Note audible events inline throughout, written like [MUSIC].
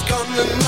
Gone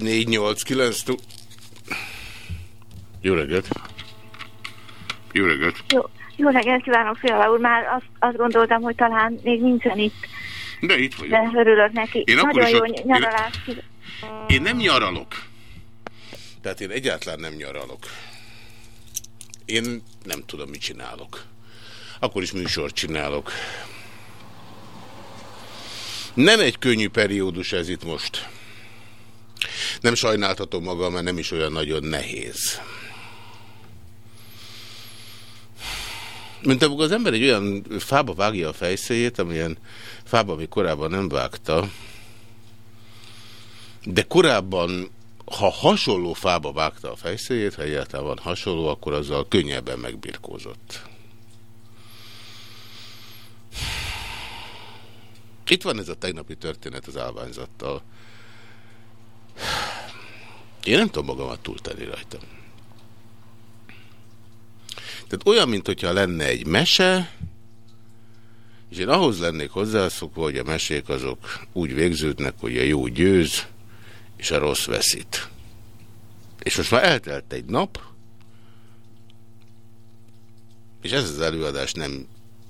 061489 Jó reggelt! Jó reggelt! Jó, jó reggelt kívánok, Fiala úr. Már azt, azt gondoltam, hogy talán még nincsen itt, De itt vagyok. de örülök neki. Én akkor Nagyon is jó ott- nyaralást. Én nem nyaralok. Tehát én egyáltalán nem nyaralok. Én nem tudom, mit csinálok. Akkor is műsort csinálok. Nem egy könnyű periódus ez itt most. Nem sajnáltatom magam, mert nem is olyan nagyon nehéz. Mint amikor az ember egy olyan fába vágja a fejszéjét, amilyen fába még korábban nem vágta, de korábban, ha hasonló fába vágta a fejszéjét, ha egyáltalán van hasonló, akkor azzal könnyebben megbirkózott. Itt van ez a tegnapi történet az állványzattal. Én nem tudom magamat túltenni rajta. Tehát olyan, mintha lenne egy mese, és én ahhoz lennék hozzászokva, hogy a mesék azok úgy végződnek, hogy a jó győz, és a rossz veszít. És most már eltelt egy nap, és ez az előadás nem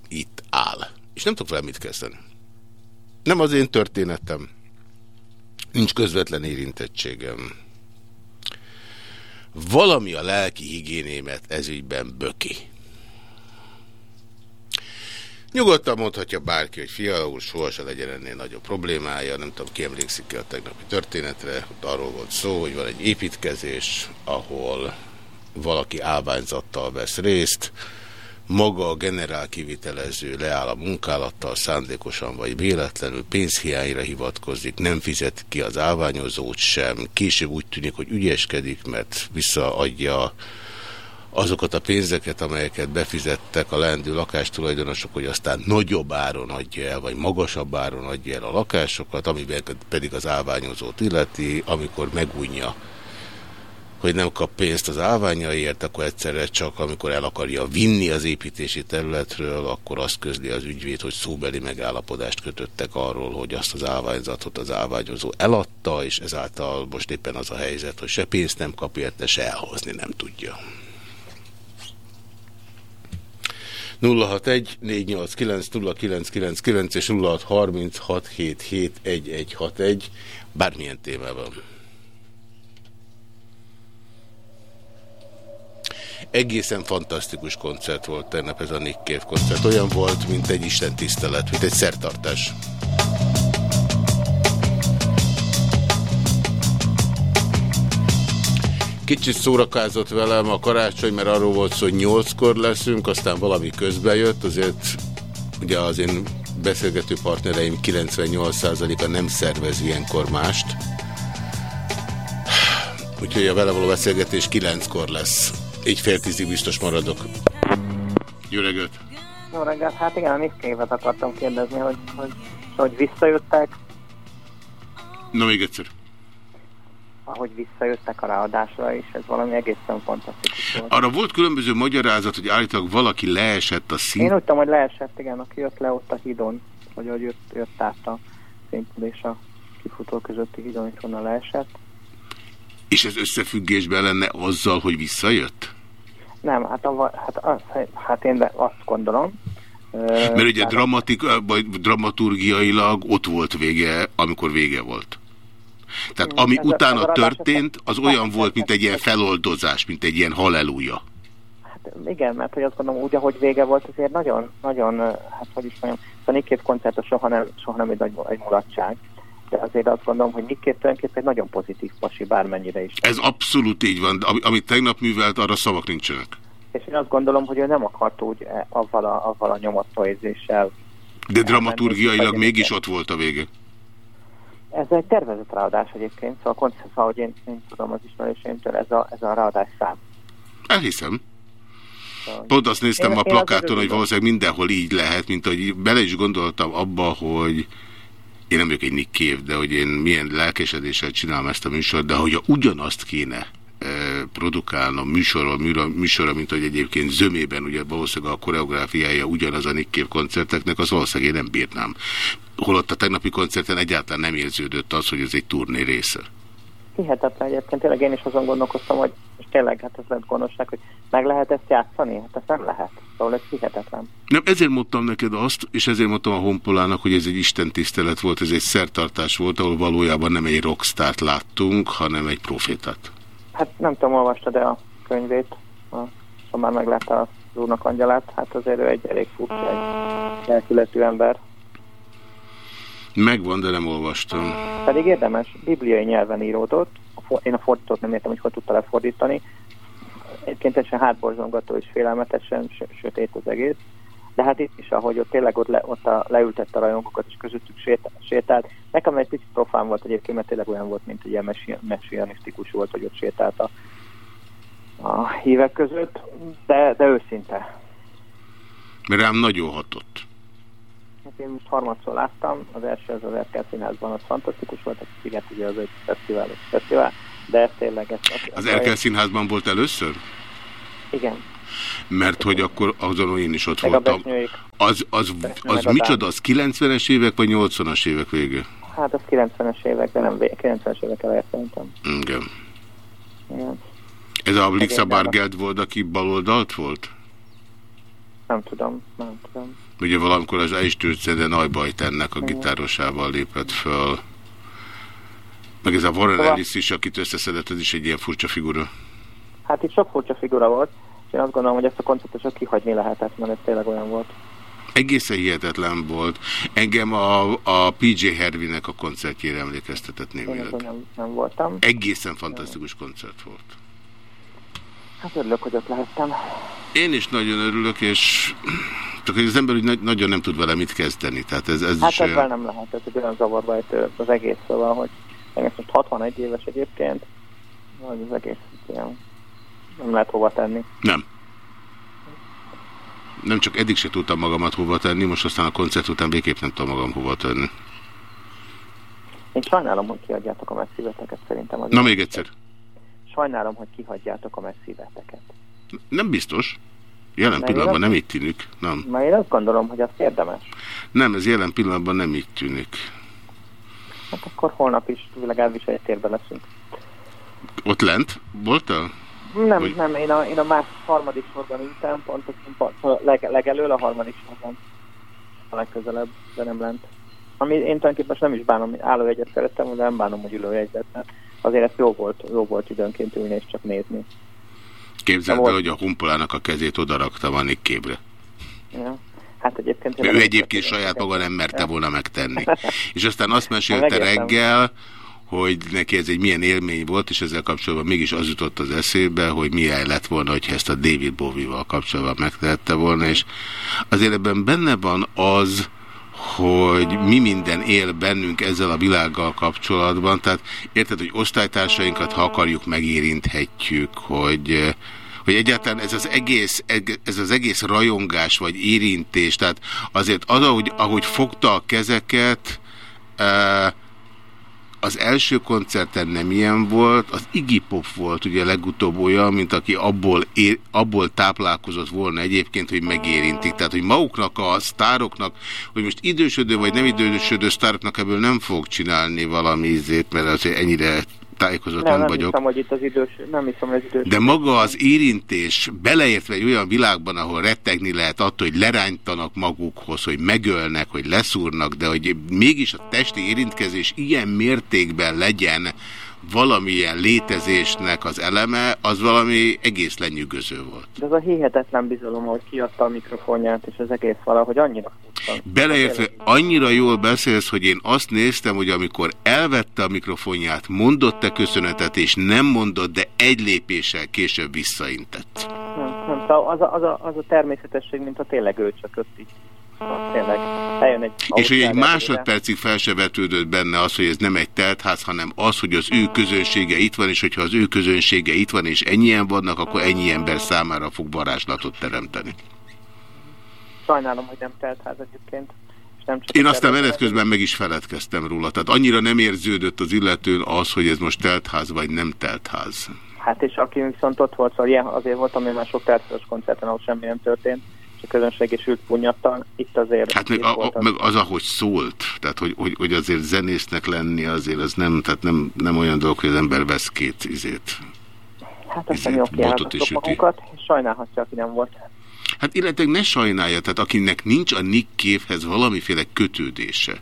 itt áll. És nem tudok vele mit kezdeni. Nem az én történetem. Nincs közvetlen érintettségem. Valami a lelki higiénémet ezügyben böki. Nyugodtan mondhatja bárki, hogy Fiala úr sohasem legyen ennél nagyobb problémája, nem tudom, ki emlékszik -e a tegnapi történetre, ott arról volt szó, hogy van egy építkezés, ahol valaki állványzattal vesz részt, maga a generál kivitelező leáll a munkálattal, szándékosan vagy véletlenül pénzhiányra hivatkozik, nem fizet ki az állványozót sem, később úgy tűnik, hogy ügyeskedik, mert visszaadja azokat a pénzeket, amelyeket befizettek a leendő lakástulajdonosok, hogy aztán nagyobb áron adja el, vagy magasabb áron adja el a lakásokat, amiben pedig az állványozót illeti, amikor megújja hogy nem kap pénzt az állványaiért, akkor egyszerre csak, amikor el akarja vinni az építési területről, akkor azt közli az ügyvéd, hogy szóbeli megállapodást kötöttek arról, hogy azt az állványzatot az állványozó eladta, és ezáltal most éppen az a helyzet, hogy se pénzt nem kap érte, se elhozni nem tudja. 061 489 0999 és 0636771161 bármilyen témában. Egészen fantasztikus koncert volt tegnap ez a Nick Cave koncert. Olyan volt, mint egy Isten tisztelet, mint egy szertartás. Kicsit szórakázott velem a karácsony, mert arról volt szó, hogy nyolckor leszünk, aztán valami közbe jött, azért ugye az én beszélgető partnereim 98%-a nem szervez ilyenkor mást. Úgyhogy a vele való beszélgetés 9-kor lesz. Így fél tízig biztos maradok. Jó reggelt! Jó reggelt, hát igen, a Nick akartam kérdezni, hogy, hogy, hogy visszajöttek, Na még egyszer. ahogy visszajöttek a ráadásra, és ez valami egészen fantasztikus volt. Arra volt különböző magyarázat, hogy állítólag valaki leesett a Én szín. úgy tudom, hogy leesett, igen, aki jött le ott a hídon, vagy hogy jött, jött át a színpad és a kifutó közötti hídon, és onnan leesett. És ez összefüggésben lenne azzal, hogy visszajött? Nem, hát, a, hát, az, hát én azt gondolom. Mert ugye dramatik, vagy dramaturgiailag ott volt vége, amikor vége volt. Tehát ami Ez utána a történt, az olyan volt, mint egy ilyen feloldozás, mint egy ilyen halleluja. Hát igen, mert hogy azt gondolom, úgy, ahogy vége volt, azért nagyon, nagyon, hát hogy is mondjam, a Cave koncert soha nem, soha nem egy, nagy, egy mulatság. De azért azt gondolom, hogy Cave tulajdonképpen egy nagyon pozitív pasi, bármennyire is. Ez abszolút így van. de Ami, amit tegnap művelt, arra szavak nincsenek. És én azt gondolom, hogy ő nem akart úgy eh, avval a, avval a nyomott poézéssel. De dramaturgiailag mégis ott volt a vége. Ez egy tervezett ráadás egyébként, szóval a koncert, ahogy én, én tudom az ismerősémtől, ez a, ez a ráadás szám. Elhiszem. Szóval- Pont azt néztem Én- a plakáton, hogy valószínűleg mindenhol így lehet, mint hogy bele is gondoltam abba, hogy én nem vagyok egy Nick de hogy én milyen lelkesedéssel csinálom ezt a műsort, de hogy ugyanazt kéne produkálnom műsorról műsorra, mint hogy egyébként zömében, ugye valószínűleg a koreográfiája ugyanaz a Nick koncerteknek, az valószínűleg én nem bírnám. Holott a tegnapi koncerten egyáltalán nem érződött az, hogy ez egy turné része. Hihetetlen egyébként, tényleg én is azon gondolkoztam, hogy és tényleg hát ez lett gonoszság, hogy meg lehet ezt játszani? Hát ezt nem lehet. Szóval ez hihetetlen. Nem, ezért mondtam neked azt, és ezért mondtam a honpolának, hogy ez egy istentisztelet volt, ez egy szertartás volt, ahol valójában nem egy rockstart láttunk, hanem egy profétát. Hát nem tudom, olvastad-e a könyvét, a, ha már meglátta az úrnak angyalát, hát azért ő egy elég furcsa, egy ember. Megvan, de nem olvastam. Pedig érdemes, bibliai nyelven íródott, én a fordítót nem értem, hogy hogy tudta lefordítani. Egyébként teljesen hátborzongató és félelmetesen sötét az egész. De hát itt is, ahogy ott tényleg ott, le, ott a, leültette a rajongókat, és közöttük sétált, sétált. Nekem egy picit profán volt egyébként, mert tényleg olyan volt, mint egy ilyen messianisztikus volt, hogy ott sétált a, a hívek között, de, de őszinte. Mert rám nagyon hatott. Hát én most harmadszor láttam, az első az az Erkel Színházban, az fantasztikus volt, a Sziget ugye az egy fesztivál, egy fesztivál, de ez tényleg... Ez, az, az Erkel Színházban volt először? Igen. Mert hogy akkor azon én is ott meg voltam. Az, az, az micsoda, az 90-es évek vagy 80-as évek vége? Hát az 90-es évek, de nem 90-es évek elejét szerintem. Igen. Igen. Ez a Blixa Bargeld volt, aki baloldalt volt? Nem tudom, nem tudom. Ugye valamikor az Eistőcede Nagybajt ennek a gitárosával lépett föl. Meg ez a Warren szóval... Ellis is, akit összeszedett, ez is egy ilyen furcsa figura. Hát itt sok furcsa figura volt, és én azt gondolom, hogy ezt a koncertet csak kihagyni lehetett, mert ez tényleg olyan volt. Egészen hihetetlen volt. Engem a, a PJ Hervinek a koncertjére emlékeztetett némileg. Én nem, nem voltam. Egészen fantasztikus koncert volt. Hát örülök, hogy ott lehettem. Én is nagyon örülök, és csak az ember úgy nagyon nem tud vele mit kezdeni. Tehát ez, ez hát is ezzel nem lehet, ez egy olyan zavarba ejtő az egész, szóval, hogy én most 61 éves egyébként, hogy az egész ilyen, nem lehet hova tenni. Nem. Nem csak eddig se tudtam magamat hova tenni, most aztán a koncert után végképp nem tudom magam hova tenni. Én sajnálom, hogy kiadjátok a messzíveteket, szerintem. Az Na még egyszer. Sajnálom, hogy kihagyjátok a messzíveteket. Nem biztos. Jelen Mert pillanatban nem így tűnik. Nem. Mert én azt gondolom, hogy az érdemes. Nem, ez jelen pillanatban nem így tűnik. Hát akkor holnap is legalábbis egy térben leszünk. Ott lent voltál? Nem, hogy... nem, én a, én a más harmadik sorban ültem, pont, a leg, legelől a harmadik sorban. A legközelebb, de nem lent. Ami én tulajdonképpen nem is bánom, állójegyet szerettem, de nem bánom, hogy ülőjegyet, mert azért ez jó volt, jó volt időnként ülni és csak nézni. Képzeld el, hogy a humpolának a kezét odarakta van Nick kébre. Ja. Hát egyébként... Ő egyébként saját maga nem merte volna megtenni. [LAUGHS] És aztán azt mesélte reggel, hogy neki ez egy milyen élmény volt, és ezzel kapcsolatban mégis az jutott az eszébe, hogy milyen lett volna, hogyha ezt a David Bowie-val kapcsolatban megtehette volna, és azért ebben benne van az, hogy mi minden él bennünk ezzel a világgal kapcsolatban. Tehát érted, hogy osztálytársainkat, ha akarjuk, megérinthetjük, hogy hogy egyáltalán ez az egész, ez az egész rajongás vagy érintés, tehát azért az, ahogy, ahogy fogta a kezeket, az első koncerten nem ilyen volt, az Iggy Pop volt ugye legutóbb olyan, mint aki abból, ér, abból táplálkozott volna egyébként, hogy megérintik. Tehát, hogy maguknak a sztároknak, hogy most idősödő vagy nem idősödő sztároknak ebből nem fog csinálni valami ízét, mert azért ennyire tájékozott nem, nem vagyok. Hiszem, hogy itt az idős, nem hiszem, hogy az idős. De maga az érintés, beleértve egy olyan világban, ahol rettegni lehet attól, hogy leránytanak magukhoz, hogy megölnek, hogy leszúrnak, de hogy mégis a testi érintkezés ilyen mértékben legyen, valamilyen létezésnek az eleme, az valami egész lenyűgöző volt. De az a hihetetlen bizalom, hogy kiadta a mikrofonját, és az egész valahogy annyira futtam. Beleértve, annyira jól beszélsz, hogy én azt néztem, hogy amikor elvette a mikrofonját, mondott-e köszönetet, és nem mondott, de egy lépéssel később visszaintett. Nem, nem, szóval az a, az, a, az a természetesség, mint a tényleg ő csak ott így tényleg eljön egy És hogy egy másodpercig fel se vetődött benne az, hogy ez nem egy teltház, hanem az, hogy az ő közönsége itt van, és hogyha az ő közönsége itt van, és ennyien vannak, akkor ennyi ember számára fog varázslatot teremteni. Sajnálom, hogy nem teltház egyébként. Nem csak Én aztán menet közben meg is feledkeztem róla. Tehát annyira nem érződött az illetőn az, hogy ez most teltház vagy nem teltház. Hát és aki viszont ott volt, szóval ilyen, azért voltam én már sok társadalmas koncerten, ahol semmi nem történt, és a közönség is ült punyattal, itt azért... Hát meg, a, meg az, ahogy szólt, tehát hogy, hogy, hogy azért zenésznek lenni azért az nem, tehát nem, nem olyan dolog, hogy az ember vesz két izét. Hát aztán izét, jó üti. magunkat, sajnálhatja, aki nem volt. Hát illetve ne sajnálja, tehát akinek nincs a Nick Cave-hez valamiféle kötődése.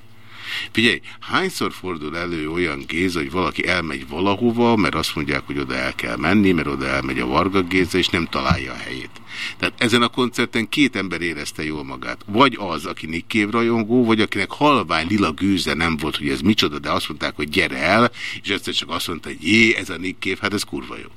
Figyelj, hányszor fordul elő olyan Géza, hogy valaki elmegy valahova, mert azt mondják, hogy oda el kell menni, mert oda elmegy a Varga Géza, és nem találja a helyét. Tehát ezen a koncerten két ember érezte jól magát. Vagy az, aki Nick Cave rajongó, vagy akinek halvány lila gőze nem volt, hogy ez micsoda, de azt mondták, hogy gyere el, és egyszer csak azt mondta, hogy jé, ez a Nick hát ez kurva jó.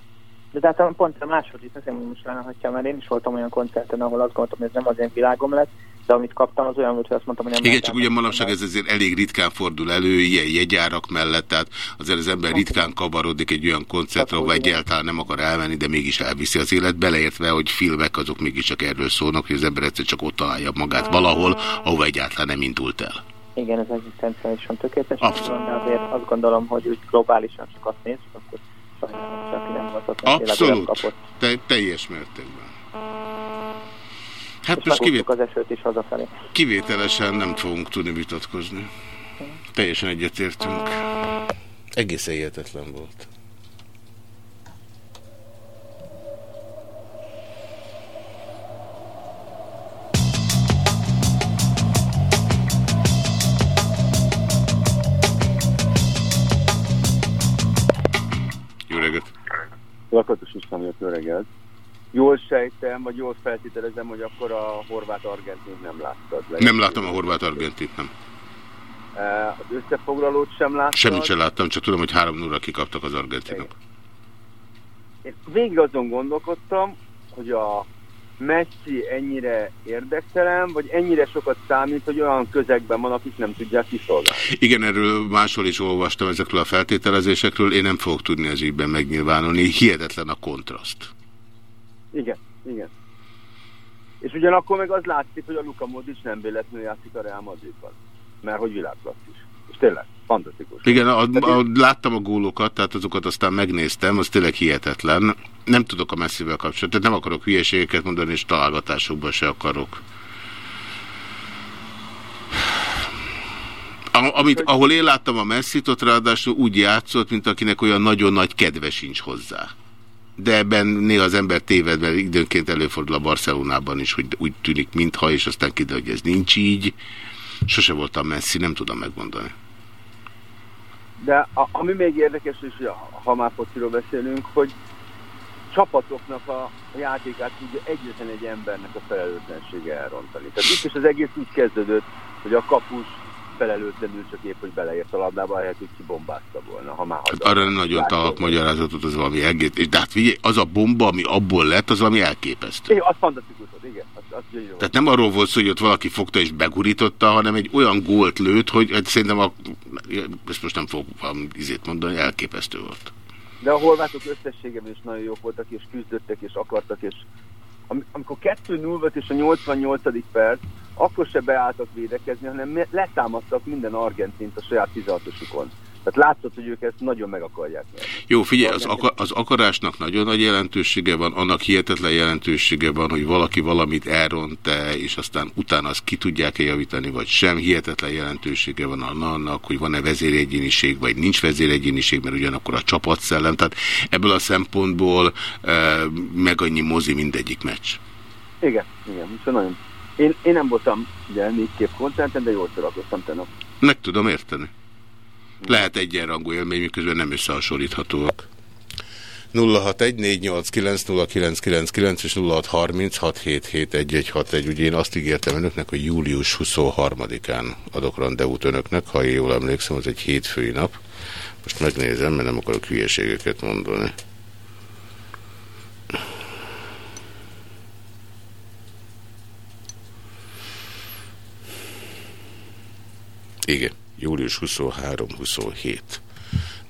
De hát pont a második, azért mondom, most sajnálhatja, mert én is voltam olyan koncerten, ahol azt gondoltam, hogy ez nem az én világom lett, de amit kaptam, az olyan volt, hogy azt mondtam, hogy nem Igen, csak ugye manapság ez azért elég ritkán fordul elő, ilyen jegyárak mellett, tehát azért az ember ritkán kabarodik egy olyan koncertre, ahol egyáltalán nem akar elmenni, de mégis elviszi az élet, beleértve, hogy filmek azok mégiscsak erről szólnak, hogy az ember egyszer csak ott találja magát valahol, ahova egyáltalán nem indult el. Igen, ez egzisztenciálisan tökéletes, Abszolút. de azért azt gondolom, hogy úgy globálisan csak azt nézzük, akkor sajnálom, aki nem volt ott, Abszolút. kapott. Te, teljes mértékben. Hát És most kivét, az esőt is hazafelé. kivételesen nem fogunk tudni vitatkozni. Teljesen egyetértünk. Egészen hihetetlen volt. Jó reggelt! Lakatos István jó reggelt. Jól sejtem, vagy jól feltételezem, hogy akkor a horvát-argentint nem láttad. Nem láttam a horvát-argentit, nem. Eh, Az összefoglalót sem láttad. Semmit sem láttam, csak tudom, hogy 3 0 kikaptak az argentinok. Én végig azon gondolkodtam, hogy a Messi ennyire érdektelen, vagy ennyire sokat számít, hogy olyan közegben van, akik nem tudják kiszolgálni. Igen, erről máshol is olvastam ezekről a feltételezésekről, én nem fogok tudni az ügyben megnyilvánulni. Hihetetlen a kontraszt. Igen, igen. És ugyanakkor meg az látszik, hogy a Luka Modric nem véletlenül játszik a Real Madridban. Mert hogy világklasszis. És tényleg, fantasztikus. Igen, a, a, láttam a gólokat, tehát azokat aztán megnéztem, az tényleg hihetetlen. Nem tudok a messzivel kapcsolatban, tehát nem akarok hülyeségeket mondani, és találgatásokban se akarok. Amit, ahol én láttam a messzit, ott ráadásul úgy játszott, mint akinek olyan nagyon nagy kedve sincs hozzá. De ebben néha az ember téved, mert időnként előfordul a Barcelonában is, hogy úgy tűnik, mintha, és aztán kiderül, hogy ez nincs így. Sose voltam messzi, nem tudom megmondani. De a, ami még érdekes, és ha- már fociról beszélünk, hogy csapatoknak a játékát tudja egyetlen egy embernek a felelőtlensége elrontani. Tehát itt is az egész úgy kezdődött, hogy a kapus felelőtlenül csak épp, hogy beleért a labdába, ahelyett, hogy kibombázta volna, ha már Hát arra nagyon találok magyarázatot, az valami egész. És de hát figyelj, az a bomba, ami abból lett, az valami elképesztő. É, az fantasztikus volt, igen. Az, az. Tehát nem arról volt szó, hogy ott valaki fogta és begurította, hanem egy olyan gólt lőtt, hogy hát szerintem a, ezt most nem fogok valami izét mondani, elképesztő volt. De a horvátok összességében is nagyon jók voltak, és küzdöttek, és akartak, és am- amikor 2-0 volt, és a 88. perc, akkor se beálltak védekezni, hanem letámadtak minden argentint a saját 16-osukon. Tehát látszott, hogy ők ezt nagyon meg akarják nyerni. Jó, figyelj, az, aka, az akarásnak nagyon nagy jelentősége van, annak hihetetlen jelentősége van, hogy valaki valamit elront-e, és aztán utána azt ki tudják-e javítani, vagy sem. Hihetetlen jelentősége van annak, hogy van-e vezéregyéniség, vagy nincs vezéregyéniség, mert ugyanakkor a csapatszellem. Tehát ebből a szempontból e, meg annyi mozi mindegyik meccs. Igen, igen, úgyhogy nagyon. Én, én nem voltam ugye négy kép koncerten, de jól szórakoztam tegnap. Meg tudom érteni. Lehet egyenrangú élmény, miközben nem összehasonlíthatóak. 0614890999 és 0636771161. Ugye én azt ígértem önöknek, hogy július 23-án adok rendezvút önöknek, ha én jól emlékszem, az egy hétfői nap. Most megnézem, mert nem akarok hülyeségeket mondani. Igen, július 23-27.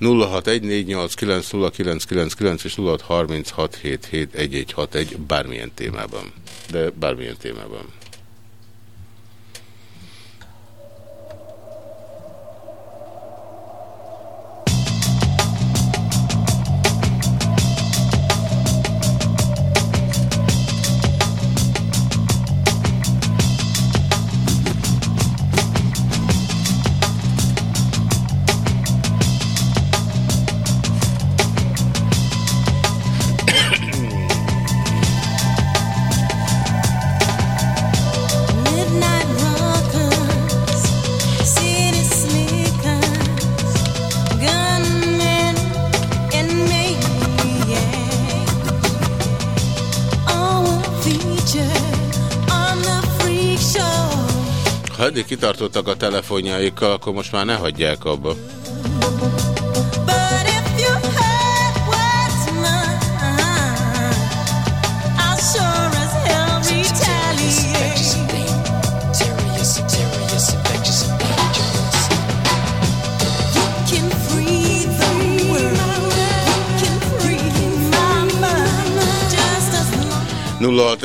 0614890999 és 0636771161 bármilyen témában. De bármilyen témában. tartottak a telefonjaikkal, akkor most már ne hagyják abba. nulla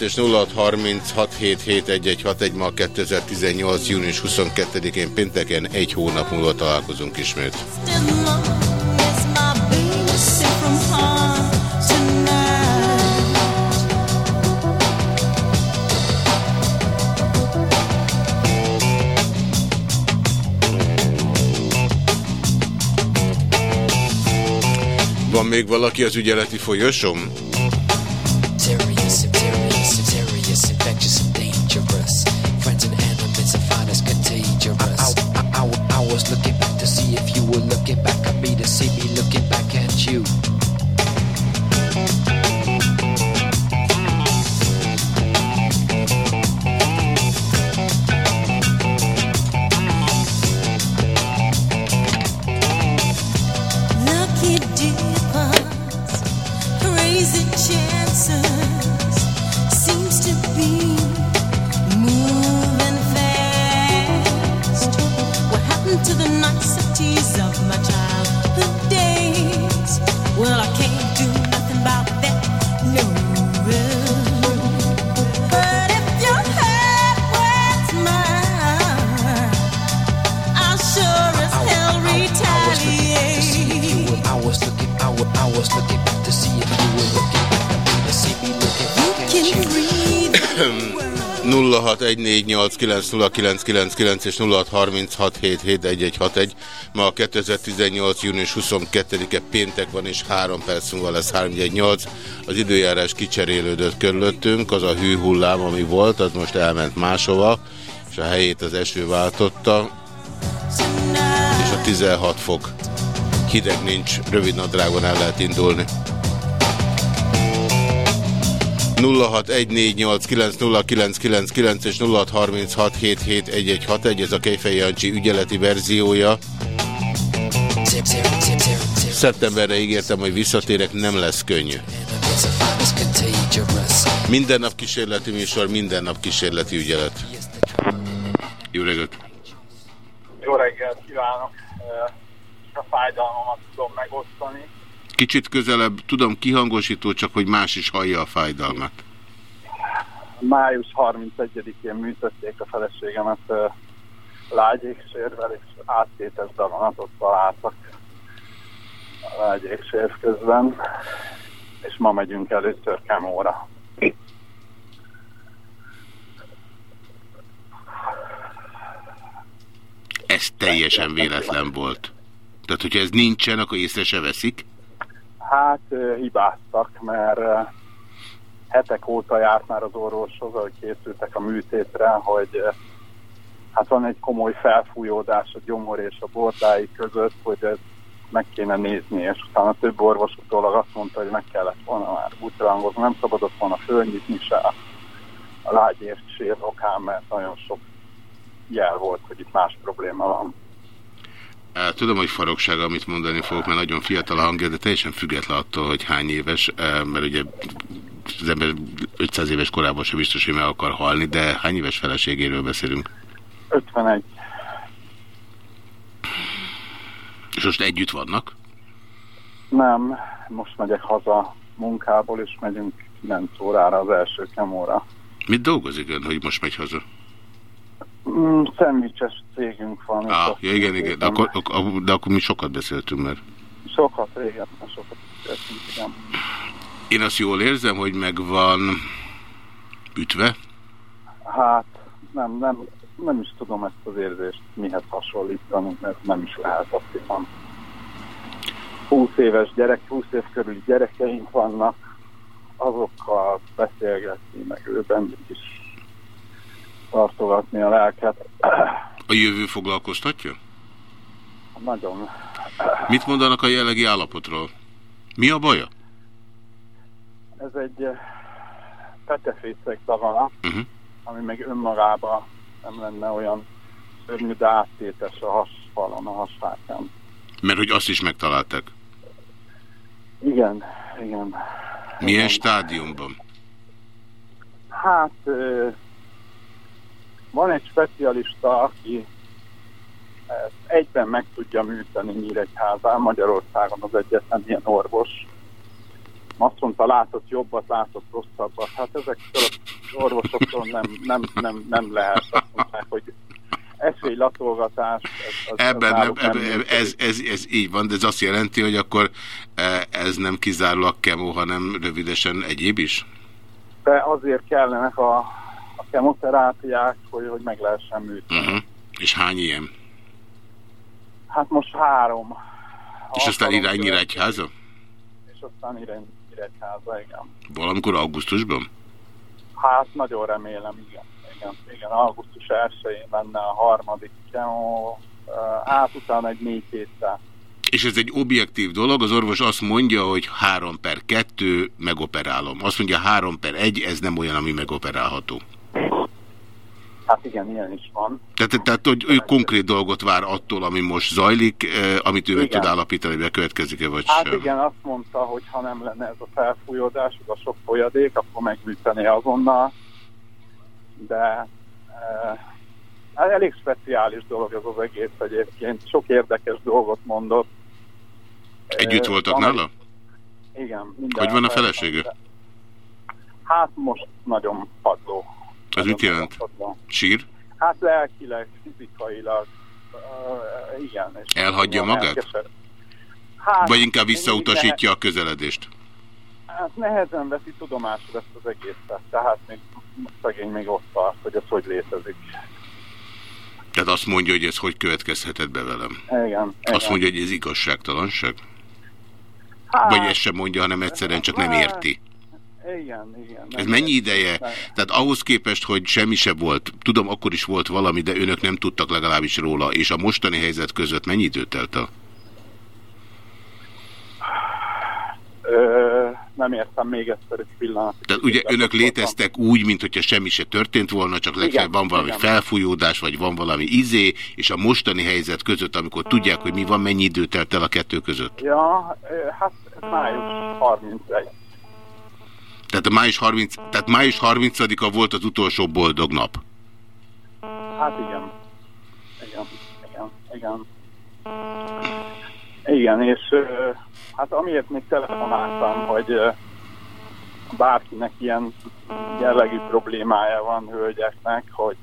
és 0636 0636771161 ma 2018. június 22-én pénteken egy hónap múlva találkozunk ismét. Van még valaki az ügyeleti folyosom? 0614890999 és 0636771161. Ma a 2018. június 22-e péntek van, és 3 perc múlva lesz 318. Az időjárás kicserélődött körülöttünk, az a hű hullám, ami volt, az most elment máshova, és a helyét az eső váltotta, és a 16 fok. Hideg nincs, rövid nadrágon el lehet indulni. 0614890999 és 0636771161, ez a Kejfej Jancsi ügyeleti verziója. Szeptemberre ígértem, hogy visszatérek, nem lesz könnyű. Minden nap kísérleti műsor, minden nap kísérleti ügyelet. Jó reggelt! Jó reggelt kívánok! A fájdalmamat tudom megosztani. Kicsit közelebb, tudom kihangosító, csak hogy más is hallja a fájdalmat. Május 31-én műtötték a feleségemet lágyéksérvel, és áttétes daganatot találtak a lágyéksér közben, és ma megyünk először kemóra. Ez teljesen véletlen volt. Tehát, hogyha ez nincsen, akkor észre se veszik. Hát hibáztak, mert hetek óta járt már az orvoshoz, hogy készültek a műtétre, hogy hát van egy komoly felfújódás a gyomor és a bordái között, hogy ez meg kéne nézni, és utána több orvos utólag azt mondta, hogy meg kellett volna már útrangozni, nem szabadott volna fölnyitni se a, lágyért sér okán, mert nagyon sok jel volt, hogy itt más probléma van. Tudom, hogy farokság, amit mondani fogok, mert nagyon fiatal a hangja, de teljesen független attól, hogy hány éves, mert ugye az ember 500 éves korában sem biztos, hogy meg akar halni, de hány éves feleségéről beszélünk? 51. És most együtt vannak? Nem, most megyek haza munkából, és megyünk 9 órára az első kemóra. Mit dolgozik ön, hogy most megy haza? Mm, szendvicses cégünk van. és Ah, ja, igen, igen, de akkor, ak- de akkor mi sokat beszéltünk már. Sokat, régen, sokat beszéltünk, igen. Én azt jól érzem, hogy meg van ütve. Hát nem, nem, nem is tudom ezt az érzést mihez hasonlítani, mert nem is lehet azt hiszem. 20 éves gyerek, 20 év körüli gyerekeink vannak, azokkal beszélgetni, meg őben is tartogatni a lelket. A jövő foglalkoztatja? Nagyon. Mit mondanak a jellegi állapotról? Mi a baja? Ez egy eh, petefészek daganat, Uh -huh. ami meg önmagában nem lenne olyan szörnyű, de áttétes a hasfalon, a hasfákán. Mert hogy azt is megtaláltak. Igen, igen. Milyen stádiumban? Hát ö, van egy specialista, aki ezt egyben meg tudja műteni Nyíregyházán, Magyarországon az egyetlen ilyen orvos. Azt mondta, látott jobbat, látott rosszabbat. Hát ezektől az orvosoktól nem, nem, nem, nem lehet. Azt mondták, hogy esélylatolgatás. Ez, az, Ebben az nem, náluk nem ez, ez, ez így van, de ez azt jelenti, hogy akkor eh, ez nem kizárólag kemó, hanem rövidesen egyéb is? De azért kellenek a kemoterápiák, hogy, hogy meg lehessen műteni. Uh -huh. És hány ilyen? Hát most három. És aztán Alkalom irány Nyíregyháza? És aztán irány Nyíregyháza, igen. Valamikor augusztusban? Hát nagyon remélem, igen. Igen, igen augusztus 1-én lenne a harmadik kemó, hát utána egy négy héttel. És ez egy objektív dolog, az orvos azt mondja, hogy 3 per 2 megoperálom. Azt mondja 3 per 1, ez nem olyan, ami megoperálható. Hát igen, ilyen is van. Tehát, tehát hogy ő konkrét dolgot vár attól, ami most zajlik, eh, amit ő meg Igen. tud állapítani, hogy bekövetkezik-e vagy Hát sem. igen, azt mondta, hogy ha nem lenne ez a felfújódás, ez a sok folyadék, akkor megműteni azonnal. De e, elég speciális dolog ez az egész egyébként. Sok érdekes dolgot mondott. Együtt Eh, voltak nála? Igen. Hogy van a fel- felesége? Hát most nagyon padló. Az mit jelent? Sír? Hát lelkileg, fizikailag, uh, igen. És Elhagyja magát? Hát, Vagy inkább visszautasítja a közeledést? Hát nehezen veszi tudomásul ezt az egészet, tehát még szegény még ott tart, hogy ez hogy létezik. Tehát azt mondja, hogy ez hogy következhetett be velem? Igen. Azt igen. mondja, hogy ez igazságtalanság? Hát, Vagy ezt sem mondja, hanem egyszerűen csak nem érti. Igen, igen. Ez mennyi ideje? Tehát ahhoz képest, hogy semmi se volt, tudom, akkor is volt valami, de önök nem tudtak legalábbis róla, és a mostani helyzet között mennyi időt telt el? Ö, nem értem még egyszer egy pillanatig. Tehát ugye önök léteztek úgy, mint hogyha semmi se történt volna, csak legfeljebb van valami igen. felfújódás, vagy van valami izé, és a mostani helyzet között, amikor tudják, hogy mi van, mennyi időt telt el a kettő között? Ja, hát május 31. Tehát, a május 30, tehát május 30-a volt az utolsó boldog nap. Hát igen. Igen, igen, igen. Igen, és hát amiért még telefonáltam, hogy bárkinek ilyen jellegű problémája van hölgyeknek, hogy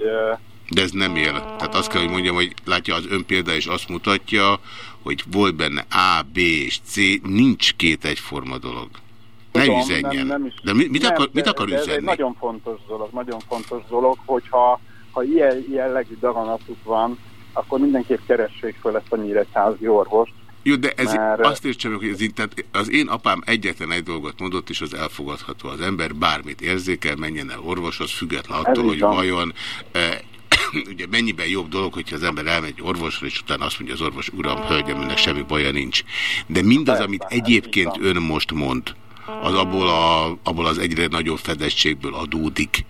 De ez nem él. Tehát azt kell, hogy mondjam, hogy látja, az ön példa is azt mutatja, hogy volt benne A, B és C, nincs két egyforma dolog. Ne Tudom, üzenjen. nem- nem is- de mit, mit nem, akar, mit akar de ez egy üzenni? nagyon fontos dolog, nagyon fontos dolog, hogyha ha ilyen jellegű daganatuk van, akkor mindenképp keressék föl ezt a nyíregyházi orvost. Jó, de ez Mert- azt értsem, hogy az, tehát az én apám egyetlen egy dolgot mondott, és az elfogadható. Az ember bármit érzékel, menjen el orvoshoz, független attól, hogy vajon eh, [COUGHS] ugye mennyiben jobb dolog, hogyha az ember elmegy orvosra, és utána azt mondja az orvos, uram, hölgyem, ennek semmi baja nincs. De mindaz, amit egyébként ön most mond, az abból, a, abból az egyre nagyobb fedettségből adódik,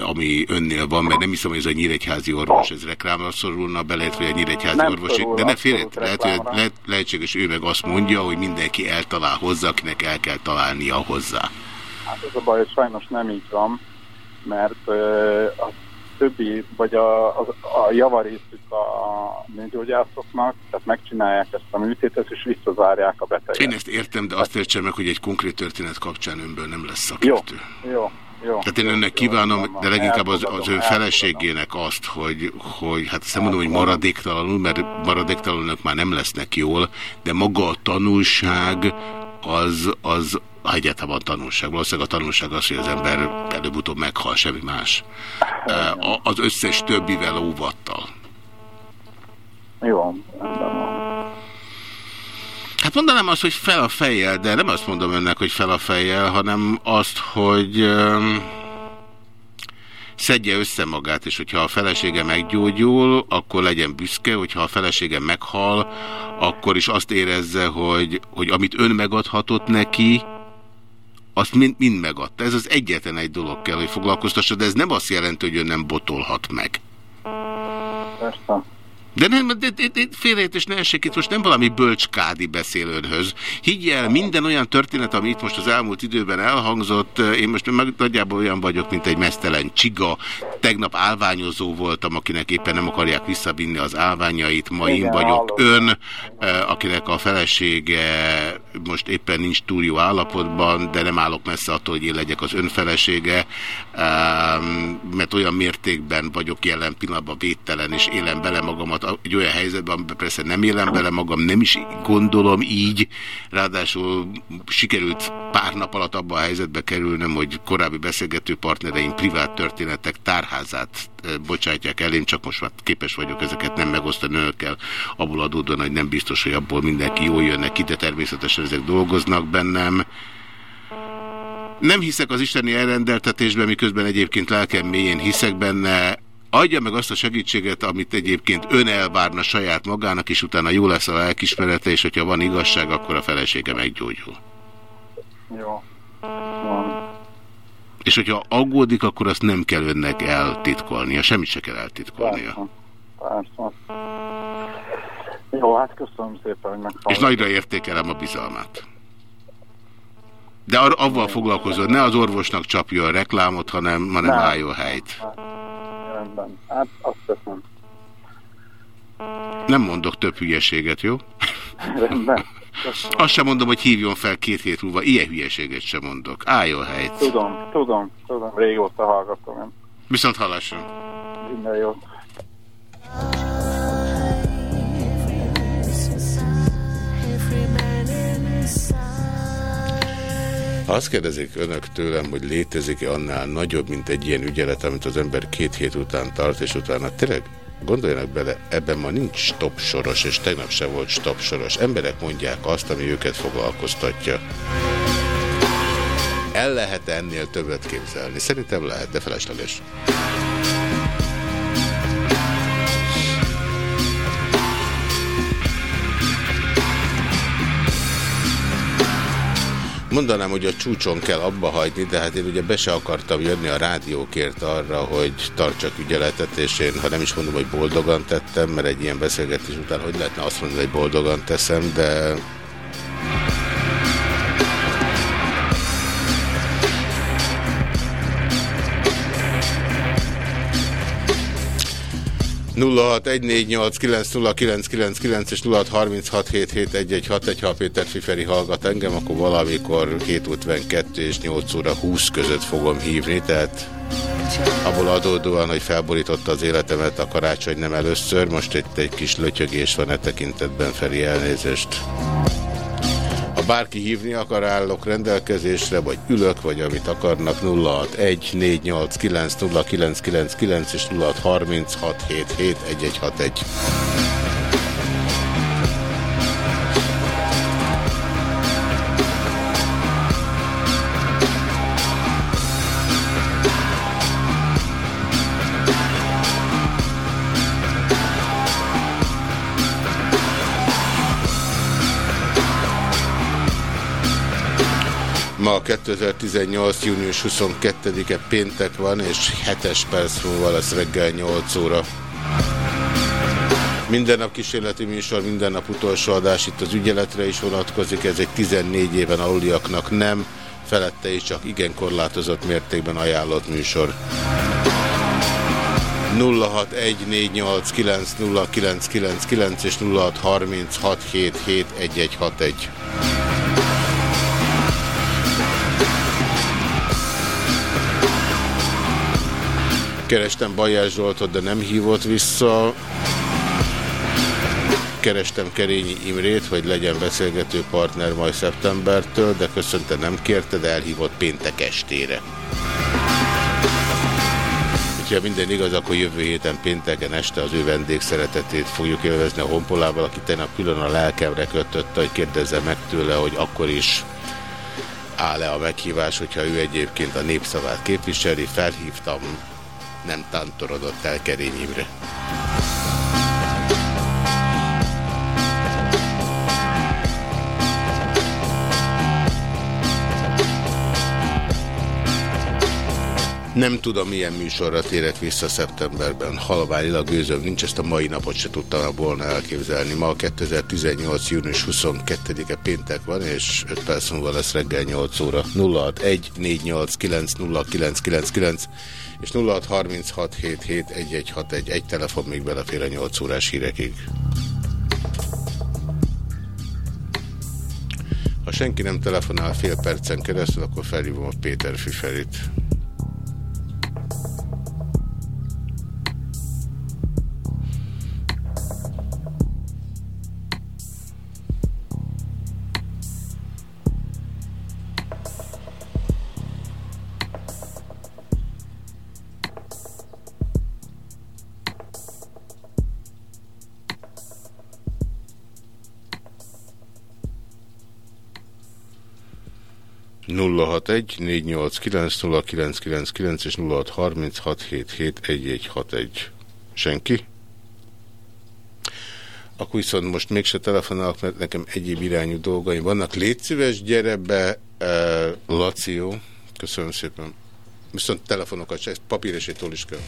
ami önnél van, mert nem hiszem, hogy ez a nyíregyházi orvos, ez reklámra szorulna bele, vagy a nyíregyházi Nem orvos, szorul de ne félre, lehet, hogy lehet, lehetséges, ő meg azt mondja, hogy mindenki eltalál hozzá, akinek el kell találnia hozzá. Hát ez a baj, hogy sajnos nem így van, mert ö, a többi, vagy a, a, a javarészük a nőgyógyászoknak, tehát megcsinálják ezt a műtétet, és visszazárják a beteget. Én ezt értem, de azt értsem meg, hogy egy konkrét történet kapcsán önből nem lesz Jó, szakértő. jó, jó. Tehát én jó, önnek jó, kívánom, de leginkább az, az ön feleségének azt, hogy, hogy hát nem mondom, hogy maradéktalanul, mert maradéktalanok már nem lesznek jól, de maga a tanulság az, az egyáltalán tanulság. Valószínűleg a tanulság az, hogy az ember előbb-utóbb meghal, semmi más. A- Az összes többivel óvattal. Jó. Hát mondanám azt, hogy fel a fejjel, de nem azt mondom önnek, hogy fel a fejjel, hanem azt, hogy szedje össze magát, és hogyha a felesége meggyógyul, akkor legyen büszke, hogyha a felesége meghal, akkor is azt érezze, hogy, hogy amit ön megadhatott neki, azt mind, mind megadta. Ez az egyetlen egy dolog kell, hogy foglalkoztassa, de ez nem azt jelenti, hogy ön nem botolhat meg. Persze. De nem, de, de, de félreértés ne essék, itt most nem valami bölcskádi beszél önhöz. Higgy el, minden olyan történet, ami itt most az elmúlt időben elhangzott, én most meg nagyjából olyan vagyok, mint egy mesztelen csiga. Tegnap állványozó voltam, akinek éppen nem akarják visszavinni az állványait. Ma én vagyok hallottam. ön, eh, akinek a felesége most éppen nincs túl jó állapotban, de nem állok messze attól, hogy én legyek az ön felesége, Ehm, mert olyan mértékben vagyok jelen pillanatban védtelen, és élem bele magamat egy olyan helyzetben, amiben persze nem élem bele magam, nem is gondolom így, ráadásul sikerült pár nap alatt abba a helyzetbe kerülnöm, hogy korábbi beszélgető partnereim privát történetek tárházát bocsátják elém, csak most már képes vagyok ezeket nem megosztani önökkel, abból adódóan, hogy nem biztos, hogy abból mindenki jól jön neki, de természetesen ezek dolgoznak bennem. Nem hiszek az isteni elrendeltetésben, miközben egyébként lelkem mélyén hiszek benne. Adja meg azt a segítséget, amit egyébként ön elvárna saját magának, és utána jó lesz a lelkismerete, és hogyha van igazság, akkor a felesége meggyógyul. Jó. Van. És hogyha aggódik, akkor azt nem kell önnek eltitkolnia, semmit se kell eltitkolnia. Persze. Jó, hát köszönöm szépen, hogy. És nagyra értékelem a bizalmát. De ar avval foglalkozol, ne az orvosnak csapjon a reklámot, hanem, hanem Nem. álljon helyt. Rendben. Hát azt teszem. Nem mondok több hülyeséget, jó? Rendben. Köszönöm. Azt sem mondom, hogy hívjon fel két hét múlva. Ilyen hülyeséget sem mondok. Álljon helyt. Tudom, tudom, tudom. Régóta hallgatom. Én. Viszont hallásra. Minden jót. Ha azt kérdezik önök tőlem, hogy létezik-e annál nagyobb, mint egy ilyen ügyelet, amit az ember két hét után tart, és utána tényleg gondoljanak bele, ebben ma nincs stop soros, és tegnap se volt stop soros. Emberek mondják azt, ami őket foglalkoztatja. El lehet ennél többet képzelni? Szerintem lehet, de felesleges. Mondanám, hogy a csúcson kell abba hagyni, de hát én ugye be se akartam jönni a rádiókért arra, hogy tartsak ügyeletet, és én, ha nem is mondom, hogy boldogan tettem, mert egy ilyen beszélgetés után hogy lehetne azt mondani, hogy boldogan teszem, de... ...0614890999 és 0636771161, ha Péter Fiferi hallgat engem, akkor valamikor 7.52 és 8 óra 20 között fogom hívni, tehát abból adódóan, hogy felborította az életemet a karácsony nem először, most itt egy kis lötyögés van e tekintetben Feri elnézést. Bárki hívni akar, állok rendelkezésre, vagy ülök, vagy amit akarnak, 061 489 0999 és 0636771161. Ma 2018. június 22-e péntek van, és 7-es perc múlva lesz reggel 8 óra. Minden nap kísérleti műsor, minden nap utolsó adás, itt az ügyeletre is vonatkozik, ez egy 14 éven aluliaknak nem, felette is csak igen korlátozott mértékben ajánlott műsor. 0614890999 és 0636771161. Kerestem Bajás Zsoltot, de nem hívott vissza. Kerestem Kerényi Imrét, hogy legyen beszélgető partner majd szeptembertől, de köszönte nem kérte, de elhívott péntek estére. Ha minden igaz, akkor jövő héten pénteken este az ő vendégszeretetét fogjuk élvezni a honpolával, aki tegnap külön a lelkemre kötötte, hogy kérdezze meg tőle, hogy akkor is áll-e a meghívás, hogyha ő egyébként a népszavát képviseli. Felhívtam, nem tántorodott el Kerény Imre. Nem tudom, milyen műsorra térek vissza szeptemberben. Halványilag gőzöm nincs, ezt a mai napot se tudtam volna elképzelni. Ma 2018. június 22-e péntek van, és 5 perc múlva lesz reggel 8 óra. 061 489 0999 és 0636771161. Egy telefon még belefér a 8 órás hírekig. Ha senki nem telefonál fél percen keresztül, akkor felhívom a Péter Fiferit. 061 489 0999 és 0636771161. Senki? Akkor viszont most mégse telefonálok, mert nekem egyéb irányú dolgaim vannak. Légy szíves, gyere be, eh, Lació. Köszönöm szépen. Viszont telefonokat, papíresétól is kell.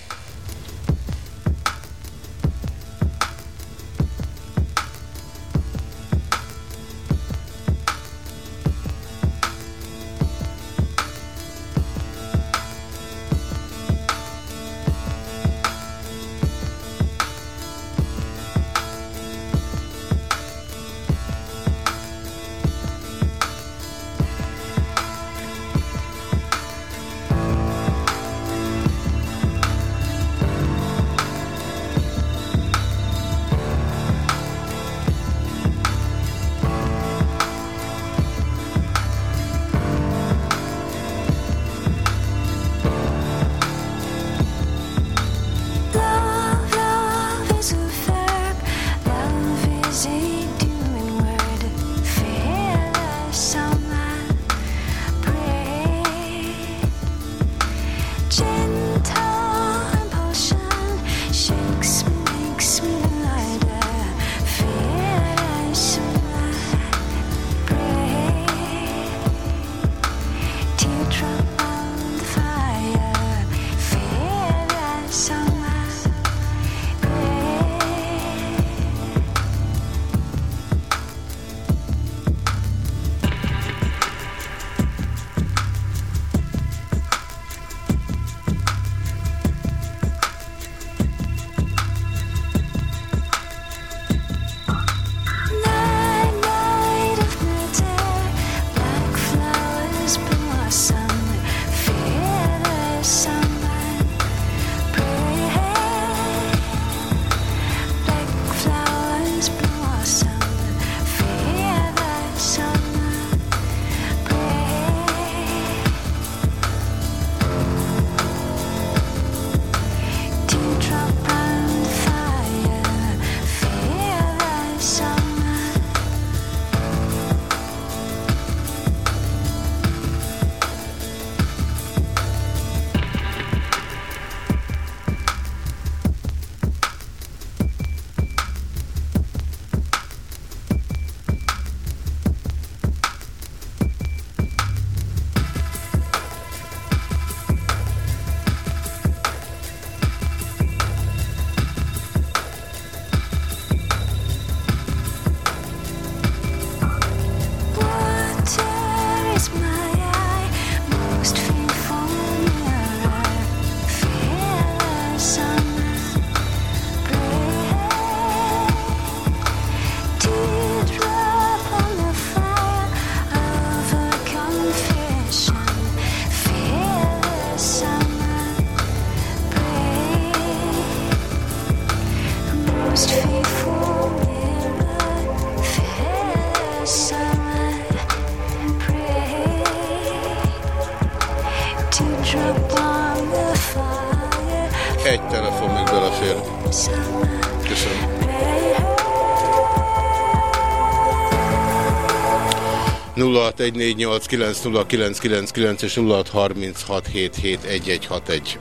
Nulla hat egy négy nyolc kilenc nulla kilenc kilenc kilenc és nulla hat harminc hat hét hét egy egy hat egy.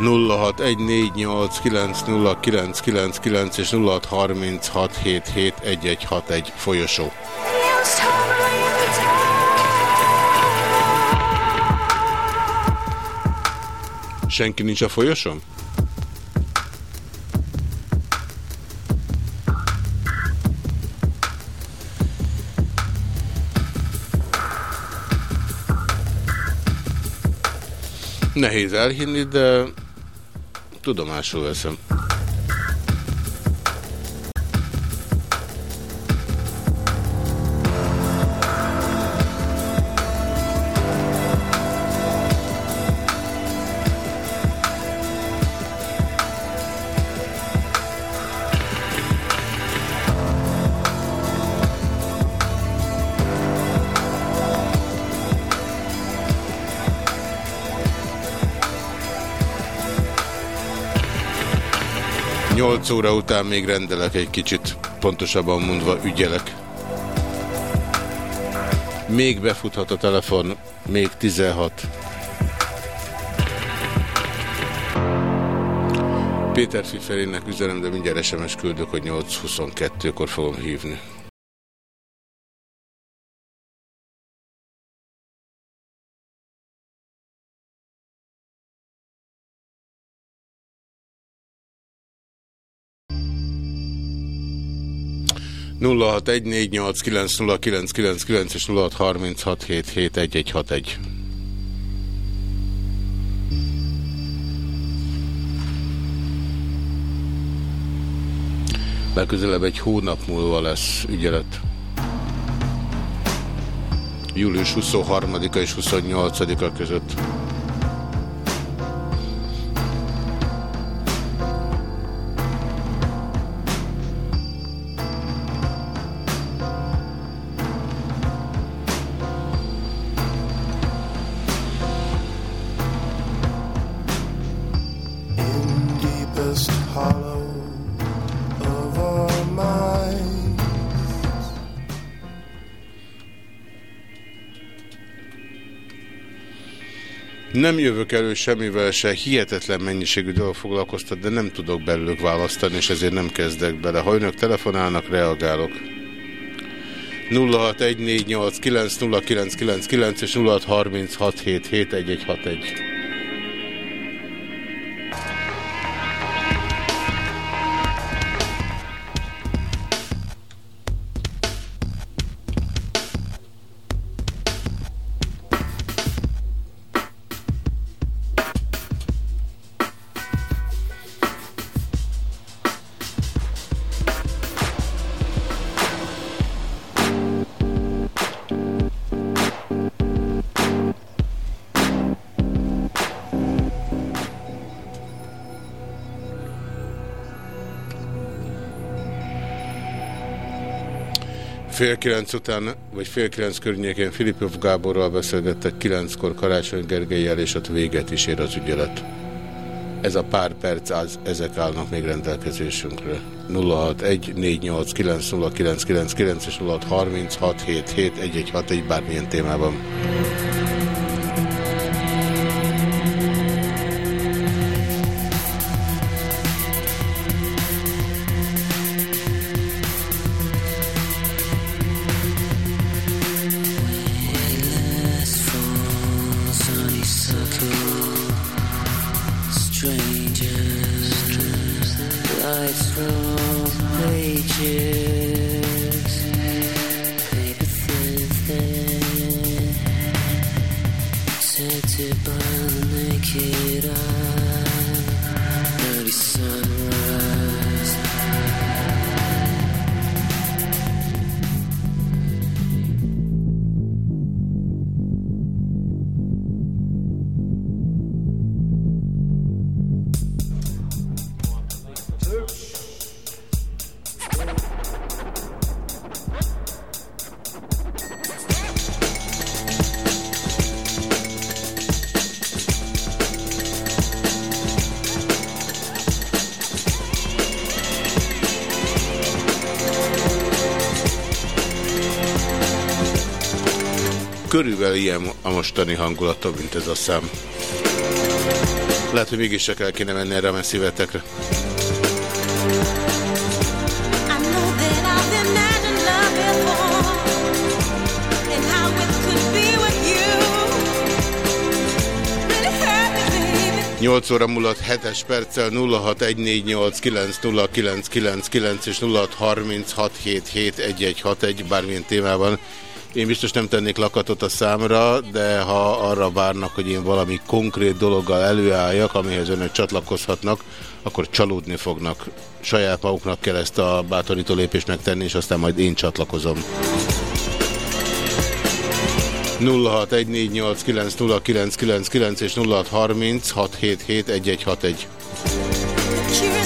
0614890999 és 0636771161 folyosó. Senki nincs a folyosón? Nehéz elhinni, de tudomásul veszem. Nyolc óra után még rendelek egy kicsit, pontosabban mondva ügyelek. Még befuthat a telefon, még 16. Péter Fiferének üzenem, de mindjárt SMS küldök, hogy 8.22-kor fogom hívni. 0614890999 és 0636771161. Legközelebb egy hónap múlva lesz ügyelet. Július 23-a és 28-a között. Nem jövök elő semmivel se, hihetetlen mennyiségű dolog foglalkoztat, de nem tudok belőlük választani, és ezért nem kezdek bele. Ha önök telefonálnak, reagálok. 0614890999 és 0636771161. Fél kilenc után, vagy fél kilenc környékén Filipov Gáborral beszélgettek, kilenckor Karácsony Gergelyel, és ott véget is ér az ügyelet. Ez a pár perc, az, ezek állnak még rendelkezésünkre. 061 489 0999 és 0636 77 bármilyen témában. Körülbelül ilyen a mostani hangulatom, mint ez a szám. Lehet, hogy mégis csak el kéne menni erre a messzivetekre. Nyolc óra múlott 7-es perccel 0614890999 és 0636771161 bármilyen témában. Én biztos nem tennék lakatot a számra, de ha arra várnak, hogy én valami konkrét dologgal előálljak, amihez önök csatlakozhatnak, akkor csalódni fognak. Saját maguknak kell ezt a bátorító lépést megtenni, és aztán majd én csatlakozom. 0614890999 és 0636771161.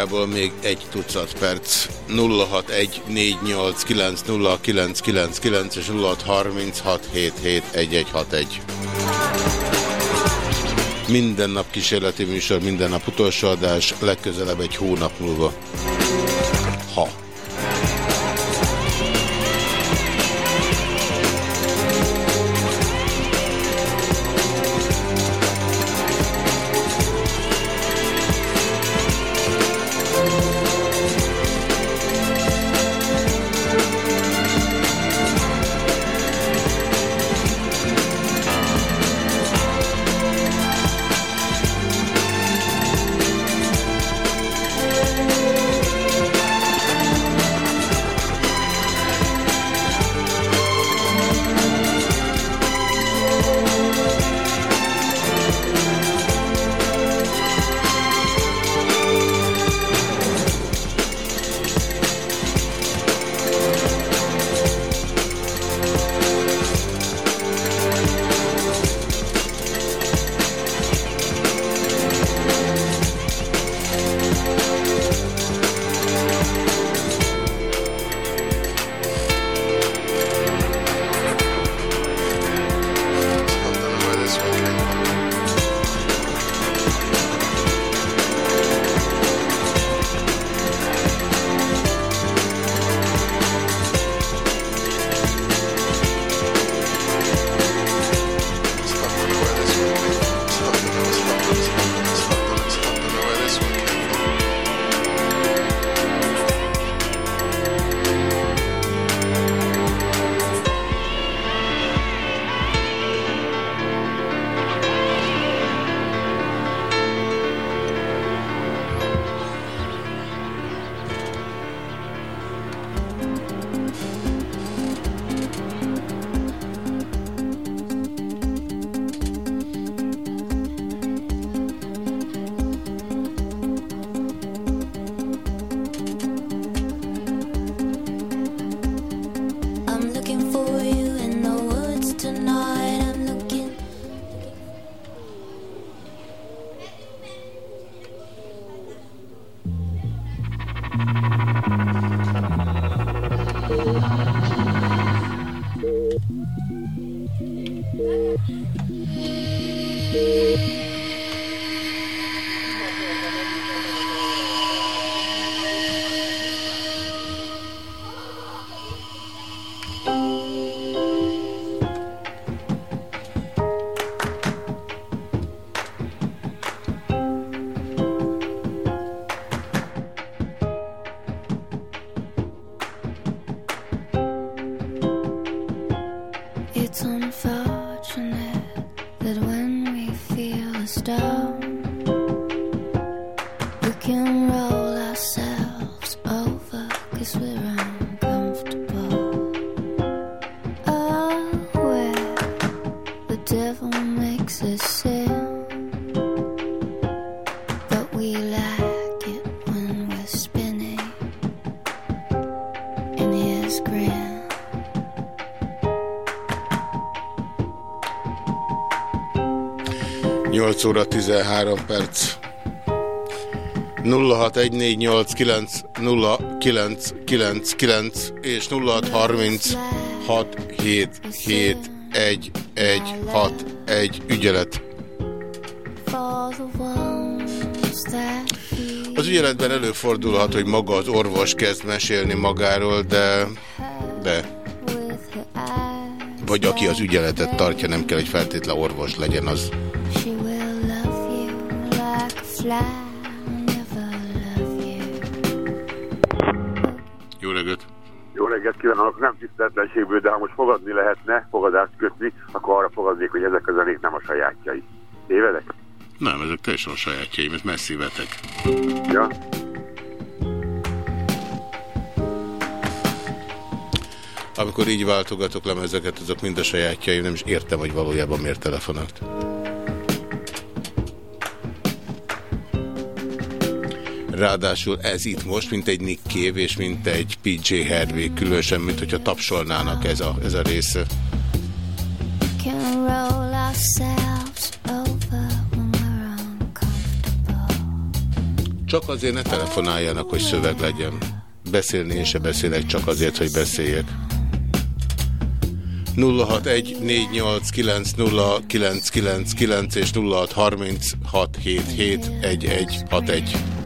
Nagyjából még egy tucat perc. 0614890999 és 0636771161. Minden nap kísérleti műsor, minden nap utolsó adás, legközelebb egy hónap múlva. 8 óra 13 perc. 0614890999 és 0636771161 ügyelet. Az ügyeletben előfordulhat, hogy maga az orvos kezd mesélni magáról, de, de vagy aki az ügyeletet tartja, nem kell, hogy feltétlen orvos legyen az. Jó reggelt! Jó reggelt kívánok, nem tiszteletlenségből, de ha most fogadni lehetne, fogadást kötni, akkor arra fogadnék, hogy ezek a zenék nem a sajátjai. Tévedek? Nem, ezek teljesen a sajátjaim, ez messzi vetek. Ja. Amikor így váltogatok lemezeket, azok mind a sajátjaim, nem is értem, hogy valójában miért telefonált. Ráadásul ez itt most, mint egy Nick Cave és mint egy PJ Hervey, különösen, mint hogyha tapsolnának ez a, ez a része. Csak azért ne telefonáljanak, hogy szöveg legyen. Beszélni én se beszélek, csak azért, hogy beszéljek. 061-489-0999 és 0636771161.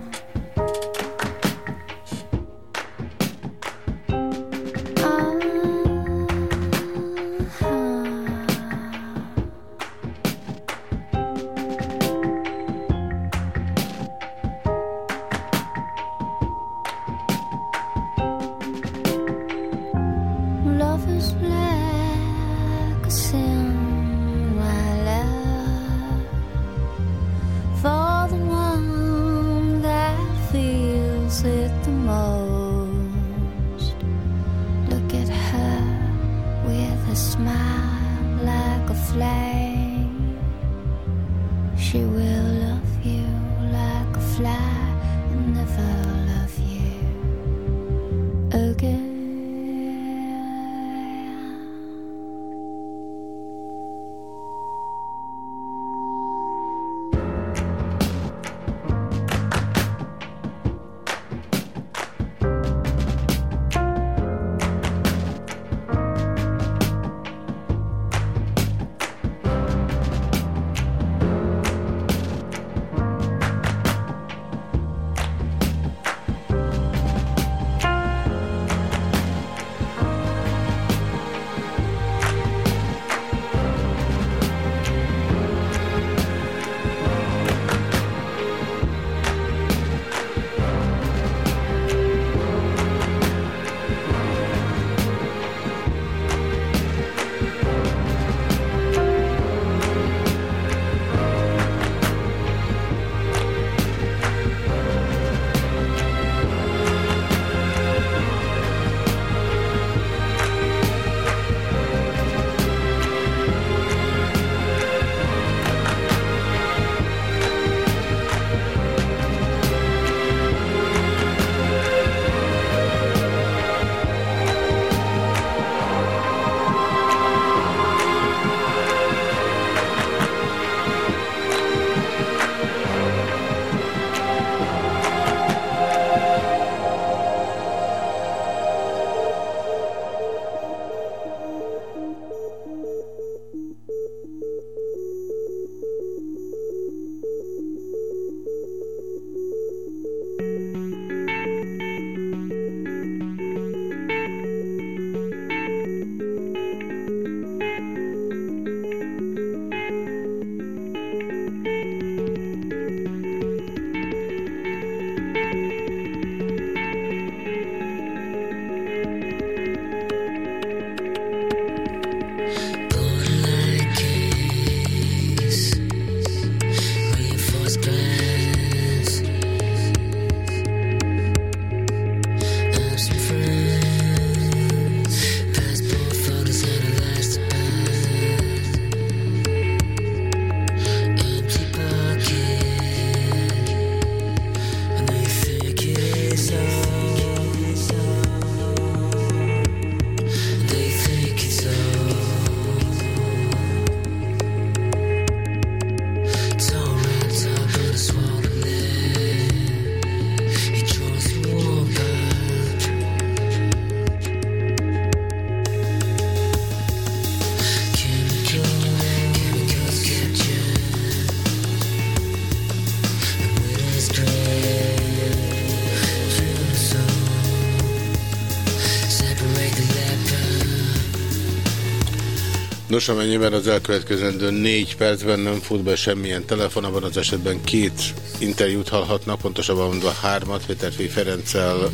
Nos, amennyiben az elkövetkezendő négy percben nem fut be semmilyen telefon, abban az esetben két interjút hallhatnak, pontosabban mondva hármat, Péterfi Ferenccel,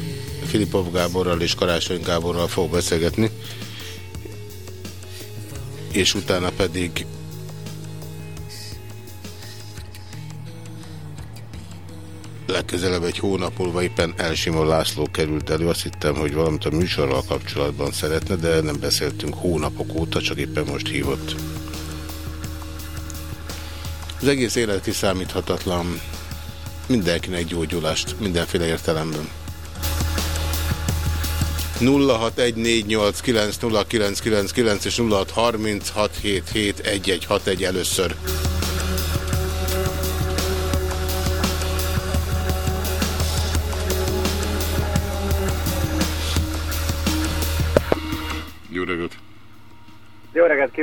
Filipov Gáborral és Karácsony Gáborral fog beszélgetni, és utána pedig legközelebb egy hónap múlva éppen Elsimon László került elő. Azt hittem, hogy valamit a műsorral kapcsolatban szeretne, de nem beszéltünk hónapok óta, csak éppen most hívott. Az egész élet kiszámíthatatlan. Mindenkinek gyógyulást, mindenféle értelemben. 0614890999 és 0636771161 először.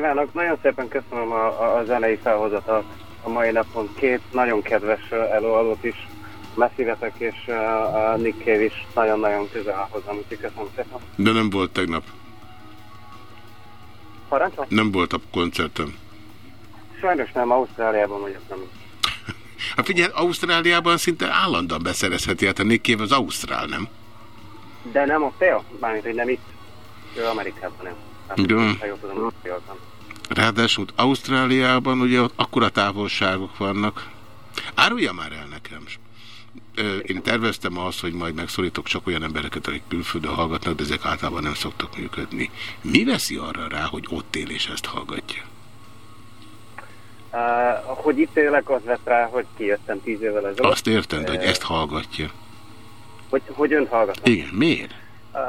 Kívánok! Nagyon szépen köszönöm a, a, a zenei felhozatot a mai napon. Két nagyon kedves előadót is, Messzivetek és a Nick Cave is nagyon-nagyon közel hozzám, úgyhogy köszönöm szépen. De nem volt tegnap. Parancsol? Nem volt a koncertem. Sajnos nem, Ausztráliában vagyok, nem. [LAUGHS] Hát figyelj, Ausztráliában szinte állandóan beszerezheti, hát a Nick Cave az Ausztrál, nem? De nem a fél, bármint, hogy nem itt. Ő Amerikában nem. Hát, De- ha jól tudom. Ráadásul Ausztráliában ugye ott akkora távolságok vannak. Árulja már el nekem. Én terveztem azt, hogy majd megszólítok csak olyan embereket, akik külföldön hallgatnak, de ezek általában nem szoktak működni. Mi veszi arra rá, hogy ott él és ezt hallgatja? Uh, hogy itt élek, az vett rá, hogy kijöttem tíz évvel ezelőtt. Azt értem, de hogy ezt hallgatja. Hogy, hogy önt hallgatom. Igen, miért? Uh,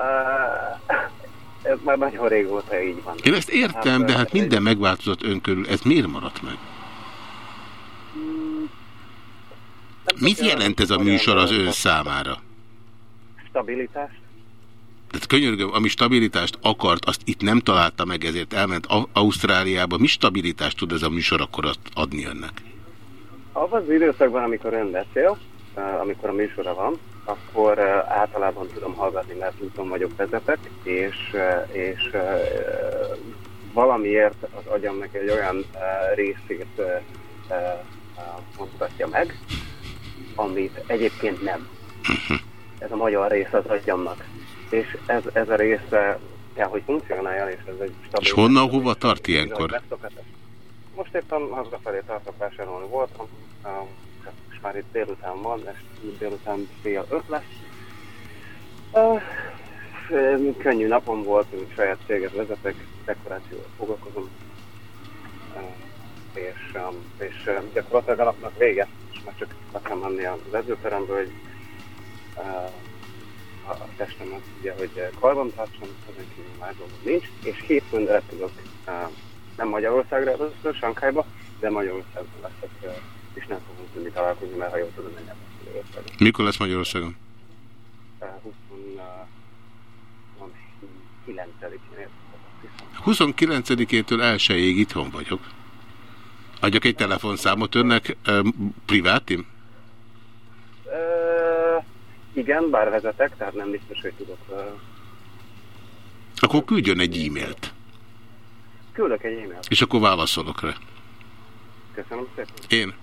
ez már nagyon régóta így van. Én ezt értem, de hát minden megváltozott ön körül. Ez miért maradt meg? Mit jelent ez a műsor az ön számára? Stabilitás. Tehát könyörgöm, ami stabilitást akart, azt itt nem találta meg, ezért elment Au- Ausztráliába. Mi stabilitást tud ez a műsor akkor adni önnek? Abban az időszakban, amikor ön beszél, amikor a műsora van, akkor eh, általában tudom hallgatni, mert úton vagyok vezetek, és, eh, és eh, valamiért az agyamnak egy olyan eh, részét eh, eh, mutatja meg, amit egyébként nem. Ez a magyar rész az agyamnak. És ez, ez a része kell, hogy funkcionáljon, és ez egy stabil... És honnan, hova tart ilyenkor? Most éppen hazafelé tartok vásárolni voltam, már itt délután van, és délután fél öt lesz. Uh, könnyű napom volt, hogy saját céget vezetek, dekorációval foglalkozom, uh, és, um, és uh, gyakorlatilag a napnak vége, és már csak le kell menni a edzőteremből, hogy uh, a testemet ugye, hogy karban tartsam, ezen kívül dolgom nincs, és hétfőn repülök uh, nem Magyarországra először, Sankályba, de Magyarországon leszek, és nem fogunk tudni találkozni, mert ha jól tudom, lesz Magyarországon. Mikor lesz Magyarországon? Uh, 29-én 29-től elsőjéig itthon vagyok. Adjak egy telefonszámot önnek, privátim? Uh, igen, bár vezetek, tehát nem biztos, hogy tudok. Uh, Akkor küldjön egy e-mailt, küldök egy e-mailt. és akkor válaszolok rá. Köszönöm szépen. Én.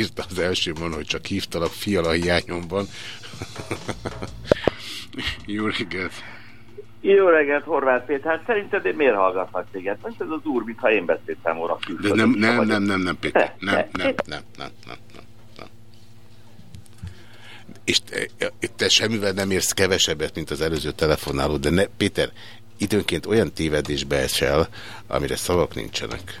Írta az elsőben, hogy csak hívtalak fiala hiányomban. [LAUGHS] Jó reggelt! Jó reggelt, Horváth Péter. Hát szerinted én miért hallgatnak téged? Mint ez az úr, mintha én beszéltem volna De nem, nem, vagyok. nem, nem, nem, Péter. Nem, nem, nem, nem, nem, nem, nem. És te, te semmivel nem érsz kevesebbet, mint az előző telefonáló, de ne, Péter, időnként olyan tévedésbe esel, amire szavak nincsenek.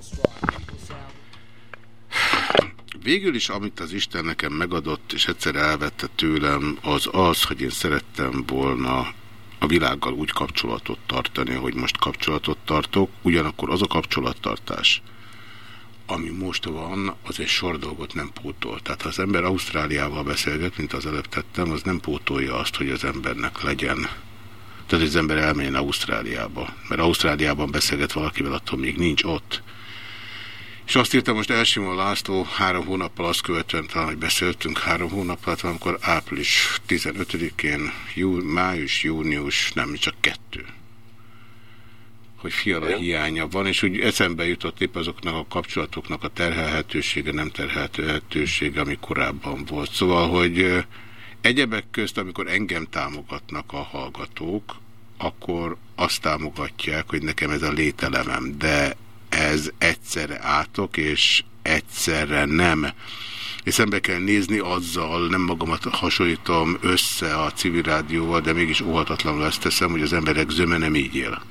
Végül is, amit az Isten nekem megadott, és egyszer elvette tőlem, az az, hogy én szerettem volna a világgal úgy kapcsolatot tartani, hogy most kapcsolatot tartok, ugyanakkor az a kapcsolattartás, ami most van, az egy sor dolgot nem pótol. Tehát ha az ember Ausztráliával beszélget, mint az előbb tettem, az nem pótolja azt, hogy az embernek legyen. Tehát hogy az ember elmenjen Ausztráliába. Mert Ausztráliában beszélget valakivel, attól még nincs ott. És azt írtam most Elsimon László három hónappal azt követően, talán, hogy beszéltünk három hónappal, hát amikor április 15-én, jú, május, június, nem, csak kettő hogy fiala hiánya van, és úgy eszembe jutott épp azoknak a kapcsolatoknak a terhelhetősége, nem terhelhetősége, ami korábban volt. Szóval, hogy egyebek közt, amikor engem támogatnak a hallgatók, akkor azt támogatják, hogy nekem ez a lételemem, de ez egyszerre átok, és egyszerre nem. És szembe kell nézni azzal, nem magamat hasonlítom össze a civil rádióval, de mégis óhatatlanul ezt teszem, hogy az emberek zöme nem így él.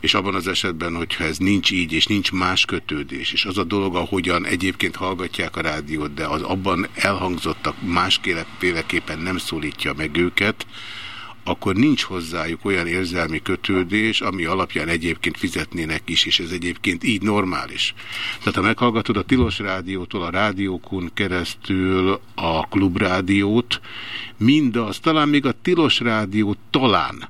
És abban az esetben, hogyha ez nincs így, és nincs más kötődés, és az a dolog, ahogyan egyébként hallgatják a rádiót, de az abban elhangzottak másféleképpen nem szólítja meg őket, akkor nincs hozzájuk olyan érzelmi kötődés, ami alapján egyébként fizetnének is, és ez egyébként így normális. Tehát ha meghallgatod a Tilos Rádiótól, a Rádiókun keresztül a Klubrádiót, mindaz, talán még a Tilos Rádió talán,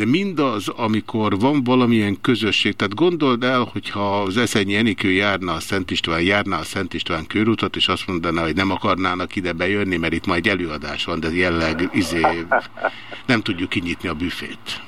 de mindaz, amikor van valamilyen közösség, tehát gondold el, hogyha az Eszenyi Enikő járna a Szent István, járna a Szent István körútat, és azt mondaná, hogy nem akarnának ide bejönni, mert itt majd előadás van, de jelleg izé, nem tudjuk kinyitni a büfét.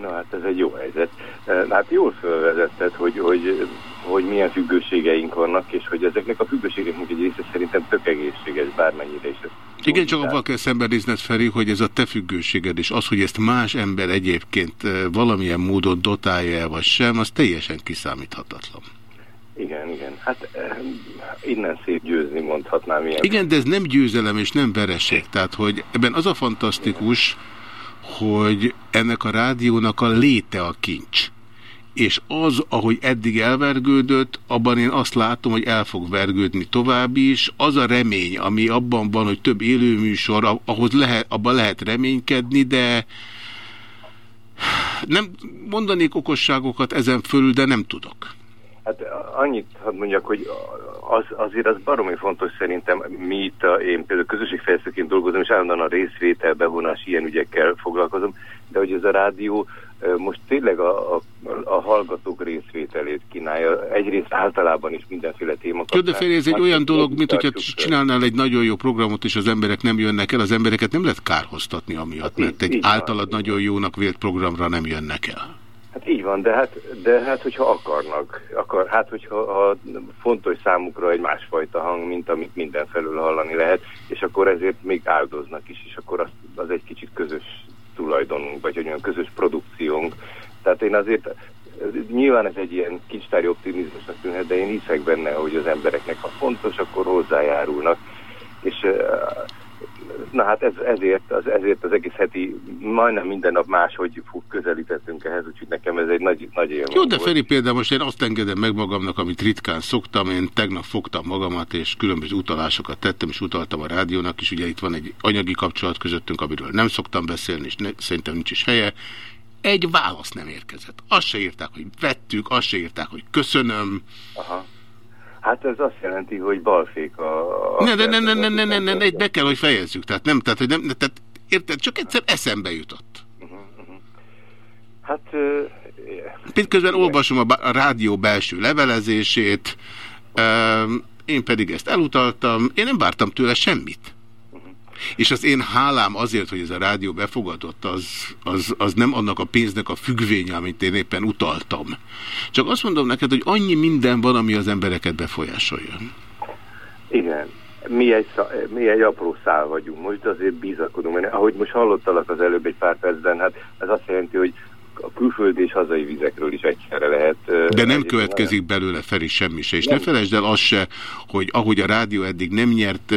Na hát ez egy jó helyzet. Eh, Hát jól felvezetted, hogy, hogy, hogy milyen függőségeink vannak, és hogy ezeknek a függőségeknek egy része szerintem tök egészséges, bármennyire is. ez Igen, csak abban kell szembenézned, Feri, hogy ez a te függőséged, és az, hogy ezt más ember egyébként eh, valamilyen módon dotálja el, vagy sem, az teljesen kiszámíthatatlan. Igen, igen. Hát eh, innen szép győzni mondhatnám ilyen. Igen, de ez nem győzelem és nem vereség. Tehát, hogy ebben az a fantasztikus, hogy ennek a rádiónak a léte a kincs. És az, ahogy eddig elvergődött, abban én azt látom, hogy el fog vergődni tovább is. Az a remény, ami abban van, hogy több élőműsor, ah- ahhoz lehet, abban lehet reménykedni, de nem mondanék okosságokat ezen fölül, de nem tudok. Hát annyit hadd mondjak, hogy az, azért az baromi fontos szerintem, mi itt, a, én például közösségfejlesztőként dolgozom, és állandóan a részvétel, bevonás, ilyen ügyekkel foglalkozom, de hogy ez a rádió most tényleg a, a, a hallgatók részvételét kínálja, egyrészt általában is mindenféle témakat. Jó, de Feri, ez egy olyan dolog, mint hogyha csinálnál egy nagyon jó programot, és az emberek nem jönnek el, az embereket nem lehet kárhoztatni amiatt, mert egy általad nagyon jónak vélt programra nem jönnek el. Hát így van, de hát, de hát hogyha akarnak, akar, hát hogyha ha fontos számukra egy másfajta hang, mint amit mindenfelől hallani lehet, és akkor ezért még áldoznak is, és akkor az, az egy kicsit közös tulajdonunk, vagy olyan közös produkciónk. Tehát én azért, nyilván ez egy ilyen kincstári optimizmusnak tűnhet, de én hiszek benne, hogy az embereknek, ha fontos, akkor hozzájárulnak. És na hát ez, ezért, az, ezért az egész heti, majdnem minden nap máshogy közelítettünk ehhez, úgyhogy nekem ez egy nagy, nagy élmény Jó, de volt. Feri például most én azt engedem meg magamnak, amit ritkán szoktam, én tegnap fogtam magamat, és különböző utalásokat tettem, és utaltam a rádiónak is, ugye itt van egy anyagi kapcsolat közöttünk, amiről nem szoktam beszélni, és ne, szerintem nincs is helye. Egy válasz nem érkezett. Azt se írták, hogy vettük, azt se írták, hogy köszönöm. Aha. Hát ez azt jelenti, hogy balfék a... a ne, de ne, ne, ne, ne, ne, ne, nem, be kell, hogy fejezzük. Tehát nem, tehát, hogy nem, tehát érted, csak egyszer eszembe jutott. Uh. Hát... Uh, Közben olvasom a, a rádió belső levelezését, uh, én pedig ezt elutaltam, én nem vártam tőle semmit. És az én hálám azért, hogy ez a rádió befogadott, az, az, az nem annak a pénznek a függvénye, amit én éppen utaltam. Csak azt mondom neked, hogy annyi minden van, ami az embereket befolyásolja. Igen. Mi egy, mi egy apró szál vagyunk most, azért bízakodunk. Mert ahogy most hallottalak az előbb egy pár percben, hát ez azt jelenti, hogy a külföldi és hazai vizekről is egyszerre lehet De nem következik belőle Feri semmi se. És ne felejtsd el azt se, hogy ahogy a rádió eddig nem nyert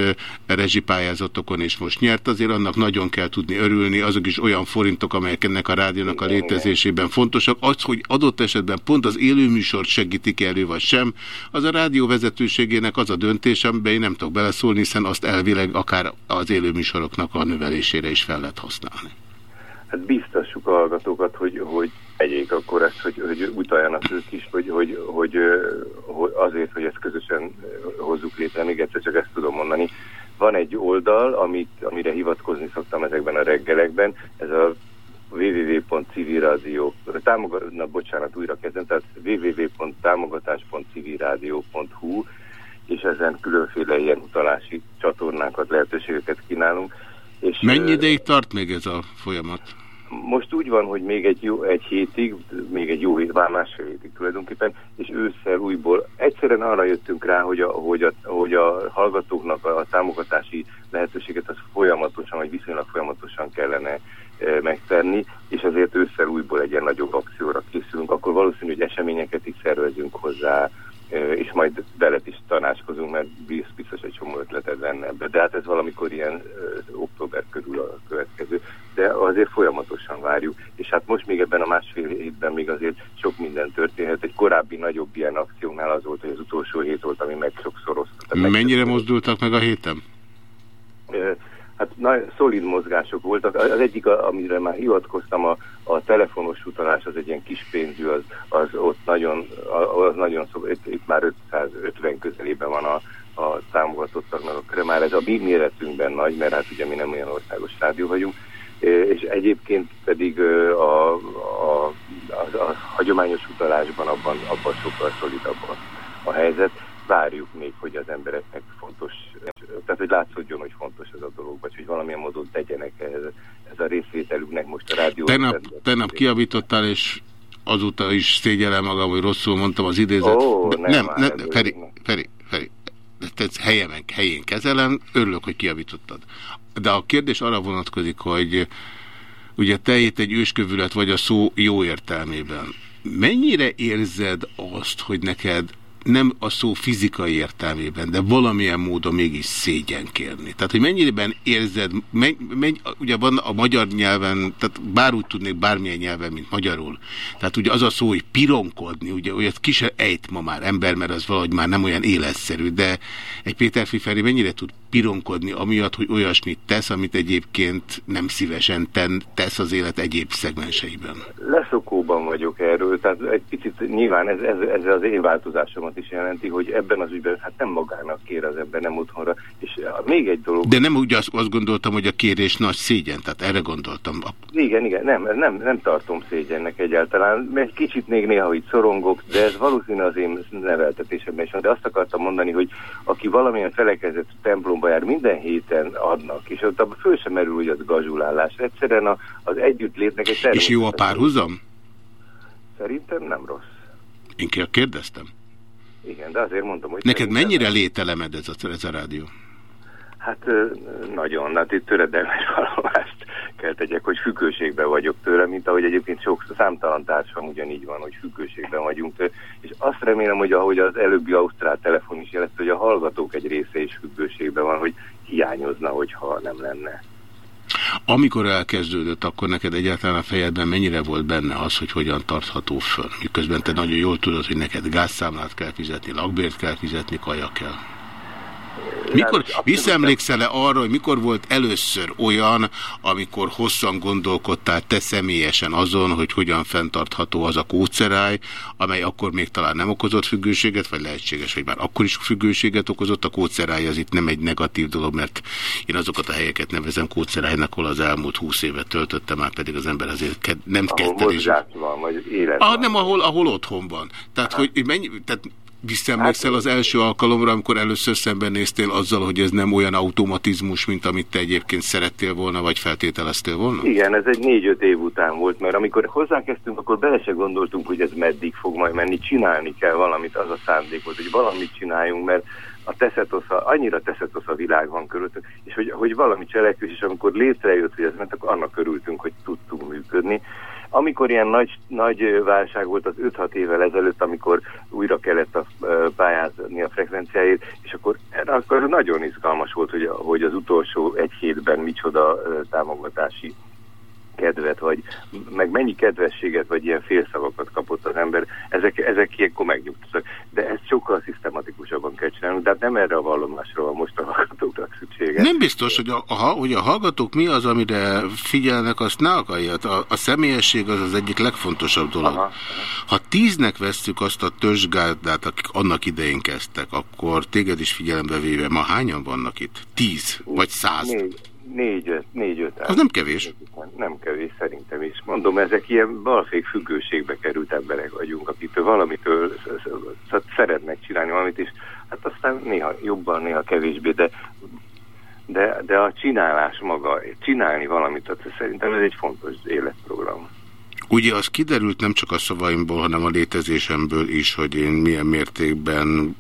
rezsipályázatokon, és most nyert, azért annak nagyon kell tudni örülni, azok is olyan forintok, amelyek ennek a rádiónak a létezésében fontosak. Az, hogy adott esetben pont az élőműsort segítik elő, vagy sem, az a rádió vezetőségének az a döntés, amiben én nem tudok beleszólni, hiszen azt elvileg akár az élőműsoroknak a növelésére is fel lehet használni. Hát biztassuk a hallgatókat, hogy, hogy tegyék akkor ezt, hogy, hogy utaljanak ők is, hogy, hogy, hogy, hogy azért, hogy ezt közösen hozzuk létre, még egyszer csak ezt tudom mondani. Van egy oldal, amit, amire hivatkozni szoktam ezekben a reggelekben, ez a www.civilradio, támogat, na bocsánat, újra kezdem, tehát www.támogatás.civilradio.hu és ezen különféle ilyen utalási csatornákat, lehetőségeket kínálunk. És, Mennyi ideig tart még ez a folyamat? Most úgy van, hogy még egy, jó, egy hétig, még egy jó hét, már másfél hétig tulajdonképpen, és ősszel újból egyszerűen arra jöttünk rá, hogy a, hogy a, hogy a hallgatóknak a, a támogatási lehetőséget az folyamatosan, vagy viszonylag folyamatosan kellene e, megtenni, és ezért ősszel újból egy ilyen nagyobb akcióra készülünk, akkor valószínű, hogy eseményeket is szervezünk hozzá, e, és majd veled is tanácskozunk, mert biz- biztos egy csomó ötleted lenne ebbe. De hát ez valamikor ilyen ö, október körül a következő. De azért folyamatosan várjuk. És hát most még ebben a másfél hétben még azért sok minden történhet. Egy korábbi nagyobb ilyen akciónál az volt, hogy az utolsó hét volt, ami meg sokszorozta. Mennyire mozdultak meg a héten? Hát nagy, szolid mozgások voltak. Az egyik, amire már hivatkoztam, a, a telefonos utalás, az egy ilyen kis pénzű, az, az ott nagyon, az nagyon szó, itt, itt már 550 közelében van a, a támogatottaknak a köre. Már ez a mi méretünkben nagy, mert hát ugye mi nem olyan országos rádió vagyunk, és egyébként pedig a, a, a, a hagyományos utalásban abban, abban sokkal szolidabb a, helyzet. Várjuk még, hogy az embereknek fontos, tehát hogy látszódjon, hogy fontos ez a dolog, vagy hogy valamilyen módon tegyenek ehhez, ez a részvételüknek most a rádió. Tegnap, tegnap kiavítottál, és azóta is szégyellem magam, hogy rosszul mondtam az idézet. Ó, nem nem, nem, ebből Feri, Feri, Feri, helyemen, helyén kezelem, örülök, hogy kiavítottad. De a kérdés arra vonatkozik, hogy ugye te itt egy őskövület vagy a szó jó értelmében. Mennyire érzed azt, hogy neked nem a szó fizikai értelmében, de valamilyen módon mégis szégyen kérni. Tehát, hogy mennyiben érzed, menny, menny, ugye van a magyar nyelven, tehát bár úgy tudnék bármilyen nyelven, mint magyarul. Tehát ugye az a szó, hogy pironkodni, ugye olyat ki se ejt ma már ember, mert az valahogy már nem olyan életszerű, de egy Péter Fiferi mennyire tud pironkodni amiatt, hogy olyasmit tesz, amit egyébként nem szívesen ten, tesz az élet egyéb szegmenseiben. Leszokóban vagyok erről, tehát egy picit nyilván ez, ez, ez az én változásomat is jelenti, hogy ebben az ügyben hát nem magának kér az ember, nem otthonra. És még egy dolog, De nem úgy azt, azt gondoltam, hogy a kérés nagy szégyen, tehát erre gondoltam. Igen, igen, nem, nem, nem tartom szégyennek egyáltalán, mert kicsit még néha itt szorongok, de ez valószínű az én neveltetésemben is van, de azt akartam mondani, hogy aki valamilyen felekezett templomba jár, minden héten adnak, és ott abban föl sem merül, hogy az gazsulálás. Egyszerűen a, az együttlétnek egy És jó a párhuzam? Szerintem nem rossz. Én kérdeztem. Igen, de azért mondom, hogy Neked mennyire lételemed ez a, ez a rádió? Hát nagyon, hát itt töredelmes [LAUGHS] vallomást kell tegyek, hogy függőségben vagyok tőle, mint ahogy egyébként sok számtalan társam ugyanígy van, hogy függőségben vagyunk tőle. És azt remélem, hogy ahogy az előbbi ausztrál telefon is jelezte, hogy a hallgatók egy része is függőségben van, hogy hiányozna, hogyha nem lenne. Amikor elkezdődött, akkor neked egyáltalán a fejedben mennyire volt benne az, hogy hogyan tartható föl? Miközben te nagyon jól tudod, hogy neked gázszámlát kell fizetni, lakbért kell fizetni, kaja kell. Mikor visszaemlékszel-e arra, hogy mikor volt először olyan, amikor hosszan gondolkodtál te személyesen azon, hogy hogyan fenntartható az a kóceráj, amely akkor még talán nem okozott függőséget, vagy lehetséges, hogy már akkor is függőséget okozott. A kóceráj az itt nem egy negatív dolog, mert én azokat a helyeket nevezem kócerájnak, ahol az elmúlt húsz évet töltöttem, már pedig az ember azért ke nem Ahol kettelés. van, vagy élet Ah, van. nem, ahol, ahol otthon van. Tehát, hogy mennyi, tehát visszaemlékszel az első alkalomra, amikor először szembenéztél azzal, hogy ez nem olyan automatizmus, mint amit te egyébként szerettél volna, vagy feltételeztél volna? Igen, ez egy négy-öt év után volt, mert amikor hozzákezdtünk, akkor bele se gondoltunk, hogy ez meddig fog majd menni, csinálni kell valamit, az a szándék volt, hogy valamit csináljunk, mert a teszetosza, annyira teszetosza a világ van körülöttünk, és hogy, hogy valami cselekvés, és amikor létrejött, hogy ez ment, akkor annak örültünk, hogy tudtunk működni. Amikor ilyen nagy, nagy válság volt az 5-6 évvel ezelőtt, amikor újra kellett a, pályázni a frekvenciáért, és akkor, akkor nagyon izgalmas volt, hogy, hogy az utolsó egy hétben micsoda támogatási kedvet, vagy meg mennyi kedvességet, vagy ilyen félszavakat kapott az ember, ezek, ezek ilyenkor megnyugtattak. De ezt sokkal szisztematikusabban kell csinálnunk, de hát nem erre a vallomásra van most a hallgatóknak szüksége. Nem biztos, hogy a, a, hogy a hallgatók mi az, amire figyelnek, azt ne akarják. A, a személyesség az az egyik legfontosabb dolog. Aha. Ha tíznek vesszük azt a törzsgárdát, akik annak idején kezdtek, akkor téged is figyelembe véve, ma hányan vannak itt? Tíz? Vagy száz? Négy, négy, öt, négy. Az nem kevés. Nem kevés szerintem is. Mondom, ezek ilyen balfék függőségbe került emberek vagyunk, akitől valamitől sz- sz- sz- szeretnek csinálni valamit, és hát aztán néha jobban, néha kevésbé, de de, de a csinálás maga, csinálni valamit, az szerintem ez egy fontos életprogram. Ugye az kiderült nem csak a szavaimból, hanem a létezésemből is, hogy én milyen mértékben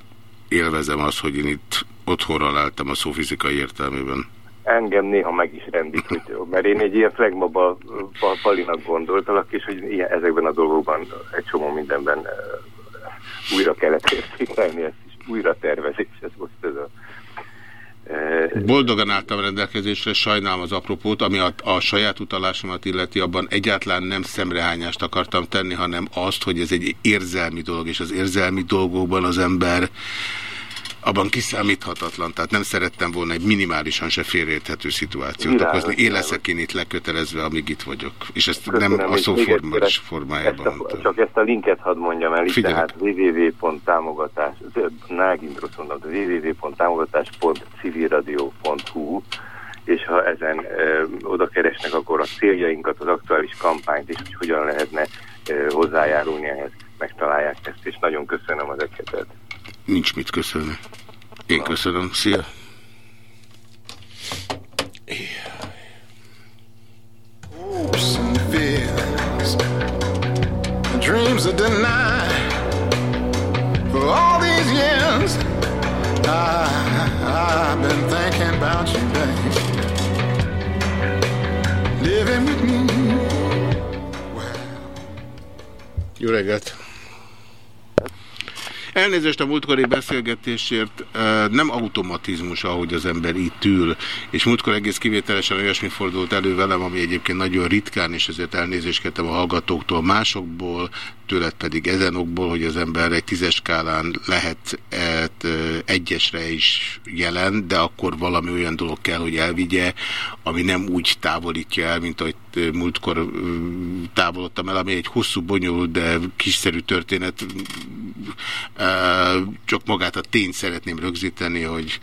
élvezem azt, hogy én itt otthonra álltam a szó fizikai értelmében. Engem néha meg is rendít, hogy, mert én egy ilyen flegmaba pa- palinak gondoltalak, és hogy ilyen, ezekben a dolgokban egy csomó mindenben uh, újra kellett értékelni, ezt is újra tervezés, ez most ez a Boldogan álltam rendelkezésre, sajnálom az apropót, ami a, a saját utalásomat illeti, abban egyáltalán nem szemrehányást akartam tenni, hanem azt, hogy ez egy érzelmi dolog, és az érzelmi dolgokban az ember abban kiszámíthatatlan, tehát nem szerettem volna egy minimálisan se félreérthető szituációt Világos, okozni. Én leszek én itt lekötelezve, amíg itt vagyok. És ezt Köszönöm, nem a és szó még formális egyszer formájában ezt a, mondtam. Csak ezt a linket hadd mondjam el, itt Figyelek. tehát www.támogatás, Nágindrosz mondom, www.támogatás.civilradio.hu és ha ezen ö, oda keresnek, akkor a céljainkat, az aktuális kampányt, és hogy hogyan lehetne ö, hozzájárulni ehhez, megtalálják ezt, és nagyon köszönöm az eketet. Nincs mit köszönni. Én köszönöm. Szia! hopes and fears, dreams are denied for all these years. I, I've been thinking about you, babe. Living with me. Jó reggelt! Elnézést a múltkori beszélgetésért, nem automatizmus, ahogy az ember itt ül, és múltkor egész kivételesen olyasmi fordult elő velem, ami egyébként nagyon ritkán, és ezért elnézést kértem a hallgatóktól másokból, tőled pedig ezen okból, hogy az ember egy tízes skálán lehet eh, egyesre is jelen, de akkor valami olyan dolog kell, hogy elvigye, ami nem úgy távolítja el, mint ahogy múltkor távolodtam el, ami egy hosszú, bonyolult, de kiszerű történet. Csak magát a tényt szeretném rögzíteni, hogy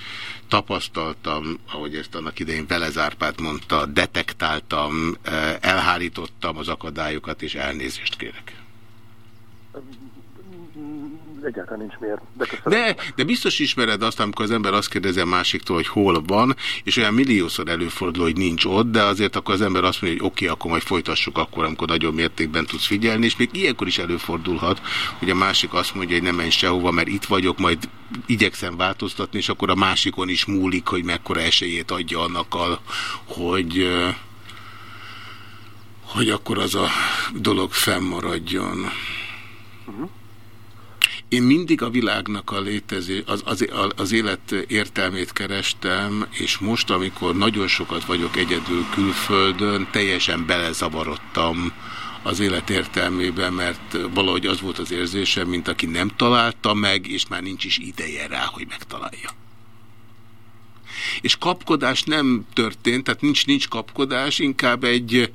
tapasztaltam, ahogy ezt annak idején Velezárpát mondta, detektáltam, elhárítottam az akadályokat, és elnézést kérek. Egyáltalán nincs miért. De. De, de biztos ismered azt, amikor az ember azt kérdezi a másiktól, hogy hol van, és olyan milliószor előfordul, hogy nincs ott, de azért akkor az ember azt mondja, hogy oké, akkor majd folytassuk akkor, amikor nagyon mértékben tudsz figyelni, és még ilyenkor is előfordulhat, hogy a másik azt mondja, hogy nem menj sehova, mert itt vagyok, majd igyekszem változtatni, és akkor a másikon is múlik, hogy mekkora esélyét adja annak, a, hogy hogy akkor az a dolog fennmaradjon. Én mindig a világnak a létező, az, az, az élet értelmét kerestem, és most, amikor nagyon sokat vagyok egyedül külföldön, teljesen belezavarodtam az élet értelmébe, mert valahogy az volt az érzésem, mint aki nem találta meg, és már nincs is ideje rá, hogy megtalálja. És kapkodás nem történt, tehát nincs, nincs kapkodás, inkább egy,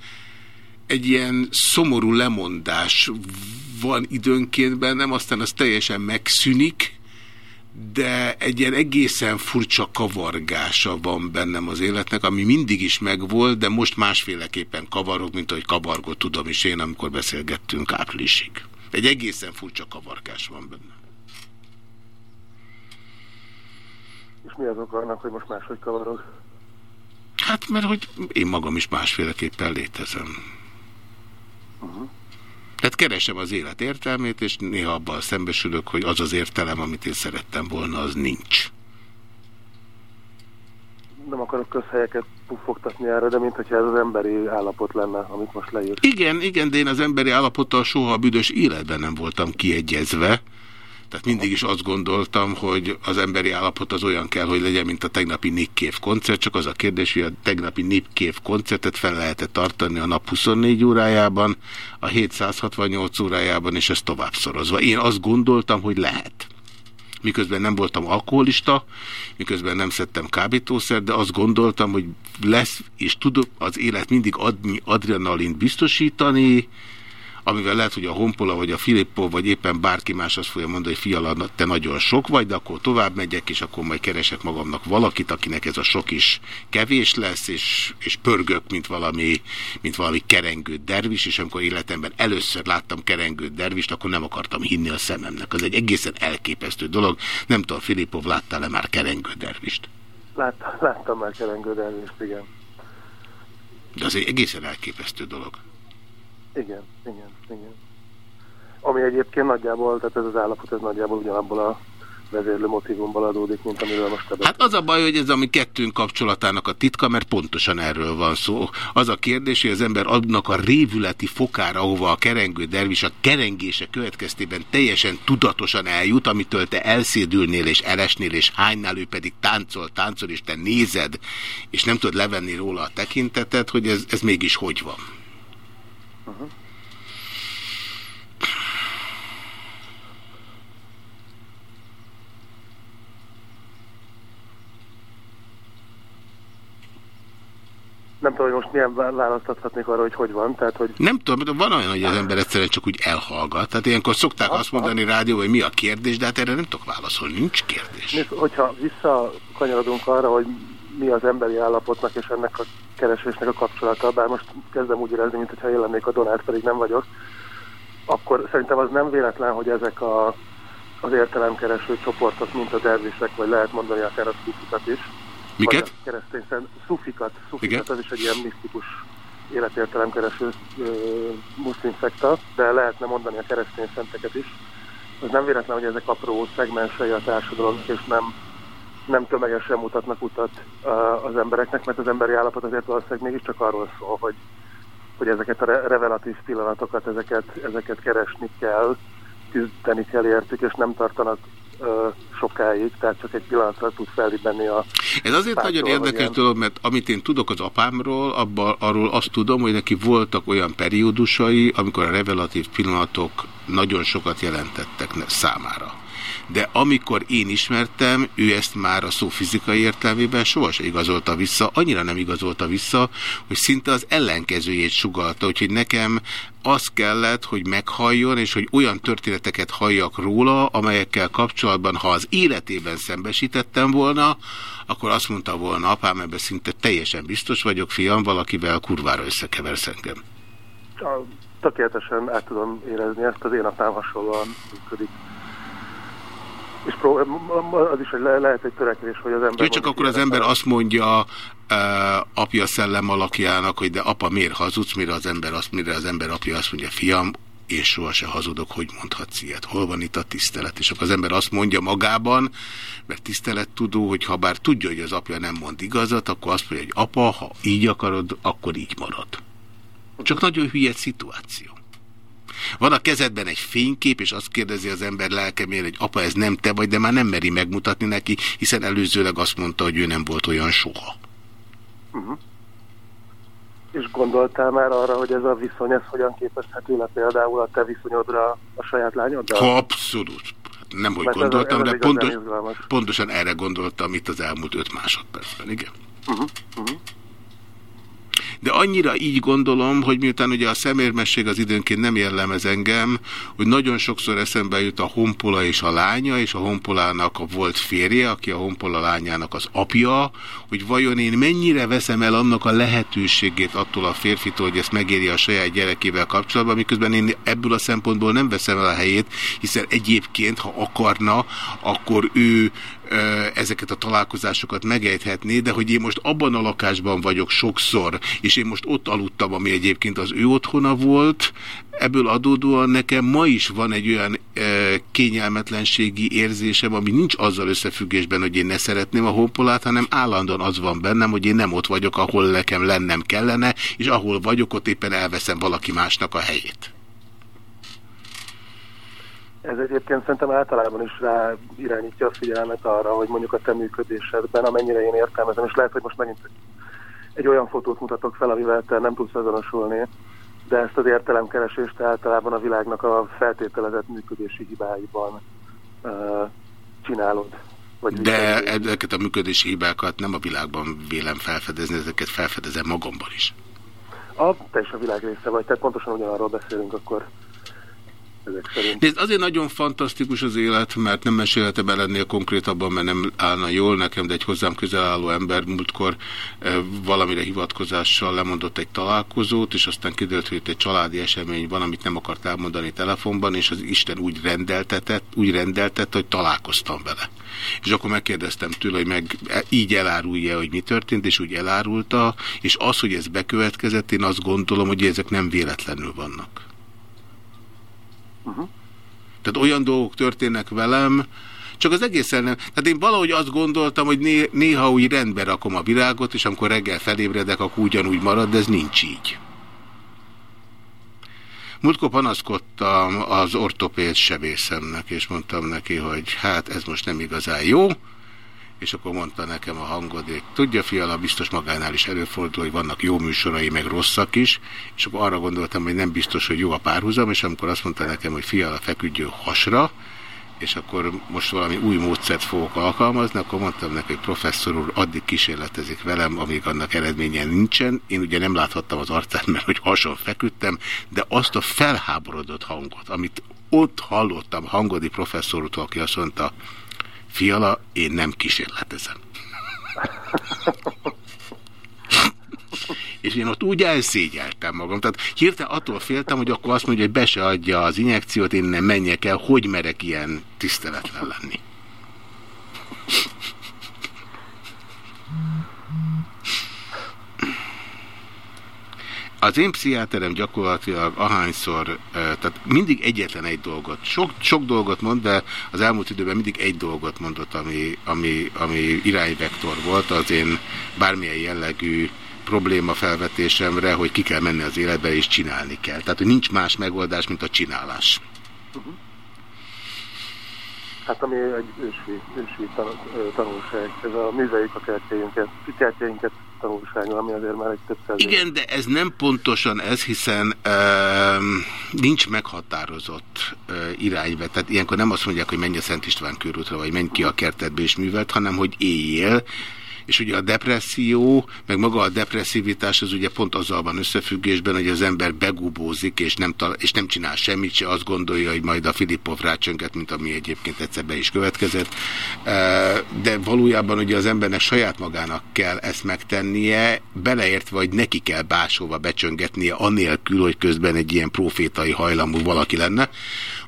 egy ilyen szomorú lemondás van időnként bennem, aztán az teljesen megszűnik, de egy ilyen egészen furcsa kavargása van bennem az életnek, ami mindig is megvolt, de most másféleképpen kavarok, mint ahogy kavargott tudom is én, amikor beszélgettünk áprilisig. Egy egészen furcsa kavargás van bennem. És mi az oka annak, hogy most máshogy kavarog? Hát, mert hogy én magam is másféleképpen létezem. Uh-huh. Tehát keresem az élet értelmét, és néha abban szembesülök, hogy az az értelem, amit én szerettem volna, az nincs. nem akarok közhelyeket puffogtatni erre, de mint hogyha ez az emberi állapot lenne, amit most leírt. Igen, igen, de én az emberi állapottal soha a büdös életben nem voltam kiegyezve. Tehát mindig is azt gondoltam, hogy az emberi állapot az olyan kell, hogy legyen, mint a tegnapi Nick koncert, csak az a kérdés, hogy a tegnapi Nick koncertet fel lehet -e tartani a nap 24 órájában, a 768 órájában, és ez tovább szorozva. Én azt gondoltam, hogy lehet miközben nem voltam alkoholista, miközben nem szedtem kábítószer, de azt gondoltam, hogy lesz, és tud az élet mindig adni adrenalint biztosítani, amivel lehet, hogy a Honpola, vagy a Filippo, vagy éppen bárki más azt fogja mondani, hogy fiala, te nagyon sok vagy, de akkor tovább megyek, és akkor majd keresek magamnak valakit, akinek ez a sok is kevés lesz, és, és pörgök, mint valami, mint valami kerengő dervis, és amikor életemben először láttam kerengő dervist, akkor nem akartam hinni a szememnek. Az egy egészen elképesztő dolog. Nem tudom, Filippov, láttál-e már kerengő dervist? Lát, láttam már kerengő dervist, igen. De az egy egészen elképesztő dolog. Igen, igen, igen. Ami egyébként nagyjából, tehát ez az állapot, ez nagyjából ugyanabból a vezérlő motivumból adódik, mint amiről most te Hát az a baj, hogy ez a mi kettőnk kapcsolatának a titka, mert pontosan erről van szó. Az a kérdés, hogy az ember annak a révületi fokára, ahova a kerengő dervis a kerengése következtében teljesen tudatosan eljut, amitől te elszédülnél és elesnél, és hánynál ő pedig táncol, táncol, és te nézed, és nem tudod levenni róla a tekintetet, hogy ez, ez mégis hogy van. Uh-huh. Nem tudom, hogy most milyen választ adhatnék arra, hogy hogy van, tehát hogy... Nem tudom, de van olyan, hogy az ember [COUGHS] egyszerűen csak úgy elhallgat. Tehát ilyenkor szokták azt mondani rádió, hogy mi a kérdés, de hát erre nem tudok válaszolni, nincs kérdés. Nézd, hogyha visszakanyarodunk arra, hogy mi az emberi állapotnak és ennek a keresésnek a kapcsolata, bár most kezdem úgy érezni, mintha én lennék a Donát, pedig nem vagyok, akkor szerintem az nem véletlen, hogy ezek a, az értelemkereső csoportok, mint a dervisek, vagy lehet mondani akár a szufikat is. Miket? Keresztény szent, szufikat, szufikat az is egy ilyen misztikus életértelemkereső ö, muszlim szekta, de lehetne mondani a keresztény szenteket is. Az nem véletlen, hogy ezek apró szegmensei a társadalomnak, és nem nem tömegesen mutatnak utat az embereknek, mert az emberi állapot azért valószínűleg mégiscsak arról szól, hogy, hogy ezeket a re revelatív pillanatokat, ezeket, ezeket keresni kell, küzdeni kell értük, és nem tartanak sokáig, tehát csak egy pillanatra tud felribbenni a... Ez azért nagyon érdekes dolog, mert amit én tudok az apámról, abban, arról azt tudom, hogy neki voltak olyan periódusai, amikor a revelatív pillanatok nagyon sokat jelentettek számára de amikor én ismertem, ő ezt már a szó fizikai értelmében sohasem igazolta vissza, annyira nem igazolta vissza, hogy szinte az ellenkezőjét sugalta, úgyhogy nekem az kellett, hogy meghalljon, és hogy olyan történeteket halljak róla, amelyekkel kapcsolatban, ha az életében szembesítettem volna, akkor azt mondta volna apám, ebben szinte teljesen biztos vagyok, fiam, valakivel kurvára összekeversz engem. Tökéletesen el tudom érezni ezt, az én apám hasonlóan működik és az is hogy le lehet egy törekvés, hogy az ember... Jó, csak akkor az ember azt mondja uh, apja szellem alakjának, hogy de apa miért hazudsz, mire az ember azt, mire az ember apja azt mondja, fiam, én sohasem hazudok, hogy mondhatsz ilyet. Hol van itt a tisztelet? És akkor az ember azt mondja magában, mert tisztelet tudó, hogy ha bár tudja, hogy az apja nem mond igazat, akkor azt mondja, hogy apa, ha így akarod, akkor így marad. Csak nagyon hülye szituáció. Van a kezedben egy fénykép, és azt kérdezi az ember lelkemért, hogy apa, ez nem te vagy, de már nem meri megmutatni neki, hiszen előzőleg azt mondta, hogy ő nem volt olyan soha. Uh -huh. És gondoltál már arra, hogy ez a viszony, ez hogyan képezhető le például a te viszonyodra a saját lányoddal? Abszolút. Nem, hogy Mert gondoltam, ez, ez de pontos, pontosan erre gondoltam itt az elmúlt öt másodpercben, igen. Uh -huh. Uh -huh de annyira így gondolom, hogy miután ugye a szemérmesség az időnként nem jellemez engem, hogy nagyon sokszor eszembe jut a honpola és a lánya, és a honpolának a volt férje, aki a honpola lányának az apja, hogy vajon én mennyire veszem el annak a lehetőségét attól a férfitól, hogy ezt megéri a saját gyerekével kapcsolatban, miközben én ebből a szempontból nem veszem el a helyét, hiszen egyébként, ha akarna, akkor ő ezeket a találkozásokat megejthetné, de hogy én most abban a lakásban vagyok sokszor, és én most ott aludtam, ami egyébként az ő otthona volt, ebből adódóan nekem ma is van egy olyan e, kényelmetlenségi érzésem, ami nincs azzal összefüggésben, hogy én ne szeretném a honpolát, hanem állandóan az van bennem, hogy én nem ott vagyok, ahol nekem lennem kellene, és ahol vagyok, ott éppen elveszem valaki másnak a helyét. Ez egyébként szerintem általában is rá irányítja a figyelmet arra, hogy mondjuk a te működésedben, amennyire én értelmezem, és lehet, hogy most megint egy olyan fotót mutatok fel, amivel te nem tudsz azonosulni, de ezt az értelemkeresést általában a világnak a feltételezett működési hibáiban uh, csinálod. Vagy De ezeket a működési hibákat nem a világban vélem felfedezni, ezeket felfedezem magamban is. A, te is a világ része vagy, tehát pontosan ugyanarról beszélünk, akkor ezek szerint. Nézd, azért nagyon fantasztikus az élet, mert nem mesélhetem el ennél konkrétabban, mert nem állna jól nekem, de egy hozzám közel álló ember múltkor e, valamire hivatkozással lemondott egy találkozót, és aztán kiderült, hogy egy családi esemény van, amit nem akart elmondani telefonban, és az Isten úgy rendeltetett, úgy rendeltett, hogy találkoztam vele. És akkor megkérdeztem tőle, hogy meg e, így elárulja, hogy mi történt, és úgy elárulta, és az, hogy ez bekövetkezett, én azt gondolom, hogy ezek nem véletlenül vannak. Uh-huh. Tehát olyan dolgok történnek velem, csak az egészen nem. Tehát én valahogy azt gondoltam, hogy né néha úgy rendbe rakom a világot, és amikor reggel felébredek, akkor ugyanúgy marad, de ez nincs így. Múltkor panaszkodtam az ortopéd sebészemnek, és mondtam neki, hogy hát ez most nem igazán jó, és akkor mondta nekem a hangodék, tudja fiala, biztos magánál is előfordul, hogy vannak jó műsorai, meg rosszak is, és akkor arra gondoltam, hogy nem biztos, hogy jó a párhuzam, és amikor azt mondta nekem, hogy fiala, feküdjön hasra, és akkor most valami új módszert fogok alkalmazni, akkor mondtam neki, hogy professzor úr addig kísérletezik velem, amíg annak eredménye nincsen. Én ugye nem láthattam az arcát, mert hogy hason feküdtem, de azt a felháborodott hangot, amit ott hallottam hangodi professzor úrtól, aki azt mondta, Fiala, én nem kísérletezem. És én ott úgy elszégyeltem magam. Tehát hirtelen attól féltem, hogy akkor azt mondja, hogy be se adja az injekciót, én nem menjek el, hogy merek ilyen tiszteletlen lenni. Az én pszichiáterem gyakorlatilag ahányszor, tehát mindig egyetlen egy dolgot, sok, sok dolgot mond, de az elmúlt időben mindig egy dolgot mondott, ami, ami, ami irányvektor volt az én bármilyen jellegű probléma felvetésemre, hogy ki kell menni az életbe és csinálni kell. Tehát, hogy nincs más megoldás, mint a csinálás. Hát ami egy ősvi, ősvi tanulság, ez a műveljük a kertjeinket, kertjeinket tanulsága, ami azért már egy több száz Igen, de ez nem pontosan ez, hiszen uh, nincs meghatározott uh, irányvet. Tehát ilyenkor nem azt mondják, hogy menj a Szent István körútra, vagy menj ki a kertedbe és művelt, hanem hogy éljél, és ugye a depresszió, meg maga a depresszivitás az ugye pont azzal van összefüggésben, hogy az ember begubózik, és nem, és nem csinál semmit, se azt gondolja, hogy majd a Filippov rácsönget, mint ami egyébként egyszer be is következett. De valójában ugye az embernek saját magának kell ezt megtennie, beleértve, hogy neki kell báshova becsöngetnie, anélkül, hogy közben egy ilyen profétai hajlamú valaki lenne.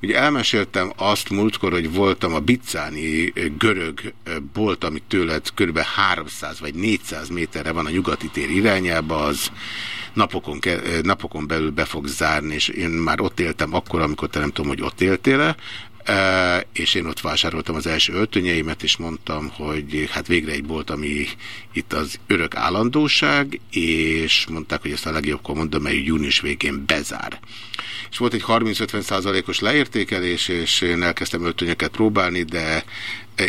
Ugye elmeséltem azt múltkor, hogy voltam a Bicáni görög bolt, amit tőled kb. 300 vagy 400 méterre van a nyugati tér irányába, az napokon, napokon belül be fog zárni, és én már ott éltem akkor, amikor te nem tudom, hogy ott éltél-e, és én ott vásároltam az első öltönyeimet, és mondtam, hogy hát végre egy bolt, ami itt az örök állandóság, és mondták, hogy ezt a legjobbkor mondom, mert június végén bezár. És volt egy 30-50 százalékos leértékelés, és én elkezdtem öltönyöket próbálni, de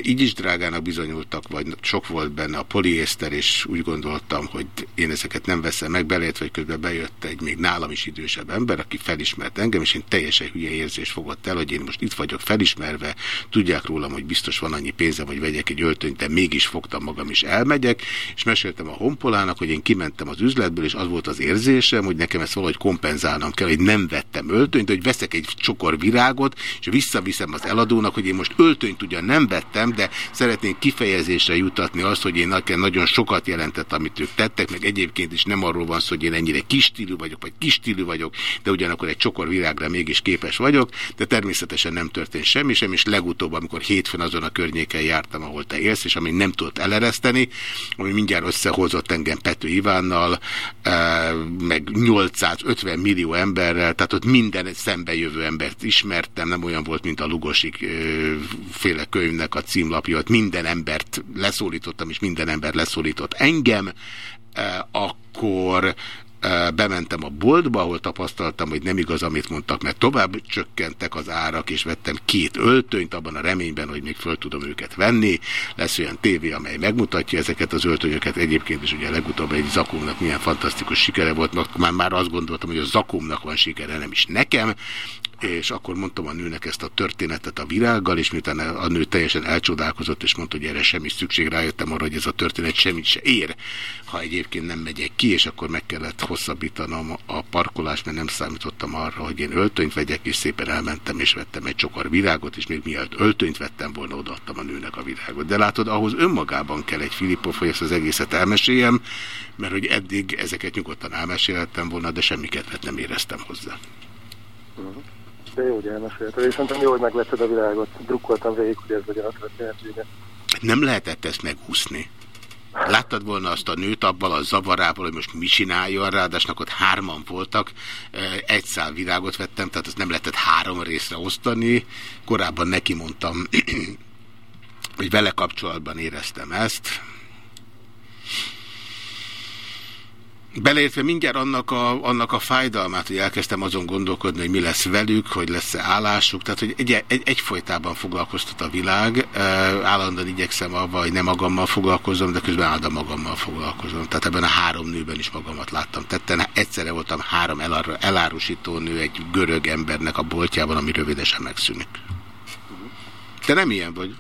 így is drágának bizonyultak, vagy sok volt benne a poliészter, és úgy gondoltam, hogy én ezeket nem veszem meg, belét, vagy közben bejött egy még nálam is idősebb ember, aki felismert engem, és én teljesen hülye érzés fogott el, hogy én most itt vagyok felismerve, tudják rólam, hogy biztos van annyi pénze, vagy vegyek egy öltönyt, de mégis fogtam magam is elmegyek, és meséltem a honpolának, hogy én kimentem az üzletből, és az volt az érzésem, hogy nekem ezt valahogy kompenzálnom kell, hogy nem vettem öltönyt, hogy veszek egy csokor virágot, és visszaviszem az eladónak, hogy én most öltönyt ugyan nem vettem, értem, de szeretnénk kifejezésre jutatni azt, hogy én nekem nagyon sokat jelentett, amit ők tettek, meg egyébként is nem arról van szó, hogy én ennyire kis stílű vagyok, vagy kis stílű vagyok, de ugyanakkor egy csokor virágra mégis képes vagyok, de természetesen nem történt semmi sem, és legutóbb, amikor hétfőn azon a környéken jártam, ahol te élsz, és ami nem tudott elereszteni, ami mindjárt összehozott engem Pető Ivánnal, eh, meg 850 millió emberrel, tehát ott minden szembejövő embert ismertem, nem olyan volt, mint a Lugosik eh, féle könyvnek a címlapja, ott minden embert leszólítottam, és minden ember leszólított engem, eh, akkor eh, bementem a boltba, ahol tapasztaltam, hogy nem igaz, amit mondtak, mert tovább csökkentek az árak, és vettem két öltönyt, abban a reményben, hogy még föl tudom őket venni. Lesz olyan tévé, amely megmutatja ezeket az öltönyöket. Egyébként is ugye legutóbb egy Zakumnak milyen fantasztikus sikere volt, már, már azt gondoltam, hogy a Zakumnak van sikere, nem is nekem és akkor mondtam a nőnek ezt a történetet a virággal, és miután a nő teljesen elcsodálkozott, és mondta, hogy erre semmi szükség, rájöttem arra, hogy ez a történet semmit se ér, ha egyébként nem megyek ki, és akkor meg kellett hosszabbítanom a parkolást, mert nem számítottam arra, hogy én öltönyt vegyek, és szépen elmentem, és vettem egy csokor virágot, és még mielőtt öltönyt vettem volna, odaadtam a nőnek a virágot. De látod, ahhoz önmagában kell egy Filippov, hogy ezt az egészet elmeséljem, mert hogy eddig ezeket nyugodtan elmesélhettem volna, de semmi kedvet nem éreztem hozzá. De jó, hogy elmesélted, és szerintem jó, hogy megvetted a világot. Drukkoltam végig, hogy ez legyen a történet. Nem lehetett ezt megúszni. Láttad volna azt a nőt abban a zavarával, hogy most mit csináljon, ráadásul ott hárman voltak, egy szál virágot vettem, tehát ezt nem lehetett három részre osztani. Korábban neki mondtam, [CLEARS THROAT] hogy vele kapcsolatban éreztem ezt. Beleértve mindjárt annak a, annak a fájdalmát, hogy elkezdtem azon gondolkodni, hogy mi lesz velük, hogy lesz-e állásuk, tehát hogy egy, egy, egyfolytában foglalkoztat a világ, e, állandóan igyekszem avval, hogy nem magammal foglalkozom, de közben állandóan magammal foglalkozom. Tehát ebben a három nőben is magamat láttam. Tetten egyszerre voltam három elár, elárusító nő egy görög embernek a boltjában, ami rövidesen megszűnik. Te nem ilyen vagy?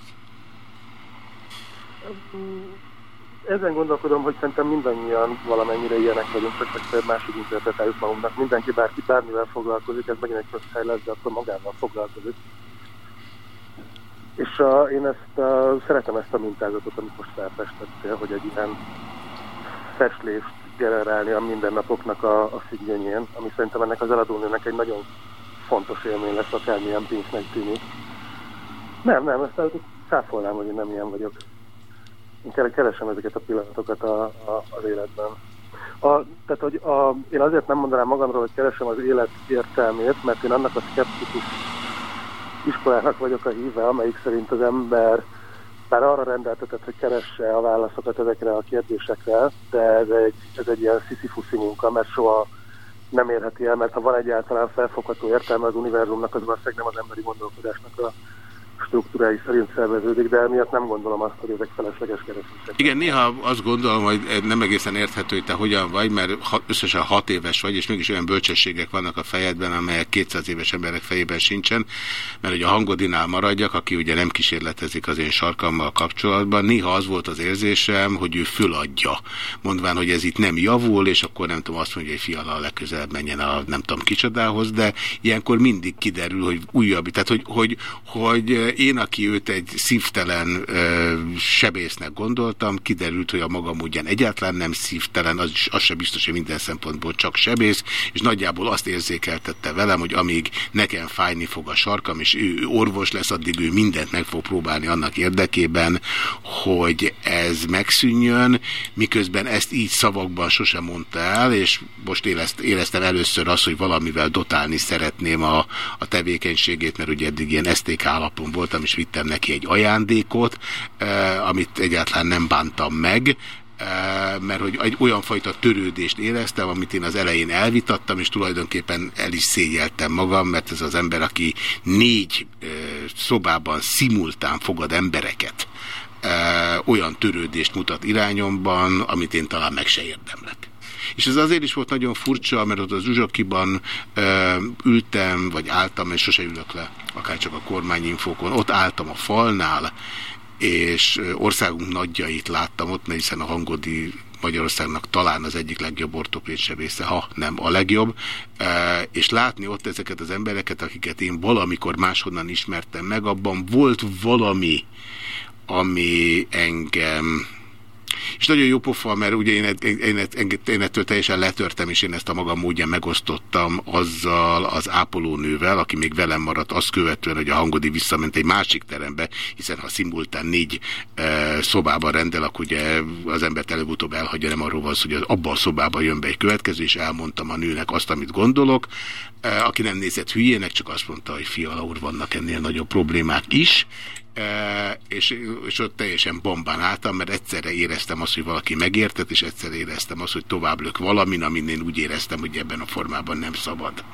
Ezen gondolkodom, hogy szerintem mindannyian valamennyire ilyenek vagyunk, csak egyszer másik interpretáljuk magunknak. Mindenki bárki bármivel foglalkozik, ez megint egy rossz hely lesz, de akkor magával foglalkozik. És uh, én ezt uh, szeretem ezt a mintázatot, amit most felfestettél, hogy egy ilyen festlést generálni a mindennapoknak a, a függönyén, ami szerintem ennek az eladónőnek egy nagyon fontos élmény lesz, akármilyen pénznek tűnik. Nem, nem, ezt cáfolnám, hogy én nem ilyen vagyok. Ke- keresem ezeket a pillanatokat a, a, az életben. A, tehát, hogy a, én azért nem mondanám magamról, hogy keresem az élet értelmét, mert én annak a szkeptikus iskolának vagyok a híve, amelyik szerint az ember bár arra rendeltetett, hogy keresse a válaszokat ezekre a kérdésekre, de ez egy, ez egy ilyen sziszifuszi munka, mert soha nem érheti el, mert ha van egyáltalán felfogható értelme az univerzumnak, az valószínűleg nem az emberi gondolkodásnak a struktúrái szerint szerveződik, de emiatt nem gondolom azt, hogy ezek felesleges keresések. Igen, néha azt gondolom, hogy nem egészen érthető, hogy te hogyan vagy, mert összesen hat éves vagy, és mégis olyan bölcsességek vannak a fejedben, amelyek 200 éves emberek fejében sincsen, mert hogy a hangodinál maradjak, aki ugye nem kísérletezik az én sarkammal kapcsolatban, néha az volt az érzésem, hogy ő föladja, mondván, hogy ez itt nem javul, és akkor nem tudom azt mondja, hogy fiala legközelebb menjen a nem tudom kicsodához, de ilyenkor mindig kiderül, hogy újabb, tehát hogy, hogy, hogy én, aki őt egy szívtelen sebésznek gondoltam, kiderült, hogy a maga módján egyáltalán nem szívtelen, az, az sem biztos, hogy minden szempontból csak sebész, és nagyjából azt érzékeltette velem, hogy amíg nekem fájni fog a sarkam, és ő orvos lesz, addig ő mindent meg fog próbálni annak érdekében, hogy ez megszűnjön, miközben ezt így szavakban sosem mondta el, és most érezt, éreztem először azt, hogy valamivel dotálni szeretném a, a tevékenységét, mert ugye eddig ilyen STK alapon voltam, és vittem neki egy ajándékot, eh, amit egyáltalán nem bántam meg, eh, mert hogy egy olyan fajta törődést éreztem, amit én az elején elvitattam, és tulajdonképpen el is szégyeltem magam, mert ez az ember, aki négy eh, szobában szimultán fogad embereket, olyan törődést mutat irányomban, amit én talán meg se érdemlek. És ez azért is volt nagyon furcsa, mert ott az Uzsokiban ö, ültem, vagy álltam, és sose ülök le, akár csak a kormányinfókon. Ott álltam a falnál, és országunk nagyjait láttam ott, mert hiszen a hangodi Magyarországnak talán az egyik legjobb ortopéd sebésze, ha nem a legjobb, e, és látni ott ezeket az embereket, akiket én valamikor máshonnan ismertem meg, abban volt valami, ami engem és nagyon jó pofa, mert ugye én, én, én, én, ettől teljesen letörtem, és én ezt a magam módján megosztottam azzal az ápolónővel, aki még velem maradt, azt követően, hogy a hangodi visszament egy másik terembe, hiszen ha szimultán négy e, szobában rendel, akkor ugye az embert előbb-utóbb elhagyja, nem arról van szó, hogy abban a szobában jön be egy következő, és elmondtam a nőnek azt, amit gondolok, e, aki nem nézett hülyének, csak azt mondta, hogy fiala úr, vannak ennél nagyobb problémák is, és, és ott teljesen bombán álltam, mert egyszerre éreztem azt, hogy valaki megértett, és egyszerre éreztem azt, hogy tovább lök valamin, amin én úgy éreztem, hogy ebben a formában nem szabad.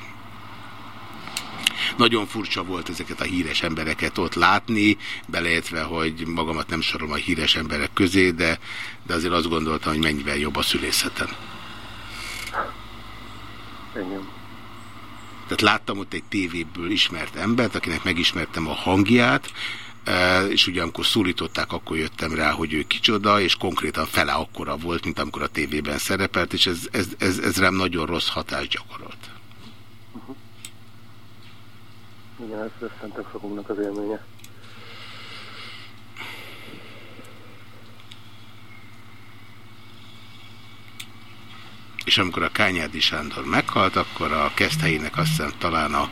Nagyon furcsa volt ezeket a híres embereket ott látni, beleértve, hogy magamat nem sorolom a híres emberek közé, de, de azért azt gondoltam, hogy mennyivel jobb a szülészeten. Igen. Tehát láttam ott egy tévéből ismert embert, akinek megismertem a hangját, és ugye amikor szólították, akkor jöttem rá, hogy ő kicsoda, és konkrétan fele akkora volt, mint amikor a tévében szerepelt, és ez, ez, ez, ez rám nagyon rossz hatást gyakorolt. Igen, ez, ez szerintem sokunknak az élménye. És amikor a Kányádi Sándor meghalt, akkor a Keszthelyének azt hiszem talán a,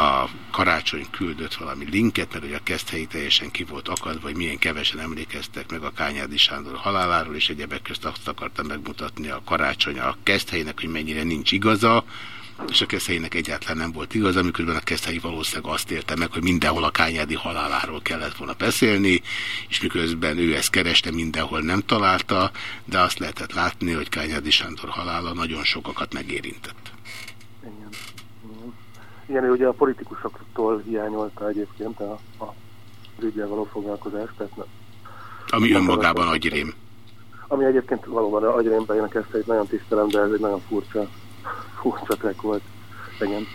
a karácsony küldött valami linket, mert hogy a Keszthelyi teljesen ki volt akadva, vagy milyen kevesen emlékeztek meg a Kányádi Sándor haláláról, és egyebek közt azt akartam megmutatni a karácsony a Keszthelyének, hogy mennyire nincs igaza, és a Keszthelyének egyáltalán nem volt igaz, amikor a Keszthelyi valószínűleg azt érte meg, hogy mindenhol a Kányádi haláláról kellett volna beszélni, és miközben ő ezt kereste, mindenhol nem találta, de azt lehetett látni, hogy Kányádi Sándor halála nagyon sokakat megérintett. Igen. Ő ugye a politikusoktól hiányolta egyébként a, a ügyel való foglalkozást. Tehát ne, Ami önmagában agyrém. ami egyébként valóban agyrémben én ezt egy nagyon tisztelem, de ez egy nagyon furcsa, furcsa track volt. Igen.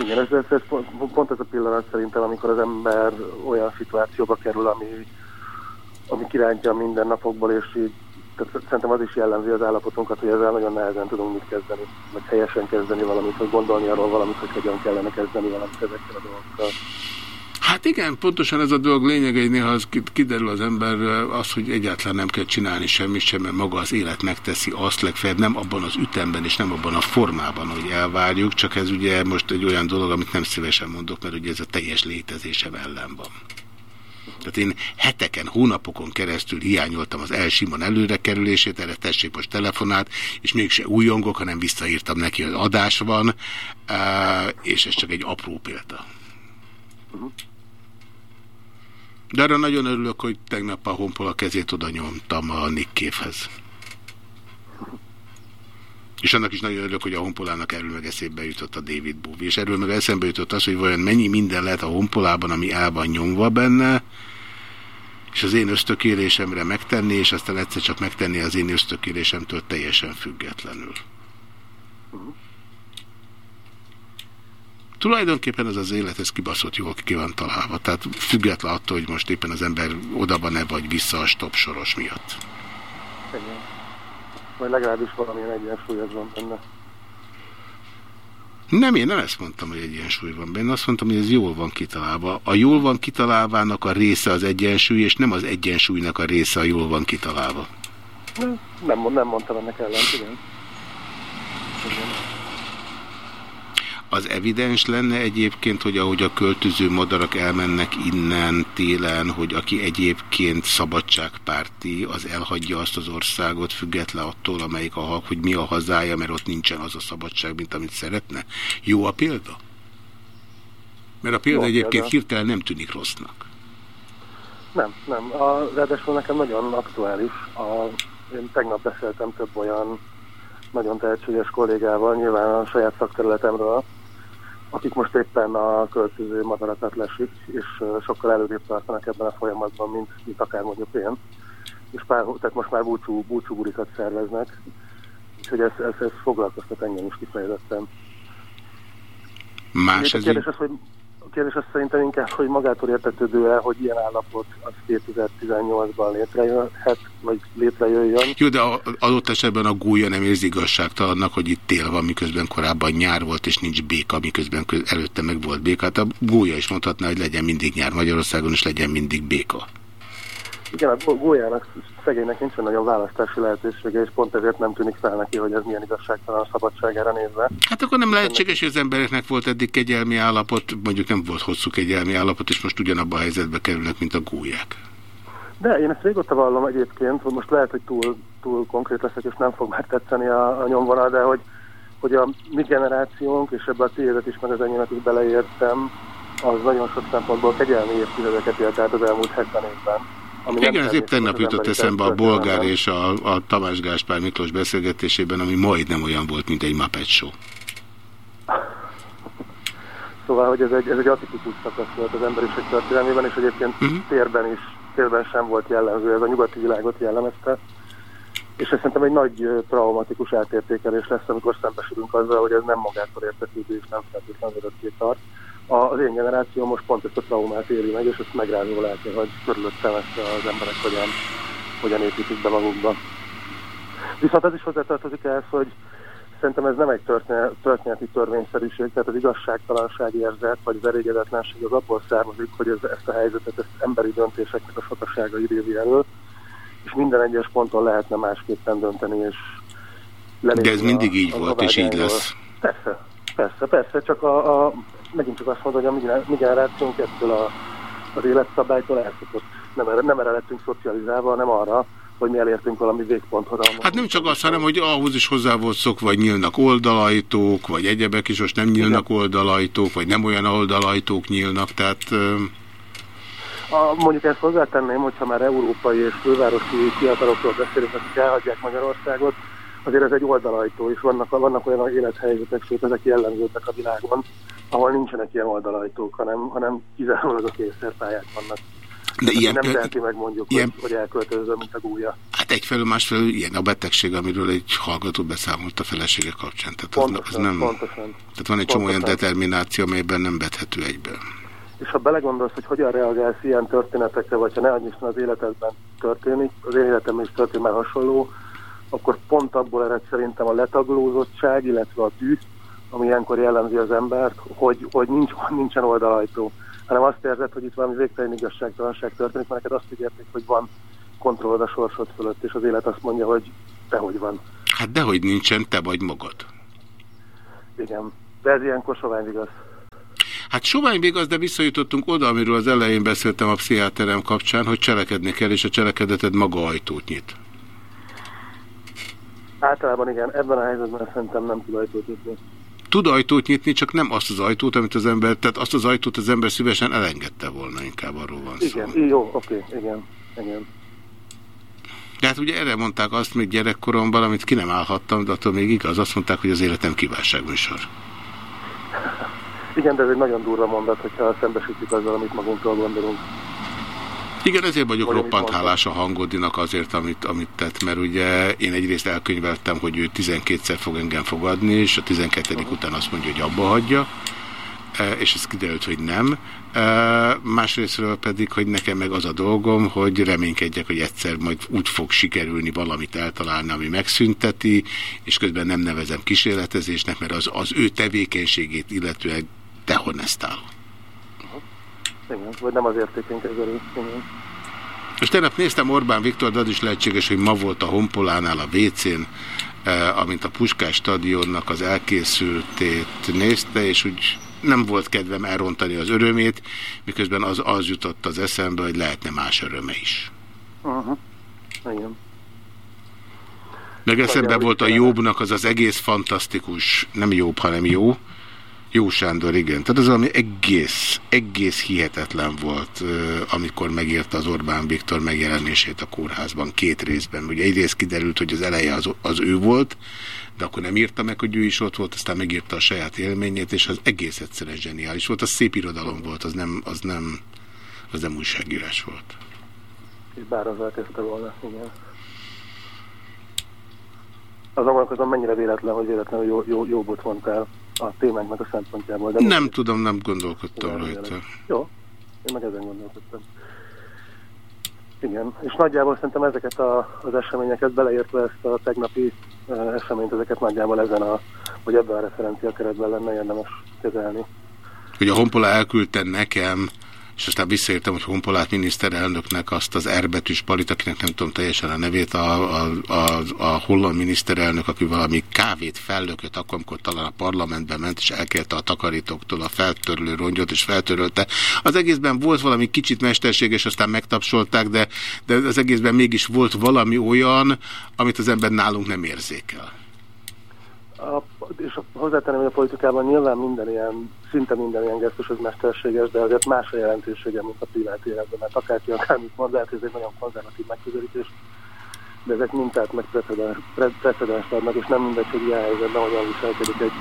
Igen, ez, ez, ez pont, pont ez a pillanat szerintem, amikor az ember olyan szituációba kerül, ami, ami kirántja a mindennapokból, és így szerintem az is jellemzi az állapotunkat, hogy ezzel nagyon nehezen tudunk mit kezdeni, vagy helyesen kezdeni valamit, vagy gondolni arról valamit, hogy hogyan kellene kezdeni valamit ezekkel a dolgokkal. Hát igen, pontosan ez a dolog lényege, hogy néha az kiderül az ember az, hogy egyáltalán nem kell csinálni semmit sem, mert maga az élet megteszi azt legfeljebb, nem abban az ütemben és nem abban a formában, hogy elvárjuk, csak ez ugye most egy olyan dolog, amit nem szívesen mondok, mert ugye ez a teljes létezésem ellen van. Tehát én heteken, hónapokon keresztül hiányoltam az elsimon előre kerülését, erre tessék most telefonát, és mégse újongok, hanem visszaírtam neki, hogy adás van, és ez csak egy apró példa. De arra nagyon örülök, hogy tegnap a honpol a kezét oda nyomtam a Nick Cave-hez. És annak is nagyon örülök, hogy a honpolának erről meg eszébe jutott a David Bowie. És erről meg eszembe jutott az, hogy vajon mennyi minden lehet a honpolában, ami el van nyomva benne, és az én ösztökélésemre megtenni, és aztán egyszer csak megtenni az én ösztökélésemtől teljesen függetlenül. Tulajdonképpen ez az élet, ez kibaszott jól ki van találva. Tehát független attól, hogy most éppen az ember oda van-e vagy vissza a stop soros miatt. Igen. Vagy legalábbis valamilyen egyensúly ez van benne. Nem, én nem ezt mondtam, hogy egyensúly van benne, azt mondtam, hogy ez jól van kitalálva. A jól van kitalálvának a része az egyensúly, és nem az egyensúlynak a része a jól van kitalálva. Nem, nem, mondtam ennek ellen, igen. igen. Az evidens lenne egyébként, hogy ahogy a költöző madarak elmennek innen télen, hogy aki egyébként szabadságpárti, az elhagyja azt az országot, független attól, amelyik a, hogy mi a hazája, mert ott nincsen az a szabadság, mint amit szeretne. Jó a példa? Mert a példa Jó egyébként példa. hirtelen nem tűnik rossznak. Nem, nem. A, ráadásul nekem nagyon aktuális. A, én tegnap beszéltem több olyan nagyon tehetséges kollégával, nyilván a saját szakterületemről, akik most éppen a költöző madarakat lesik, és sokkal előrébb tartanak ebben a folyamatban, mint, mint akár mondjuk én. És pár, tehát most már búcsú, búcsúburikat szerveznek, úgyhogy ez, ez, ez foglalkoztat engem is kifejezetten. Más a kérdés az, hogy, kérdés az szerintem inkább, hogy magától értetődő el, hogy ilyen állapot az 2018-ban létrejöhet, vagy létrejöjjön. Jó, de adott esetben a gúlya nem érzi igazságtalannak, hogy itt tél van, miközben korábban nyár volt, és nincs béka, miközben kö- előtte meg volt béka. Hát a gúlya is mondhatná, hogy legyen mindig nyár Magyarországon, és legyen mindig béka. Igen, a gó- gólyának szegénynek nincsen nagyon választási lehetősége, és pont ezért nem tűnik fel neki, hogy ez milyen igazságtalan a szabadságára nézve. Hát akkor nem lehetséges, hogy az embereknek volt eddig kegyelmi állapot, mondjuk nem volt hosszú kegyelmi állapot, és most ugyanabba a helyzetbe kerülnek, mint a gólyák. De én ezt régóta vallom egyébként, hogy most lehet, hogy túl, túl konkrét leszek, és nem fog már tetszeni a, a nyomvonal, de hogy, hogy a mi generációnk, és ebbe a tiédet is, meg az enyémet is beleértem, az nagyon sok szempontból kegyelmi évtizedeket élt át az elmúlt 70 évben. Ami Igen, ez épp tegnap jutott eszembe a bolgár és a, a Tamás Gáspár Miklós beszélgetésében, ami majdnem olyan volt, mint egy Muppet Show. Szóval, hogy ez egy, ez egy atipikus szakasz volt az emberiség történelmében, és egyébként Mhm. térben is, térben sem volt jellemző, ez a nyugati világot jellemezte. És ez szerintem egy nagy traumatikus átértékelés lesz, amikor szembesülünk azzal, hogy ez nem magától értetődő és nem feltétlenül örökké tart. A, az én generáció most pont ezt a traumát éli meg, és ezt megrázó látni, hogy körülöttem ezt az emberek hogyan, hogyan építik be magukba. Viszont az is hozzátartozik ehhez, hogy szerintem ez nem egy történe- történeti törvényszerűség, tehát az igazságtalanság érzet, vagy az elégedetlenség az abból származik, hogy ez, ezt a helyzetet ezt emberi döntéseknek a sokasága idézi elő, és minden egyes ponton lehetne másképpen dönteni, és De ez mindig így a volt, és így lesz. Persze, persze, persze, csak a, a megint csak azt mondom, hogy a mi gener- mi generációnk ettől a, az életszabálytól elszokott. Nem, erre- nem erre lettünk szocializálva, hanem arra, hogy mi elértünk valami végponthoz. Hát nem csak az, hanem hogy ahhoz is hozzá volt szokva, vagy nyílnak oldalajtók, vagy egyebek is, most nem nyílnak oldalajtók, vagy nem olyan oldalajtók nyílnak, tehát... A, mondjuk ezt hozzátenném, hogyha már európai és fővárosi fiatalokról beszélünk, akik elhagyják Magyarországot, azért ez egy oldalajtó, és vannak, vannak olyan élethelyzetek, sőt ezek jellemzőek a világon, ahol nincsenek ilyen oldalajtók, hanem, hanem kizárólag a kényszerpályák vannak. De ilyen nem teheti meg mondjuk, ilyen- hogy, hogy elköltözöm, mint a gúlya. Hát egyfelől, másfelől ilyen a betegség, amiről egy hallgató beszámolt a felesége kapcsán. Tehát az, az Pontosan, nem, pontosan. tehát van egy csomó olyan Pontosan. determináció, amelyben nem vethető egybe. És ha belegondolsz, hogy hogyan reagálsz ilyen történetekre, vagy ha ne Isten az életedben történik, az én életemben is történt már hasonló, akkor pont abból ered szerintem a letaglózottság, illetve a tű, ami ilyenkor jellemzi az embert, hogy, hogy nincs, nincsen oldalajtó, hanem azt érzed, hogy itt valami végtelen igazságtalanság történik, mert neked azt ígérték, hogy van kontrollod a sorsod fölött, és az élet azt mondja, hogy dehogy van. Hát dehogy nincsen, te vagy magad. Igen. De ez ilyenkor sovány vigasz. Hát sovány még az, de visszajutottunk oda, amiről az elején beszéltem a pszichiáterem kapcsán, hogy cselekedni kell, és a cselekedeted maga ajtót nyit. Általában igen, ebben a helyzetben szerintem nem tud ajtót nyitni. Tud ajtót nyitni, csak nem azt az ajtót, amit az ember, tehát azt az ajtót az ember szívesen elengedte volna, inkább arról van szó. Igen, jó, oké, igen, igen. De hát ugye erre mondták azt még gyerekkoromban, amit ki nem állhattam, de attól még igaz, azt mondták, hogy az életem kívánságműsor. Igen, de ez egy nagyon durva mondat, hogyha szembesítjük azzal, amit magunktól gondolunk. Igen, ezért vagyok Vagy amit roppant hálás a hangodinak azért, amit, amit tett, mert ugye én egyrészt elkönyveltem, hogy ő 12-szer fog engem fogadni, és a 12. után azt mondja, hogy abba hagyja, e, és ez kiderült, hogy nem. E, Másrésztről pedig, hogy nekem meg az a dolgom, hogy reménykedjek, hogy egyszer majd úgy fog sikerülni valamit eltalálni, ami megszünteti, és közben nem nevezem kísérletezésnek, mert az, az ő tevékenységét illetően dehonestál. Igen, vagy nem az értékén kezelő. Igen. És tegnap néztem Orbán Viktor, de az is lehetséges, hogy ma volt a Honpolánál a WC-n, eh, amint a Puskás stadionnak az elkészültét nézte, és úgy nem volt kedvem elrontani az örömét, miközben az, az jutott az eszembe, hogy lehetne más öröme is. Uh-huh. Igen. Meg eszembe volt a. Jobbnak az az egész fantasztikus, nem Jobb, hanem jó, Jó Sándor, igen. Tehát az ami egész, egész hihetetlen volt, amikor megírta az Orbán Viktor megjelenését a kórházban két részben. Ugye egyrészt kiderült, hogy az eleje az, az ő volt, de akkor nem írta meg, hogy ő is ott volt, aztán megírta a saját élményét, és az egész egyszerűen zseniális volt. Az szép irodalom volt, az nem, az nem, az nem újságírás volt. És bár azzal kezdte volna, igen. Azon gondolkozom, mennyire véletlen, hogy véletlenül jó, jó, jó bot mondtál. A témánknak a szempontjából. De Nem tudom, nem gondolkodtam rajta. Jó, én meg ezen gondolkodtam. Igen, és nagyjából szerintem ezeket a, az eseményeket, beleértve ezt a tegnapi uh, eseményt, ezeket nagyjából ezen a, vagy ebben a referencia keretben lenne érdemes kezelni. hogy a Honpola elküldte nekem, és aztán visszaértem, hogy Honpolát miniszterelnöknek azt az erbetűs palit, akinek nem tudom teljesen a nevét, a, a, a, a holland miniszterelnök, aki valami kávét fellökött, akkor, amikor talán a parlamentben ment, és elkérte a takarítóktól a feltörlő rongyot, és feltörölte. Az egészben volt valami kicsit mesterséges, aztán megtapsolták, de, de az egészben mégis volt valami olyan, amit az ember nálunk nem érzékel. A, és a, hozzátenném, hogy a politikában nyilván minden ilyen, szinte minden ilyen gesztus az mesterséges, de azért más a jelentősége, mint a privát életben, mert akárki akármit mond, lehet, hogy ez egy nagyon konzervatív megközelítés, de ezek mintát meg precedens, pre, precedenst adnak, és nem mindegy, hogy ilyen helyzetben hogyan viselkedik egy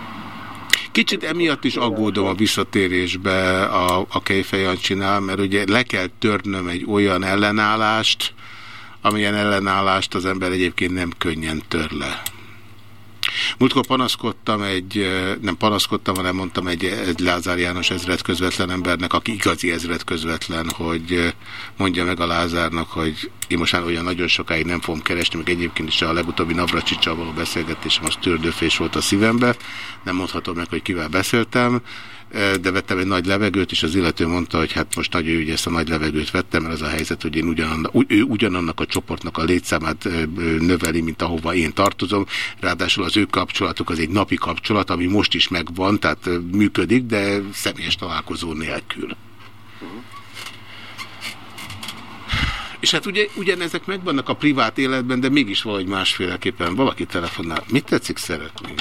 Kicsit emiatt is aggódom a visszatérésbe a, a Kejfejancsinál, mert ugye le kell törnöm egy olyan ellenállást, amilyen ellenállást az ember egyébként nem könnyen tör le. Múltkor panaszkodtam egy, nem panaszkodtam, hanem mondtam egy, Lázár János ezred közvetlen embernek, aki igazi ezred közvetlen, hogy mondja meg a Lázárnak, hogy én most olyan nagyon sokáig nem fogom keresni, meg egyébként is a legutóbbi Navracsicsal való beszélgetésem az türdőfés volt a szívembe, nem mondhatom meg, hogy kivel beszéltem, de vettem egy nagy levegőt, és az illető mondta, hogy hát most nagyon jó, hogy ezt a nagy levegőt vettem, mert az a helyzet, hogy én ugyanannak, ő ugyanannak a csoportnak a létszámát növeli, mint ahova én tartozom. Ráadásul az ő kapcsolatuk az egy napi kapcsolat, ami most is megvan, tehát működik, de személyes találkozó nélkül. És hát ugye ugyanezek megvannak a privát életben, de mégis valahogy másféleképpen. Valaki telefonál. Mit tetszik szeretni?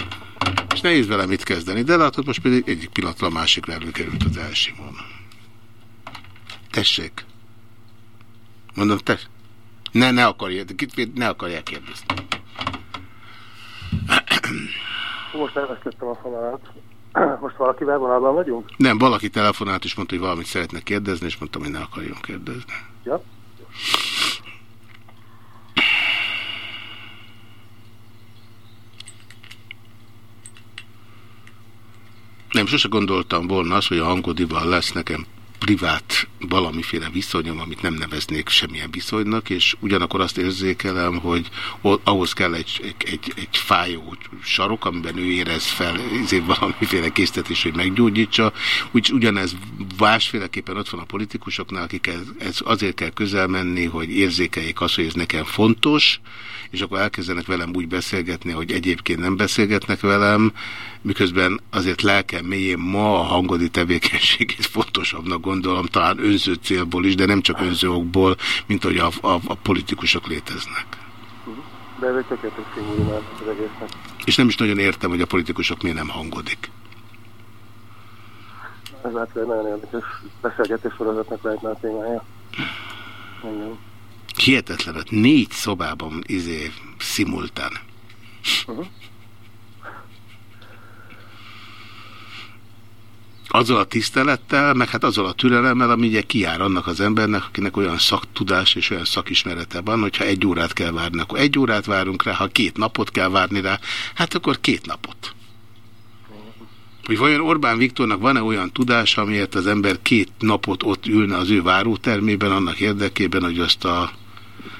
Nehéz vele mit kezdeni, de látod, most pedig egyik pillanatra a másikra előkerült az Elsimon. Tessék. Mondom, te. Ne, ne akarja, ne akarják kérdezni. Most elvesztettem a fonalat. Most valakivel vonalban vagyunk? Nem, valaki telefonált és mondta, hogy valamit szeretne kérdezni, és mondtam, hogy ne akarjon kérdezni. Ja. Nem, sose gondoltam volna azt, hogy a hangodival lesz nekem privát valamiféle viszonyom, amit nem neveznék semmilyen viszonynak, és ugyanakkor azt érzékelem, hogy ahhoz kell egy, egy, egy, fájó sarok, amiben ő érez fel ezért valamiféle késztetés, hogy meggyógyítsa. Úgy, ugyanez másféleképpen ott van a politikusoknál, akik ez, ez azért kell közel menni, hogy érzékeljék azt, hogy ez nekem fontos, és akkor elkezdenek velem úgy beszélgetni, hogy egyébként nem beszélgetnek velem, miközben azért lelkem mélyén ma a hangodi tevékenységét fontosabbnak gondolom, talán önző célból is, de nem csak önző okból, mint hogy a, a, a politikusok léteznek. De ez egy tökéletes az egésznek. És nem is nagyon értem, hogy a politikusok miért nem hangodik. Ez lehet, hogy nagyon érdekes beszélgetés sorozatnak lehetne a témája. Igen. Hihetetlen, hogy négy szobában izé szimultán. Uh-huh. azzal a tisztelettel, meg hát azzal a türelemmel, ami ugye kijár annak az embernek, akinek olyan szaktudás és olyan szakismerete van, hogyha egy órát kell várni, akkor egy órát várunk rá, ha két napot kell várni rá, hát akkor két napot. Hogy vajon Orbán Viktornak van-e olyan tudása, amiért az ember két napot ott ülne az ő várótermében, annak érdekében, hogy azt a,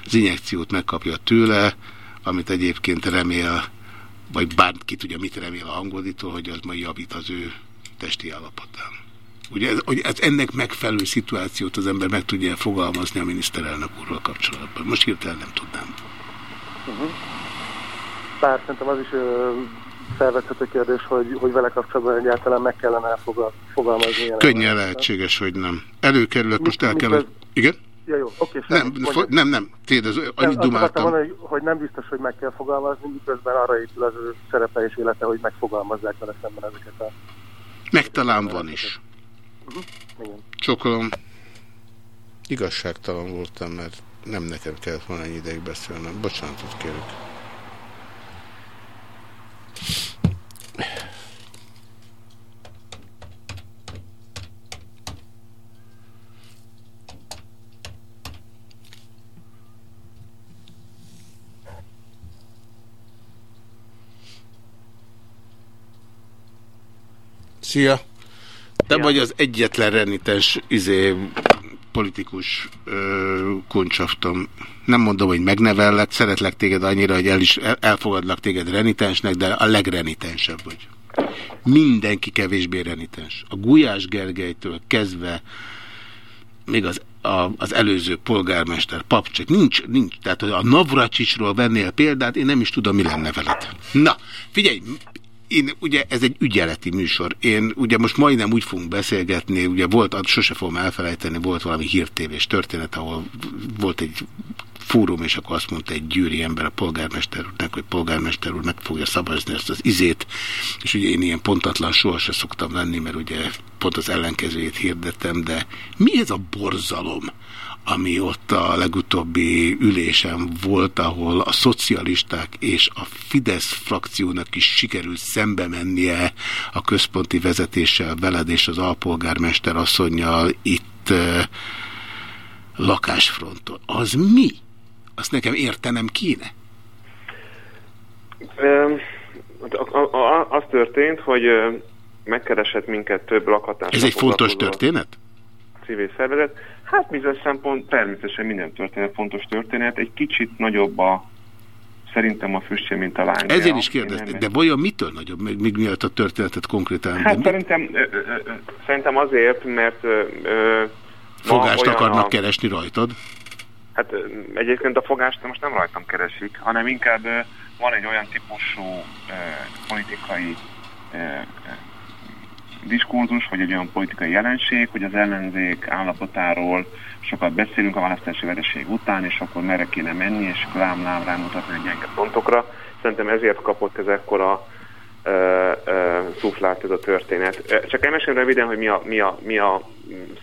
az injekciót megkapja tőle, amit egyébként remél, vagy bárki tudja, mit remél a hangodítól, hogy az majd javít az ő testi állapotán. Ugye ez, hogy ez ennek megfelelő szituációt az ember meg tudja fogalmazni a miniszterelnök úrral kapcsolatban. Most hirtelen nem tudnám. Uh-huh. Bár szerintem az is ö, felvethető kérdés, hogy, hogy vele kapcsolatban egyáltalán meg kellene fogal, fogalmazni. ilyen Könnyen lehetséges, hogy nem. Előkerülök, most el kell... Igen? Ja, jó, oké. Nem, mondja. nem, nem. Téd, ez, Nem, annyit azt akartam dumáltam. mondani, hogy, hogy nem biztos, hogy meg kell fogalmazni, miközben arra épül az ő szerepe és élete, hogy megfogalmazzák vele szemben ezeket a... Meg talán van is. Uh-huh. Igen. Csokolom. Igazságtalan voltam, mert nem nekem kellett volna ennyi ideig beszélnem. Bocsánatot kérek. Szia! Te vagy az egyetlen renitens izé, politikus ö, kuncsaftom. Nem mondom, hogy megnevellek, szeretlek téged annyira, hogy el is el, elfogadlak téged renitensnek, de a legrenitensebb vagy. Mindenki kevésbé renitens. A Gulyás Gergelytől kezdve még az, a, az előző polgármester papcsek, nincs, nincs, tehát hogy a Navracsicsról vennél példát, én nem is tudom, mi lenne veled. Na, figyelj, én, ugye ez egy ügyeleti műsor. Én ugye most majdnem úgy fogunk beszélgetni, ugye volt, sose fogom elfelejteni, volt valami hírtévés történet, ahol volt egy fórum, és akkor azt mondta egy gyűri ember a polgármester úrnak, hogy polgármester úr meg fogja szavazni ezt az izét, és ugye én ilyen pontatlan sohasem szoktam lenni, mert ugye pont az ellenkezőjét hirdettem, de mi ez a borzalom, ami ott a legutóbbi ülésen volt, ahol a szocialisták és a Fidesz frakciónak is sikerült szembe mennie a központi vezetéssel veled és az alpolgármester asszonynal itt lakásfronton. Az mi? Azt nekem értenem kéne. Az történt, hogy megkeresett minket több lakhatás. Ez egy fontos történet? Civil szervezet. Hát bizonyos szempont, természetesen minden történet fontos történet. Egy kicsit nagyobb a szerintem a füstje, mint a lángja. Ezért is kérdeztem, de vajon mitől nagyobb, még, még mielőtt a történetet konkrétan... Hát szerintem, ö, ö, ö, szerintem azért, mert... Ö, ö, Fogást akarnak a... keresni rajtad? Hát egyébként a fogást most nem rajtam keresik, hanem inkább van egy olyan típusú politikai diskurzus, vagy egy olyan politikai jelenség, hogy az ellenzék állapotáról sokat beszélünk a választási vereség után, és akkor merre kéne menni, és lám, lám, rámutatni a gyenge pontokra. Szerintem ezért kapott ez ekkora szuflát ez a történet. Csak elmesélem röviden, hogy mi a, mi a, mi a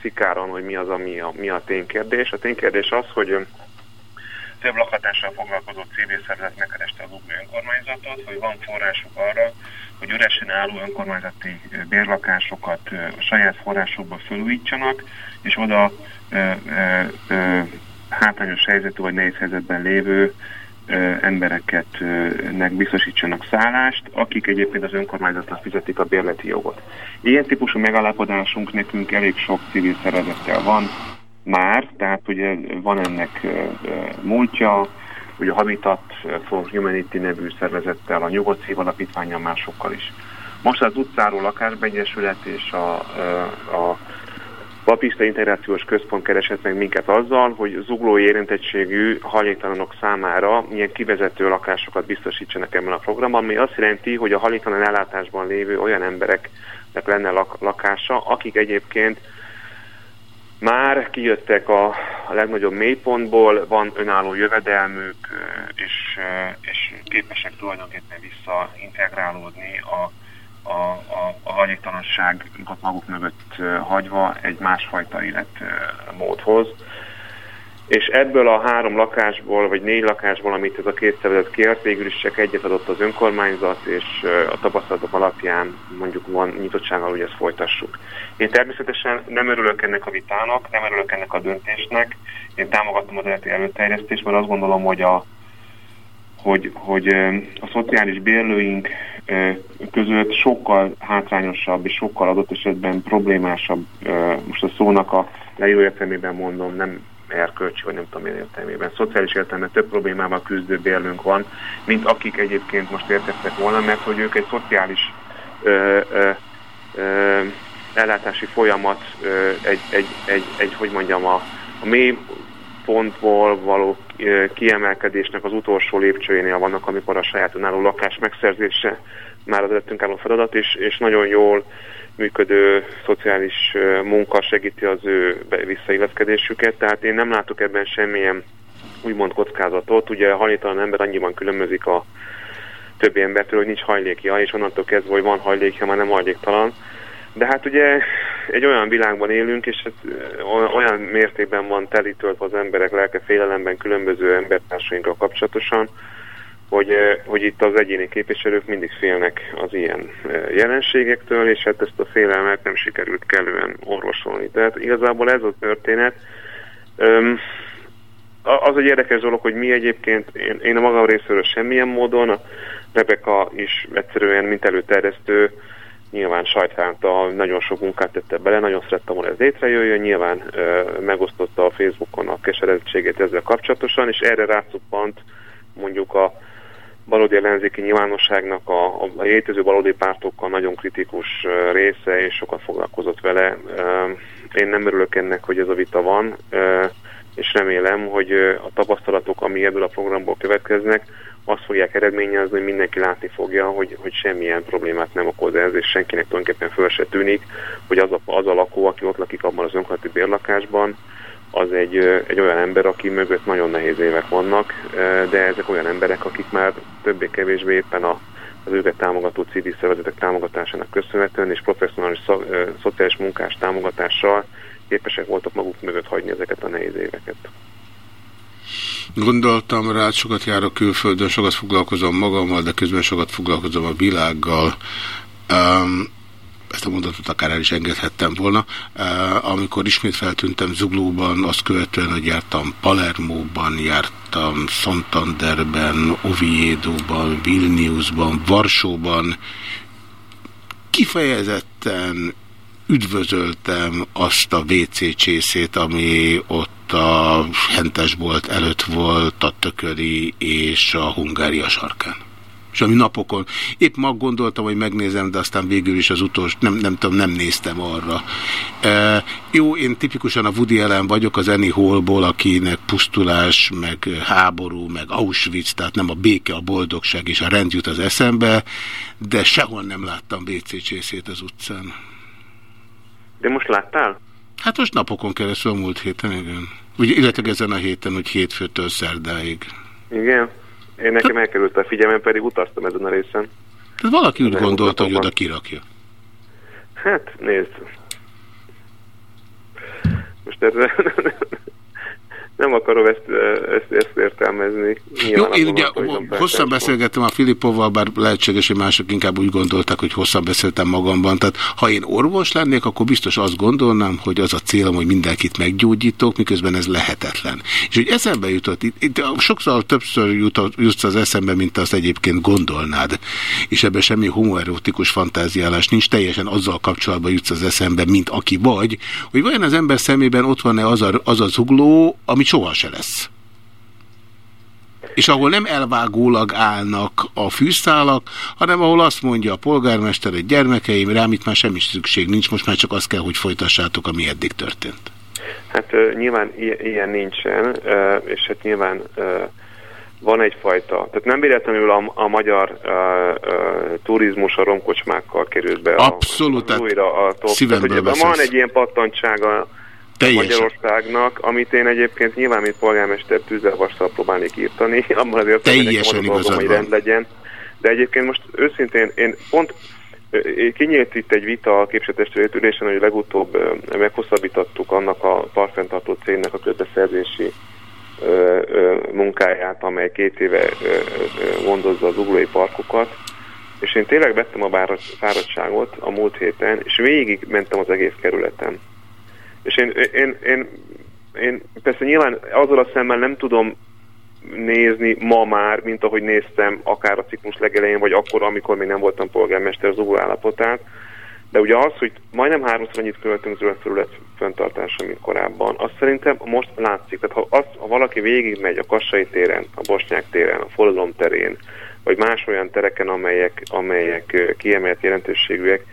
szikáron, hogy mi az, ami a, mi a ténykérdés. A ténykérdés az, hogy több lakhatással foglalkozó civil szervezet megkereste az ugló önkormányzatot, hogy van forrásuk arra, hogy üresen álló önkormányzati bérlakásokat saját forrásokból felújítsanak, és oda ö, ö, ö, hátrányos helyzetű vagy nehéz helyzetben lévő embereket nek biztosítsanak szállást, akik egyébként az önkormányzatnak fizetik a bérleti jogot. Ilyen típusú megállapodásunk nekünk elég sok civil szervezettel van már, tehát ugye van ennek múltja, ugye a Habitat for Humanity nevű szervezettel, a Nyugodt Szív Alapítványjal másokkal is. Most az utcáról lakásbeegyesület és a, a Bapista Integrációs Központ keresett meg minket azzal, hogy zuglói érintettségű hajléktalanok számára milyen kivezető lakásokat biztosítsanak ebben a programban, ami azt jelenti, hogy a hajléktalan ellátásban lévő olyan embereknek lenne lak lakása, akik egyébként már kijöttek a, a legnagyobb mélypontból, van önálló jövedelmük, és, és képesek tulajdonképpen visszaintegrálódni a a, a, a hajléktalanságot maguk mögött hagyva egy másfajta életmódhoz. És ebből a három lakásból, vagy négy lakásból, amit ez a két szervezet kért, végül is csak egyet adott az önkormányzat, és a tapasztalatok alapján mondjuk van nyitottsággal, hogy ezt folytassuk. Én természetesen nem örülök ennek a vitának, nem örülök ennek a döntésnek. Én támogatom az eredeti előterjesztést, mert azt gondolom, hogy a, hogy, hogy a szociális bérlőink között sokkal hátrányosabb és sokkal adott esetben problémásabb, most a szónak a leíró értelmében mondom, nem erkölcsi, vagy nem tudom én értelmében, szociális értelemben több problémával küzdő bérlőnk van, mint akik egyébként most értettek volna, mert hogy ők egy szociális ö, ö, ö, ellátási folyamat, ö, egy, egy, egy, egy, hogy mondjam, a, a mély pontból való kiemelkedésnek az utolsó lépcsőjénél vannak, amikor a saját önálló lakás megszerzése már az előttünk álló feladat, és, és nagyon jól működő szociális munka segíti az ő visszailleszkedésüket, tehát én nem látok ebben semmilyen úgymond kockázatot. Ugye a hajléktalan ember annyiban különbözik a többi embertől, hogy nincs hajlékja, és onnantól kezdve, hogy van hajlékja, már nem hajléktalan. De hát ugye egy olyan világban élünk, és hát olyan mértékben van telítöltve az emberek lelke félelemben különböző embertársainkról kapcsolatosan, hogy, hogy itt az egyéni képviselők mindig félnek az ilyen jelenségektől, és hát ezt a félelmet nem sikerült kellően orvosolni. Tehát igazából ez a történet. Az egy érdekes dolog, hogy mi egyébként, én, én a magam részéről semmilyen módon, a Rebeka is egyszerűen, mint előterjesztő, nyilván sajtálta, nagyon sok munkát tette bele, nagyon szerettem volna ez létrejöjjön, nyilván ö, megosztotta a Facebookon a keseredettségét ezzel kapcsolatosan, és erre rácuppant mondjuk a valódi ellenzéki nyilvánosságnak a, a, a létező valódi pártokkal nagyon kritikus része, és sokat foglalkozott vele. Én nem örülök ennek, hogy ez a vita van, és remélem, hogy a tapasztalatok, ami ebből a programból következnek, azt fogják eredményezni, hogy mindenki látni fogja, hogy, hogy semmilyen problémát nem okoz ez, és senkinek tulajdonképpen föl se tűnik, hogy az a, az a lakó, aki ott lakik abban az önkormányzati bérlakásban, az egy, egy olyan ember, aki mögött nagyon nehéz évek vannak, de ezek olyan emberek, akik már többé-kevésbé éppen a, az őket támogató civil szervezetek támogatásának köszönhetően és professzionális szociális munkás támogatással képesek voltak maguk mögött hagyni ezeket a nehéz éveket. Gondoltam rá, sokat járok külföldön, sokat foglalkozom magammal, de közben sokat foglalkozom a világgal. Um, ezt a mondatot akár el is engedhettem volna. Uh, amikor ismét feltűntem Zuglóban, azt követően, hogy jártam Palermóban, jártam Santanderben, Oviedoban, Vilniusban, Varsóban, kifejezetten üdvözöltem azt a WC csészét, ami ott a Hentesbolt előtt volt, a Tököli és a Hungária sarkán. És ami napokon, épp ma gondoltam, hogy megnézem, de aztán végül is az utolsó, nem, nem tudom, nem néztem arra. E, jó, én tipikusan a Woody Allen vagyok, az Annie Hallból, akinek pusztulás, meg háború, meg Auschwitz, tehát nem a béke, a boldogság és a rend jut az eszembe, de sehol nem láttam WC csészét az utcán. De most láttál? Hát most napokon keresztül a múlt héten, igen. Ugye, illetve ezen a héten, hogy hétfőtől szerdáig. Igen. Én nekem elkerült a figyelmem, pedig utaztam ezen a részen. Tehát valaki úgy gondolta, hogy oda kirakja. Hát, nézd. Most ez, [LAUGHS] nem akarom ezt, ezt, ezt értelmezni. Jó, Nyilván én azon ugye hosszan beszélgettem a Filipovval, bár lehetséges, hogy mások inkább úgy gondolták, hogy hosszan beszéltem magamban. Tehát ha én orvos lennék, akkor biztos azt gondolnám, hogy az a célom, hogy mindenkit meggyógyítok, miközben ez lehetetlen. És hogy eszembe jutott, itt, itt sokszor többször jutott, jutsz az eszembe, mint azt egyébként gondolnád. És ebben semmi homoerotikus fantáziálás nincs, teljesen azzal kapcsolatban jutsz az eszembe, mint aki vagy, hogy vajon az ember szemében ott van-e az a, az a zugló, ami soha se lesz és ahol nem elvágólag állnak a fűszálak, hanem ahol azt mondja a polgármester, hogy gyermekeim, rám itt már semmi szükség nincs, most már csak azt kell, hogy folytassátok, ami eddig történt. Hát ö, nyilván ilyen nincsen, ö, és hát nyilván ö, van egyfajta, tehát nem véletlenül a, a magyar ö, ö, turizmus a romkocsmákkal került be Abszolút, a, az újra a top. Tehát, hogy van egy ilyen pattantsága Teljesen. Magyarországnak, amit én egyébként nyilván, mint polgármester tűzelvassal próbálnék írtani, [LAUGHS] abban az nekem a dolgom, hogy rend legyen. De egyébként most őszintén, én pont kinyílt itt egy vita a képviselőtestület ülésen, hogy legutóbb meghosszabbítottuk annak a parfenntartó cégnek a közbeszerzési munkáját, amely két éve gondozza az uglói parkokat, és én tényleg vettem a fáradtságot a múlt héten, és végig mentem az egész kerületen. És én, én, én, én persze nyilván azzal a szemmel nem tudom nézni ma már, mint ahogy néztem akár a ciklus legelején, vagy akkor, amikor még nem voltam polgármester az ugló állapotát, de ugye az, hogy majdnem háromszor annyit költünk zöld terület föntartásra, mint korábban, azt szerintem most látszik. Tehát ha, az, ha valaki végigmegy a Kassai téren, a Bosnyák téren, a Forradalom terén, vagy más olyan tereken, amelyek, amelyek kiemelt jelentőségűek,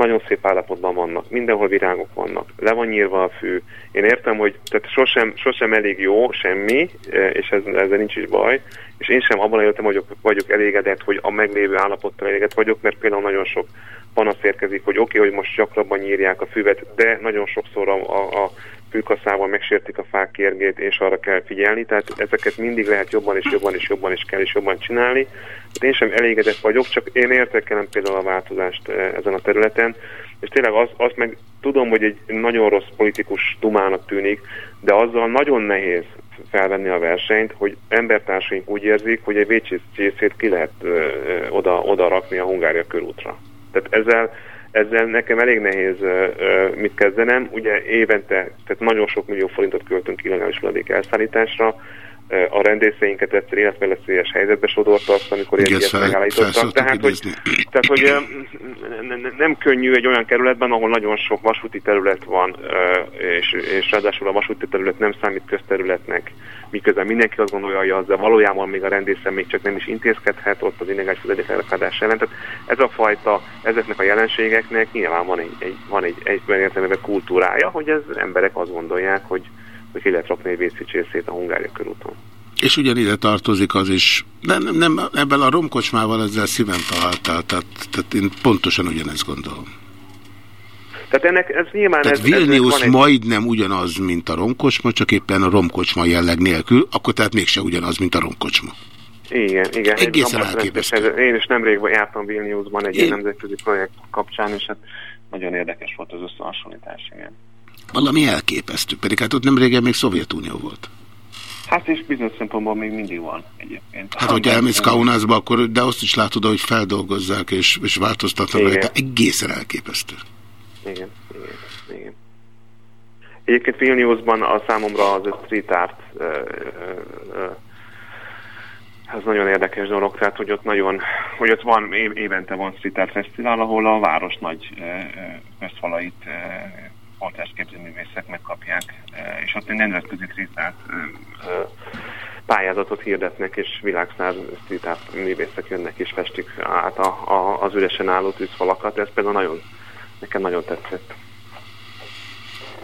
nagyon szép állapotban vannak, mindenhol virágok vannak, le van nyírva a fű. Én értem, hogy tehát sosem, sosem elég jó semmi, eh, és ez, ezzel nincs is baj, és én sem abban hogy vagyok, vagyok elégedett, hogy a meglévő állapottal elégedett vagyok, mert például nagyon sok panasz érkezik, hogy oké, okay, hogy most gyakrabban nyírják a füvet, de nagyon sokszor a, a, a fűkaszával megsértik a fák kérgét, és arra kell figyelni, tehát ezeket mindig lehet jobban és jobban és jobban és kell és jobban csinálni. Hát én sem elégedett vagyok, csak én értékelem például a változást eh, ezen a területen, és tényleg azt az meg tudom, hogy egy nagyon rossz politikus dumának tűnik, de azzal nagyon nehéz felvenni a versenyt, hogy embertársaink úgy érzik, hogy egy WC-szét ki lehet ö, ö, oda, oda rakni a Hungária körútra. Tehát ezzel, ezzel nekem elég nehéz mit kezdenem. Ugye évente, tehát nagyon sok millió forintot költünk illegális hulladék elszállításra, a rendészeinket egyszer életveszélyes helyzetbe sodorta azt, amikor Igen, ilyet felszoktuk Tehát hogy, tehát, hogy nem könnyű egy olyan kerületben, ahol nagyon sok vasúti terület van, és, és ráadásul a vasúti terület nem számít közterületnek, miközben mindenki azt gondolja, hogy az, de valójában még a rendészen még csak nem is intézkedhet ott az illegális földedékelekadás ellen. Tehát ez a fajta, ezeknek a jelenségeknek nyilván van egy, egy, van egy egyben értelmében kultúrája, hogy ez emberek azt gondolják, hogy, hogy ki lehet rakni egy vészicsészét a Hungária körúton. És ugyanide tartozik az is, nem, nem, nem ebben a romkocsmával ezzel szívem találtál, tehát, tehát én pontosan ugyanezt gondolom. Tehát ennek ez nyilván... Tehát ez, Vilnius van egy- majdnem ugyanaz, mint a romkocsma, csak éppen a romkocsma jelleg nélkül, akkor tehát mégse ugyanaz, mint a romkocsma. Igen, igen. Egészen elképesztő. ez- Én is nemrég jártam Vilniusban egy Én- nemzetközi projekt kapcsán, és hát nagyon érdekes volt az összehasonlítás, igen. Valami elképesztő, pedig hát ott nem régen még Szovjetunió volt. Hát és bizonyos szempontból még mindig van egyébként. Hát, hogyha elmész Kaunasba, akkor, de azt is látod, hogy feldolgozzák és, és változtatnak rajta. Egészen elképesztő. Igen, igen, igen. Egyébként Vilniusban a számomra az a street art ö, ö, ö, ez nagyon érdekes dolog, tehát hogy ott nagyon, hogy ott van, év, évente van street art fesztivál, ahol a város nagy ö, ö, közfalait ö, portásképzőművészek megkapják, ö, és ott egy nemzetközi ö, pályázatot hirdetnek, és világszár art művészek jönnek és festik át a, a, az üresen álló tűzfalakat, ez például nagyon, nekem nagyon tetszett.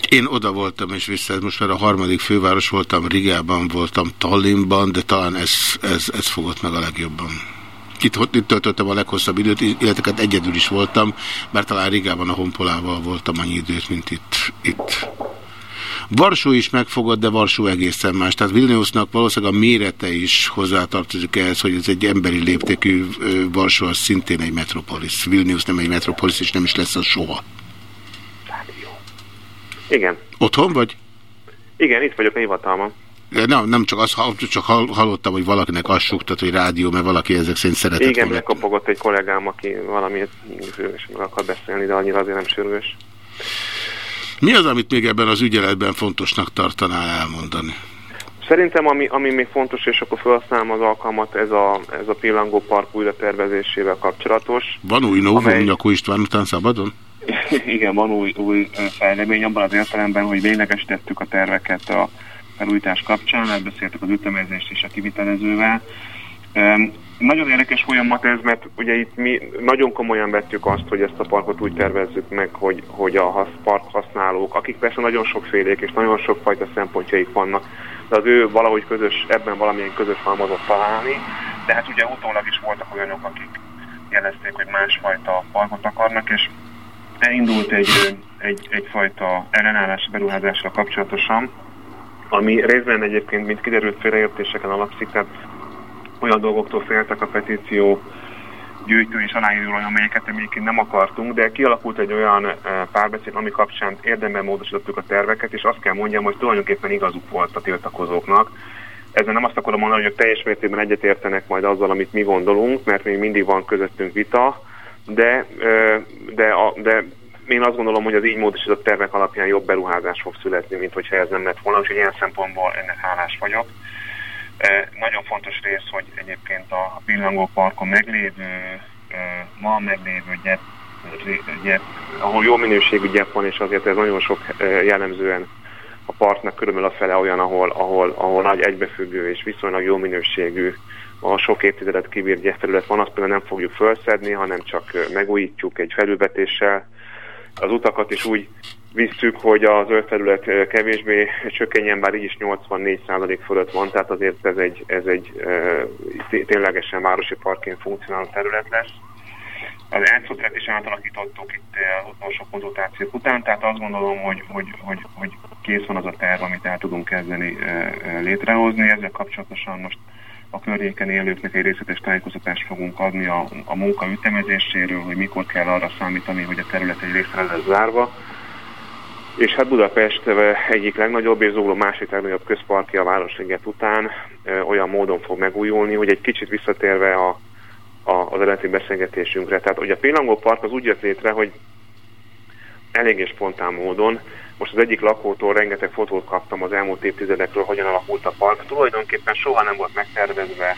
Én oda voltam és vissza, most már a harmadik főváros voltam, Rigában voltam, Tallinnban, de talán ez, ez, ez fogott meg a legjobban. Itt, töltöttem a leghosszabb időt, illetve hát egyedül is voltam, mert talán Rigában a honpolával voltam annyi időt, mint itt. itt. Varsó is megfogott, de Varsó egészen más. Tehát Vilniusnak valószínűleg a mérete is hozzátartozik ehhez, hogy ez egy emberi léptékű Varsó, az szintén egy metropolis. Vilnius nem egy metropolis, és nem is lesz az soha. Igen, Otthon vagy? igen, itt vagyok a hivatalban. Nem, nem csak, az, csak hall- hallottam, hogy valakinek azt suktat, hogy rádió, mert valaki ezek szerint szeretett Igen, volna. megkapogott egy kollégám, aki valamiért sürgősen akar beszélni, de annyira azért nem sürgős. Mi az, amit még ebben az ügyeletben fontosnak tartanál elmondani? Szerintem ami, ami még fontos, és akkor felhasználom az alkalmat, ez a, ez a pillangó park újra tervezésével kapcsolatos. Van új novum, Amely-. Nyakó István után szabadon? [LAUGHS] Igen, van új, új fejlemény abban az értelemben, hogy véglegesítettük a terveket a felújítás kapcsán, átbeszéltük az ütemezést és a kivitelezővel. Nagyon érdekes folyamat ez, mert ugye itt mi nagyon komolyan vettük azt, hogy ezt a parkot úgy tervezzük meg, hogy, hogy a park használók, akik persze nagyon sokfélék és nagyon sokfajta szempontjaik vannak, de az ő valahogy közös, ebben valamilyen közös halmazot találni, de hát ugye utólag is voltak olyanok, akik jelezték, hogy másfajta parkot akarnak, és elindult egy, egy, egyfajta ellenállás beruházással kapcsolatosan, ami részben egyébként, mint kiderült félreértéseken alapszik, tehát olyan dolgoktól féltek a petíció gyűjtő és aláírói, amelyeket egyébként nem akartunk, de kialakult egy olyan eh, párbeszéd, ami kapcsán érdemben módosítottuk a terveket, és azt kell mondjam, hogy tulajdonképpen igazuk volt a tiltakozóknak. Ezzel nem azt akarom mondani, hogy teljes mértékben egyetértenek majd azzal, amit mi gondolunk, mert még mindig van közöttünk vita, de, eh, de, de én azt gondolom, hogy az így módosított tervek alapján jobb beruházás fog születni, mint hogyha ez nem lett volna, úgyhogy ilyen szempontból ennek hálás vagyok. E, nagyon fontos rész, hogy egyébként a Pillangó Parkon meglévő, e, ma meglévő gyep, gyep, ahol jó minőségű gyep van, és azért ez nagyon sok e, jellemzően a parknak körülbelül a fele olyan, ahol, ahol, ahol nagy egybefüggő és viszonylag jó minőségű a sok évtizedet kibírt gyepterület van, azt például nem fogjuk felszedni, hanem csak megújítjuk egy felülvetéssel. Az utakat is úgy visszük, hogy a zöld terület ö, kevésbé csökkenjen, bár így is 84% fölött van, tehát azért ez egy, ez egy ténylegesen városi parkként funkcionáló terület lesz. Az elszotret is átalakítottuk itt az utolsó konzultációk után, tehát azt gondolom, hogy, hogy, hogy, hogy kész van az a terv, amit el tudunk kezdeni létrehozni. Ezzel kapcsolatosan most a környéken élőknek egy részletes tájékoztatást fogunk adni a, a munka ütemezéséről, hogy mikor kell arra számítani, hogy a terület egy részre lesz zárva. És hát Budapest egyik legnagyobb és Zugló másik legnagyobb közparkja a Városliget után olyan módon fog megújulni, hogy egy kicsit visszatérve a, a, az eredeti beszélgetésünkre. Tehát, hogy a Pillangó Park az úgy jött létre, hogy eléggé spontán módon most az egyik lakótól rengeteg fotót kaptam az elmúlt évtizedekről, hogyan alakult a park. Tulajdonképpen soha nem volt megtervezve,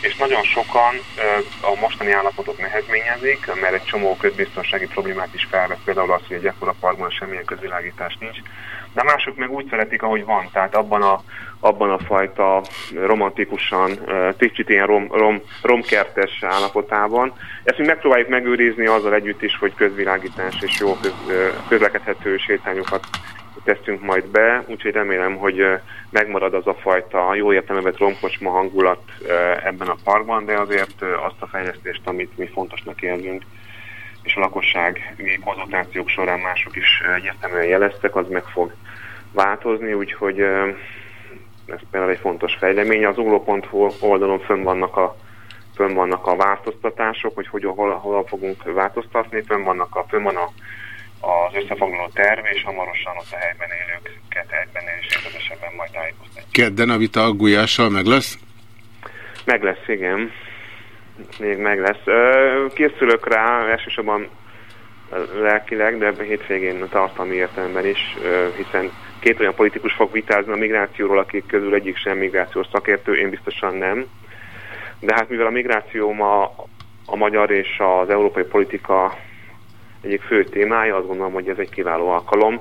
és nagyon sokan e, a mostani állapotot nehezményezik, mert egy csomó közbiztonsági problémát is felvet, például az, hogy egy ekkora parkban semmilyen közvilágítás nincs. De mások meg úgy szeretik, ahogy van, tehát abban a, abban a fajta romantikusan, e, kicsit ilyen rom, rom, romkertes állapotában. Ezt mi megpróbáljuk megőrizni azzal együtt is, hogy közvilágítás és jó köz, közlekedhető sétányokat teszünk majd be, úgyhogy remélem, hogy megmarad az a fajta jó értelmevet romkocsma hangulat ebben a parkban, de azért azt a fejlesztést, amit mi fontosnak érzünk, és a lakosság konzultációk során mások is egyértelműen jeleztek, az meg fog változni, úgyhogy ez például egy fontos fejlemény. Az ugló.hu oldalon fönn vannak a fönn vannak a változtatások, hogy hogy hol, hol fogunk változtatni, fönn, vannak a, fönn van a az összefoglaló terv, és hamarosan ott a helyben élőket helyben és részletesebben majd tájékoztatjuk. Kedden a vita a gulyással meg lesz? Meg lesz, igen. Még meg lesz. Készülök rá, elsősorban lelkileg, de ebben hétvégén tartalmi értelemben is, hiszen két olyan politikus fog vitázni a migrációról, akik közül egyik sem migrációs szakértő, én biztosan nem. De hát mivel a migráció ma a magyar és az európai politika egyik fő témája, azt gondolom, hogy ez egy kiváló alkalom.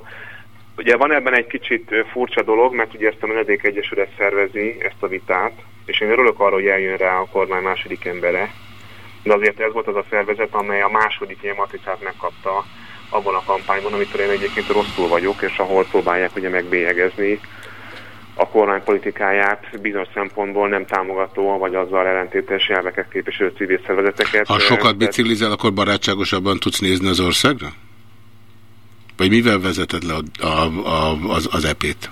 Ugye van ebben egy kicsit furcsa dolog, mert ugye ezt a Menedék Egyesület szervezi, ezt a vitát, és én örülök arra, hogy eljön rá a kormány második embere, de azért ez volt az a szervezet, amely a második ilyen matricát megkapta abban a kampányban, amitől én egyébként rosszul vagyok, és ahol próbálják ugye megbélyegezni a kormány politikáját bizonyos szempontból nem támogató, vagy azzal ellentétes elveket képviselő civil szervezeteket. Ha sokat biciklizel, akkor barátságosabban tudsz nézni az országra? Vagy mivel vezeted le a, a, a, az, az epét?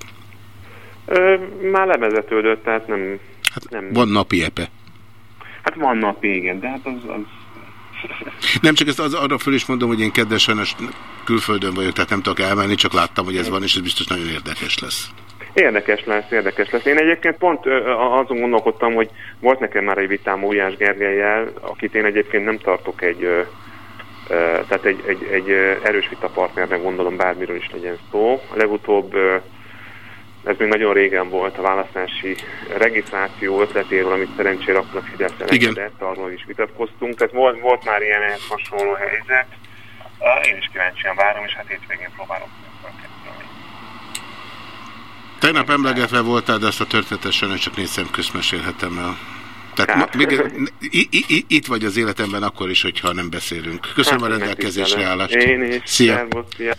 Ö, már levezetődött, tehát nem... Hát nem Van napi epe. Hát van napi, igen, de hát az, az [LAUGHS] Nem csak ezt az, arra föl is mondom, hogy én kedves sajnos külföldön vagyok, tehát nem tudok elmenni, csak láttam, hogy ez van, és ez biztos nagyon érdekes lesz. Érdekes lesz, érdekes lesz. Én egyébként pont azon gondolkodtam, hogy volt nekem már egy vitám Újás Gergelyel, akit én egyébként nem tartok egy, tehát egy, egy, egy erős vitapartnernek gondolom bármiről is legyen szó. A legutóbb, ez még nagyon régen volt a választási regisztráció ötletéről, amit szerencsére akkor a Fidesz elengedett, arról is vitatkoztunk. Tehát volt, volt már ilyen hasonló helyzet. Én is kíváncsian várom, és hát hétvégén próbálok Tegnap emlegetve voltál, de ezt a történetet sajnos csak négy szem mesélhetem el. Tehát ma, még, itt vagy az életemben akkor is, hogyha nem beszélünk. Köszönöm Hát, a rendelkezésre állást. Én is. Szia! Szia.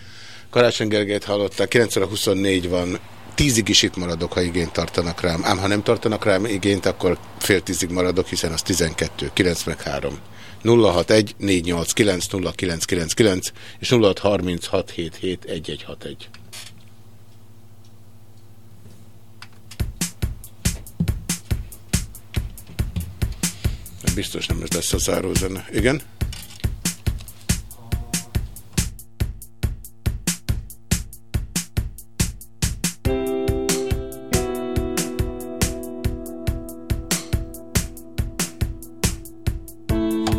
Karácsony Gergelyt hallották, 9 óra 24 van, tízig is itt maradok, ha igényt tartanak rám. Ám ha nem tartanak rám igényt, akkor fél tízig maradok, hiszen az 12, 9 meg 3. 061 489 0999 és 0636 Biztos nem ez lesz a zárózene. Igen?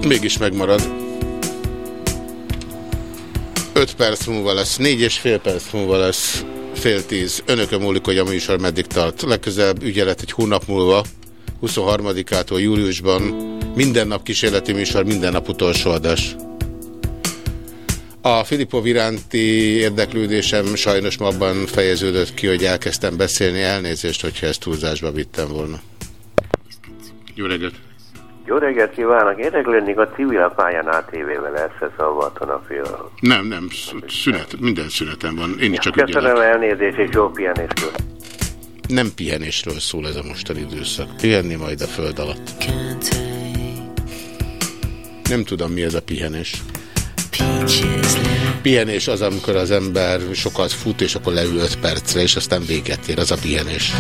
Mégis megmarad. 5 perc múlva lesz, 4 és fél perc múlva lesz, fél tíz. Önökön múlik, hogy a műsor meddig tart. Legközelebb ügyelet egy hónap múlva, 23-ától júliusban minden nap kísérleti műsor, minden nap utolsó adás. A Filipov iránti érdeklődésem sajnos ma abban fejeződött ki, hogy elkezdtem beszélni elnézést, hogyha ezt túlzásba vittem volna. Jó reggelt! Jó reggelt kívánok! Érdeklődnék a civil pályán ATV-vel lesz szombaton a film. Nem, nem, sz- szünet, minden szünetem van. Én is csak Köszönöm ügyelek. elnézést és jó pihenést kívánok. Nem pihenésről szól ez a mostani időszak. Pihenni majd a föld alatt. Nem tudom, mi ez a pihenés. Pihenés az, amikor az ember sokat fut, és akkor leül 5 percre, és aztán véget ér. Az a pihenés.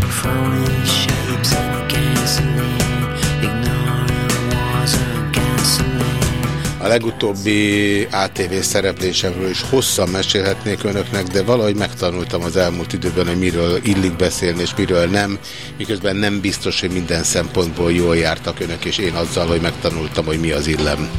A legutóbbi ATV szereplésemről is hosszan mesélhetnék önöknek, de valahogy megtanultam az elmúlt időben, hogy miről illik beszélni, és miről nem, miközben nem biztos, hogy minden szempontból jól jártak önök, és én azzal, hogy megtanultam, hogy mi az illem.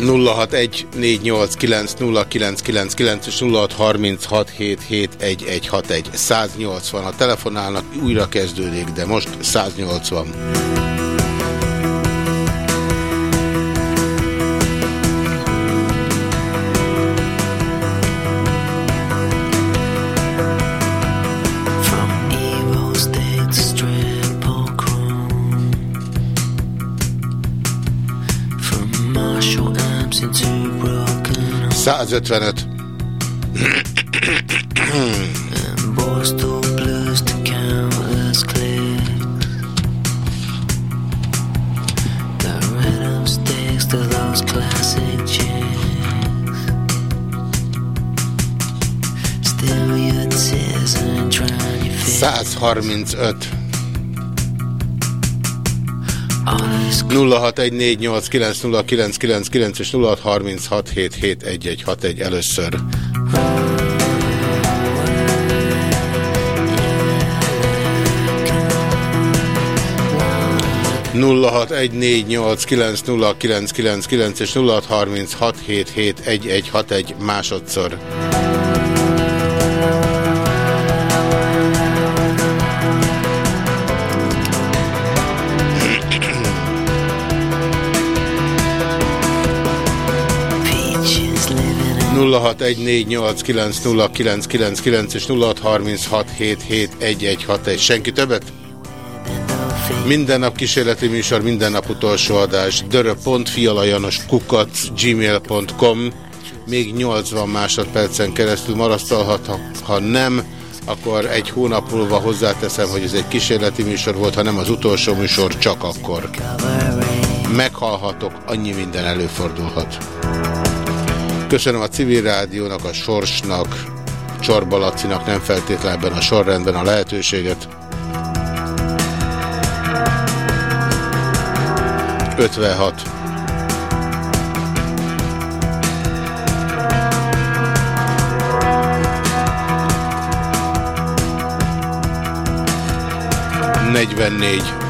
061 489 és 0636771161. 180. A telefonálnak újra kezdődik, de most 180. 155. and boys 0614890999 és 0636771161 először. nulla hat egy négy nyolc kilenc nulla kilenc kilenc kilenc és nulla hat harminc hat hét hét egy egy hat egy másodszor. 0614890999 és 0636771161. Senki többet? Minden nap kísérleti műsor, minden nap utolsó adás. dörö.fialajanos gmail.com Még 80 másodpercen keresztül marasztalhat, ha, ha nem, akkor egy hónap múlva hozzáteszem, hogy ez egy kísérleti műsor volt, ha nem az utolsó műsor, csak akkor. Meghalhatok, annyi minden előfordulhat. Köszönöm a civil rádiónak, a Sorsnak, Csorba nem feltétlenben a sorrendben a lehetőséget. 56. Negyvennégy.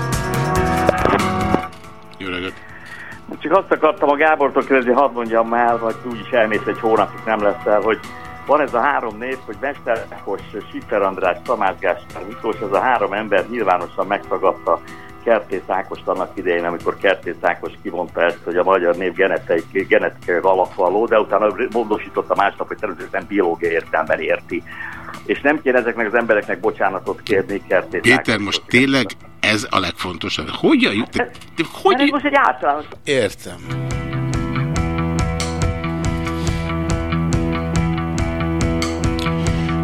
Csak azt akartam a Gábortól kérdezni, hadd mondjam el, vagy úgyis elmész egy hónapig nem lesz el, hogy van ez a három név, hogy Mesterakos, Siffer András, Tamás Gáspár Miklós, ez a három ember nyilvánosan megtagadta Kertész Ákost annak idején, amikor Kertész Ákos kivonta ezt, hogy a magyar név genetikai, genetikai alapvaló, de utána módosította másnap, hogy természetesen biológiai értelmen érti. És nem kéne ezeknek az embereknek bocsánatot kérni Kertész Péter, Ákosról. most tényleg ez a legfontosabb. Hogyan jut? te- te- Hogy... Mert ez most egy általános Értem.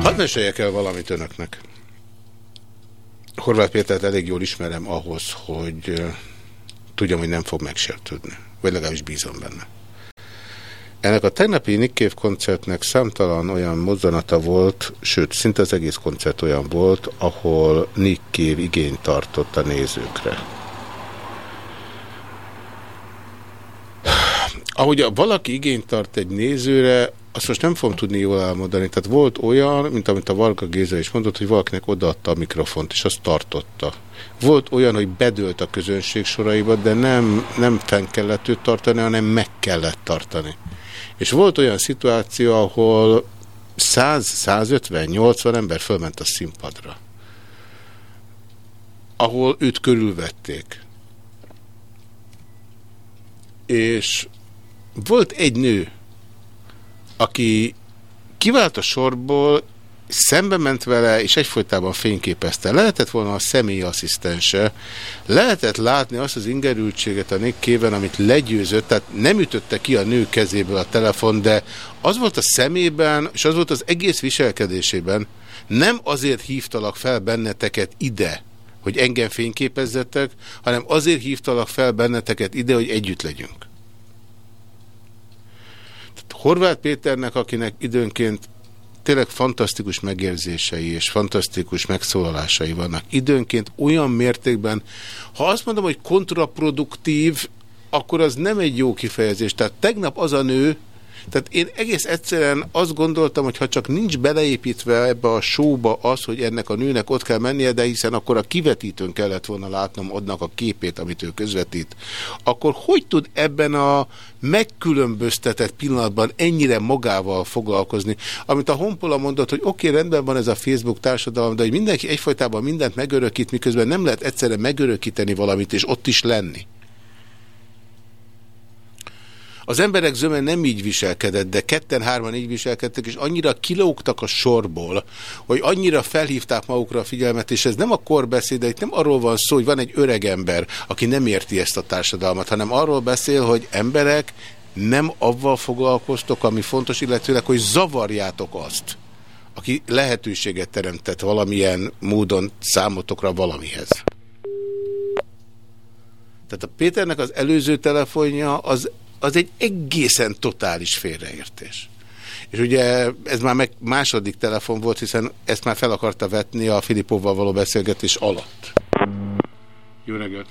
Hadd meséljek el valamit önöknek. Horváth Pétert elég jól ismerem ahhoz, hogy tudjam, hogy nem fog megsértődni. Vagy legalábbis bízom benne. Ennek a tegnapi Nick Cave koncertnek számtalan olyan mozzanata volt, sőt, szinte az egész koncert olyan volt, ahol Nick Cave igényt tartott a nézőkre. Ahogy valaki igényt tart egy nézőre, azt most nem fogom tudni jól elmondani. Tehát volt olyan, mint amit a Varga Géza is mondott, hogy valakinek odaadta a mikrofont, és azt tartotta. Volt olyan, hogy bedőlt a közönség soraiba, de nem, nem fenn kellett őt tartani, hanem meg kellett tartani. És volt olyan szituáció, ahol 100, 150, 80 ember fölment a színpadra. Ahol őt körülvették. És volt egy nő, aki kivált a sorból, szembe ment vele, és egyfolytában fényképezte. Lehetett volna a személyi asszisztense, lehetett látni azt az ingerültséget a nikkében, amit legyőzött, tehát nem ütötte ki a nő kezéből a telefon, de az volt a szemében, és az volt az egész viselkedésében, nem azért hívtalak fel benneteket ide, hogy engem fényképezzettek, hanem azért hívtalak fel benneteket ide, hogy együtt legyünk. Horváth Péternek, akinek időnként tényleg fantasztikus megérzései és fantasztikus megszólalásai vannak. Időnként olyan mértékben, ha azt mondom, hogy kontraproduktív, akkor az nem egy jó kifejezés. Tehát tegnap az a nő, Tehát én egész egyszerűen azt gondoltam, hogy ha csak nincs beleépítve ebbe a showba az, hogy ennek a nőnek ott kell mennie, de hiszen akkor a kivetítőn kellett volna látnom adnak a képét, amit ő közvetít, akkor hogy tud ebben a megkülönböztetett pillanatban ennyire magával foglalkozni? Amit a Honpola mondott, hogy oké, okay, rendben van ez a Facebook társadalom, de hogy mindenki egyfajtában mindent megörökít, miközben nem lehet egyszerre megörökíteni valamit, és ott is lenni. Az emberek zöme nem így viselkedett, de ketten-hárman így viselkedtek, és annyira kilógtak a sorból, hogy annyira felhívták magukra a figyelmet, és ez nem a korbeszéd, de itt nem arról van szó, hogy van egy öreg ember, aki nem érti ezt a társadalmat, hanem arról beszél, hogy emberek nem avval foglalkoztok, ami fontos, illetőleg, hogy zavarjátok azt, aki lehetőséget teremtett valamilyen módon számotokra valamihez. Tehát a Péternek az előző telefonja az az egy egészen totális félreértés. És ugye ez már meg második telefon volt, hiszen ezt már fel akarta vetni a Filipovval való beszélgetés alatt. Jó reggelt!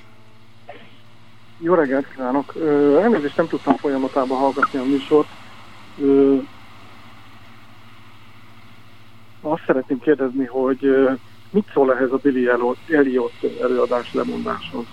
Jó reggelt kívánok! Ö, elnézést nem tudtam folyamatában hallgatni a műsort. Ö, azt szeretném kérdezni, hogy mit szól ehhez a Billy Elliot előadás lemondáshoz?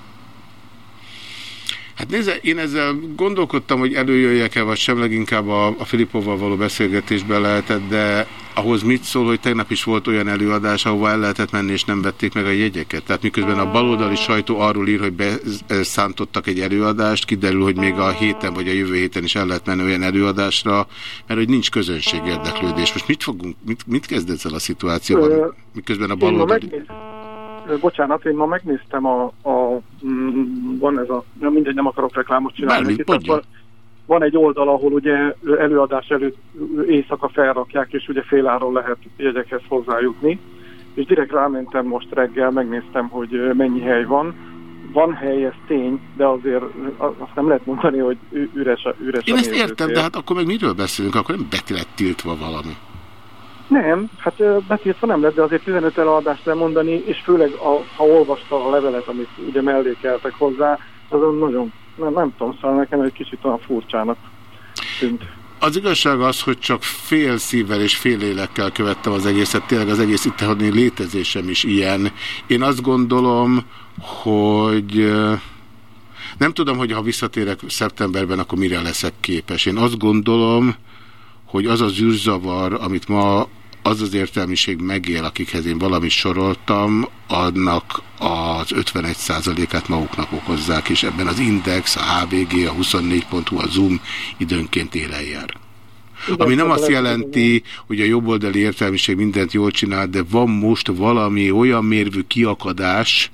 Hát nézze, én ezzel gondolkodtam, hogy előjöjjek-e, vagy sem leginkább a, a Filipovval való beszélgetésben lehetett, de ahhoz mit szól, hogy tegnap is volt olyan előadás, ahova el lehetett menni, és nem vették meg a jegyeket. Tehát miközben a baloldali sajtó arról ír, hogy beszántottak egy előadást, kiderül, hogy még a héten vagy a jövő héten is el lehet menni olyan előadásra, mert hogy nincs közönség érdeklődés. Most mit fogunk, mit, mit kezd ezzel a szituációval, miközben a baloldali... Bocsánat, én ma megnéztem a, a mm, van ez a, nem mindegy, nem akarok reklámot csinálni. Bármit, neki, van, van egy oldal, ahol ugye előadás előtt éjszaka felrakják, és ugye féláron lehet jegyekhez hozzájutni. És direkt rámentem most reggel, megnéztem, hogy mennyi hely van. Van hely, ez tény, de azért azt nem lehet mondani, hogy üres, üres Én ezt értem, de hát akkor meg miről beszélünk? Akkor nem beti lett tiltva valami. Nem, hát betiltva nem lett, de azért 15 eladást lemondani, és főleg a, ha olvasta a levelet, amit ugye mellékeltek hozzá, azon nagyon, nem, nem tudom, szóval nekem egy kicsit olyan furcsának tűnt. Az igazság az, hogy csak fél szívvel és fél lélekkel követtem az egészet, tényleg az egész ittehadni létezésem is ilyen. Én azt gondolom, hogy nem tudom, hogy ha visszatérek szeptemberben, akkor mire leszek képes. Én azt gondolom, hogy az az űrzavar, amit ma az az értelmiség megél, akikhez én valamit soroltam, annak az 51%-át maguknak okozzák, és ebben az Index, a HVG, a 24.hu, a Zoom időnként élen jár. Ami nem azt jelenti, hogy a jobboldali értelmiség mindent jól csinál, de van most valami olyan mérvű kiakadás,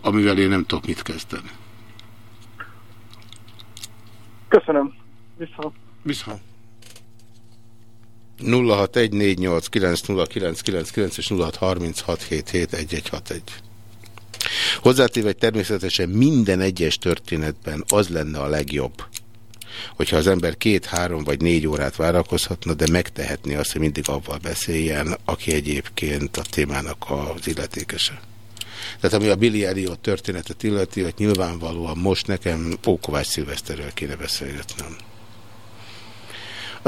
amivel én nem tudok mit kezdeni. Köszönöm. Viszont. Viszont. 0614890999 és 0636771161. Hozzátéve, hogy természetesen minden egyes történetben az lenne a legjobb, hogyha az ember két, három vagy négy órát várakozhatna, de megtehetni azt, hogy mindig avval beszéljen, aki egyébként a témának az illetékese. Tehát ami a Billy Elliot történetet illeti, hogy nyilvánvalóan most nekem Ókovács Szilveszterről kéne beszélgetnem.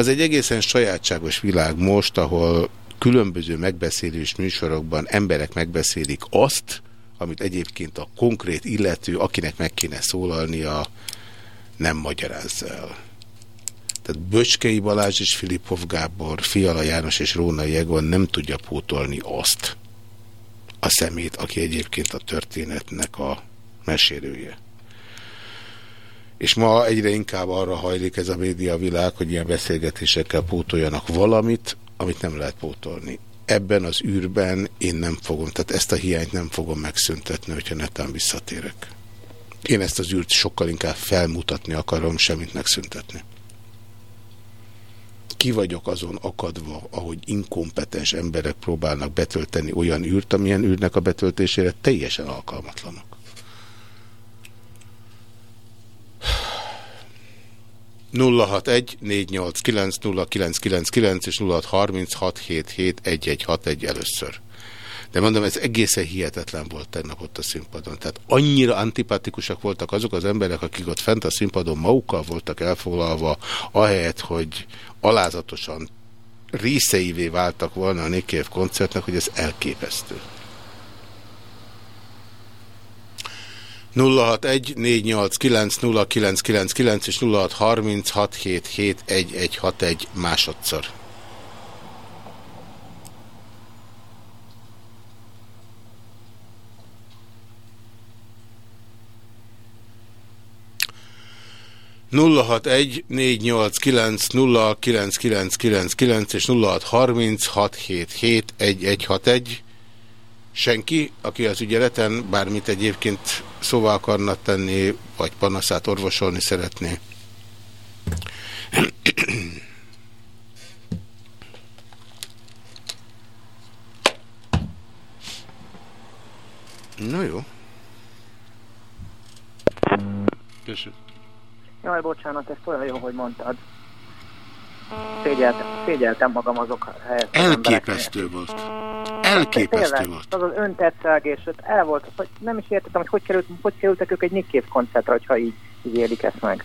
Az egy egészen sajátságos világ most, ahol különböző megbeszélés műsorokban emberek megbeszélik azt, amit egyébként a konkrét illető, akinek meg kéne szólalnia, nem magyarázza el. Tehát Böcskei Balázs és Filipov Gábor, Fiala János és Róna Jegon nem tudja pótolni azt a szemét, aki egyébként a történetnek a mesélője. És ma egyre inkább arra hajlik ez a média világ, hogy ilyen beszélgetésekkel pótoljanak valamit, amit nem lehet pótolni. Ebben az űrben én nem fogom, tehát ezt a hiányt nem fogom megszüntetni, hogyha netán visszatérek. Én ezt az űrt sokkal inkább felmutatni akarom, semmit megszüntetni. Ki vagyok azon akadva, ahogy inkompetens emberek próbálnak betölteni olyan űrt, amilyen űrnek a betöltésére teljesen alkalmatlanok. 061 489 0999 és 0636771161 először. De mondom, ez egészen hihetetlen volt tegnap ott a színpadon. Tehát annyira antipatikusak voltak azok az emberek, akik ott fent a színpadon magukkal voltak elfoglalva, ahelyett, hogy alázatosan részeivé váltak volna a Nick Cave koncertnek, hogy ez elképesztő. 061 489 0999 és 0636771161 másodszor. nulla hat egy négy nyolc kilenc nulla kilenc kilenc kilenc kilenc és nulla hat harminc hat hét hét egy egy hat egy senki, aki az ügyeleten bármit egyébként szóval akarna tenni, vagy panaszát orvosolni szeretné. Na jó. Köszönöm. Jaj, bocsánat, ezt olyan jó, hogy mondtad. Szégyeltem, szégyeltem magam azok helyett. Elképesztő volt. Elképesztő Tényleg, volt. Az az öntetszelgés, ott el volt, hogy nem is értettem, hogy hogy, került, hogy kerültek ők egy Nick Cave koncertre, hogyha így, így élik ezt meg.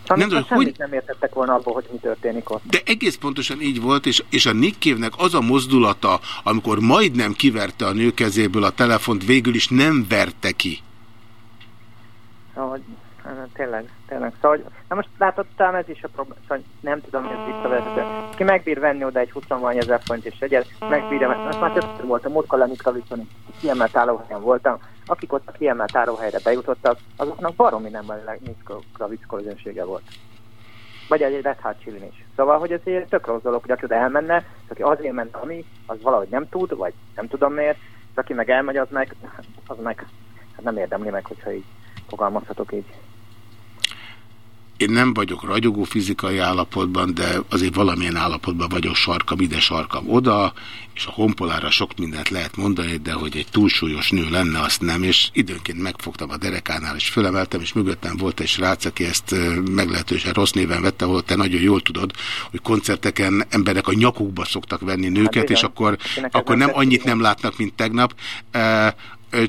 Szóval Nem tudom, semmit nem értettek volna abból, hogy mi történik ott. De egész pontosan így volt, és, és a Nick Cave-nek az a mozdulata, amikor majdnem kiverte a nő kezéből a telefont, végül is nem verte ki. Hogy, hát, tényleg, tényleg. Szóval, na most látod, talán ez is a probléma, szóval nem tudom, hogy ez visszavezető. Ki megbír venni oda egy 20 valány ezer font és egyet, megbírja, mert most már többször voltam, múltkor Lenny Kravicson kiemelt állóhelyen voltam, akik ott a kiemelt állóhelyre bejutottak, azoknak baromi nem Lenny Kravic közönsége volt. Vagy egy Red Hot chili is. Szóval, hogy ez egy tök rossz dolog, hogy aki oda elmenne, és aki azért menne, ami, az valahogy nem tud, vagy nem tudom miért, és aki meg elmegy, az meg, az meg hát nem érdemli meg, hogyha így fogalmazhatok így. Én nem vagyok ragyogó fizikai állapotban, de azért valamilyen állapotban vagyok sarkam ide, sarkam oda, és a honpolára sok mindent lehet mondani, de hogy egy túlsúlyos nő lenne, azt nem, és időnként megfogtam a derekánál, és fölemeltem, és mögöttem volt egy srác, aki ezt meglehetősen rossz néven vette, ahol te nagyon jól tudod, hogy koncerteken emberek a nyakukba szoktak venni nőket, Hát és akkor, akkor nem annyit nem látnak, mint tegnap.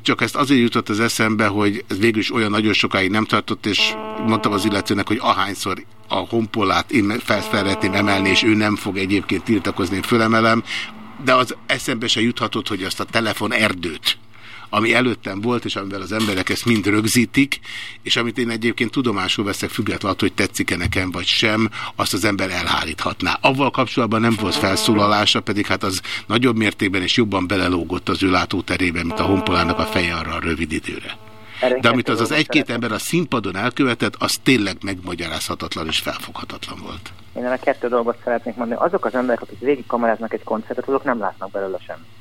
Csak ezt azért jutott az eszembe, hogy ez végül is olyan nagyon sokáig nem tartott, és mondtam az illetőnek, hogy ahányszor a honpolát én fel szeretném emelni, és ő nem fog egyébként tiltakozni, én fölemelem, de az eszembe se juthatott, hogy azt a telefon erdőt, ami előttem volt, és amivel az emberek ezt mind rögzítik, és amit én egyébként tudomásul veszek függetlenül, attól, hogy tetszik-e nekem vagy sem, azt az ember elháríthatná. Avval kapcsolatban nem volt felszólalása, pedig hát az nagyobb mértékben és jobban belelógott az ő látóterében, mint a honpolának a feje arra a rövid időre. De amit az az egy-két ember a színpadon elkövetett, az tényleg megmagyarázhatatlan és felfoghatatlan volt. Én erre kettő dolgot szeretnék mondani. Azok az emberek, akik végig kameráznak egy koncertet, azok nem látnak belőle semmit.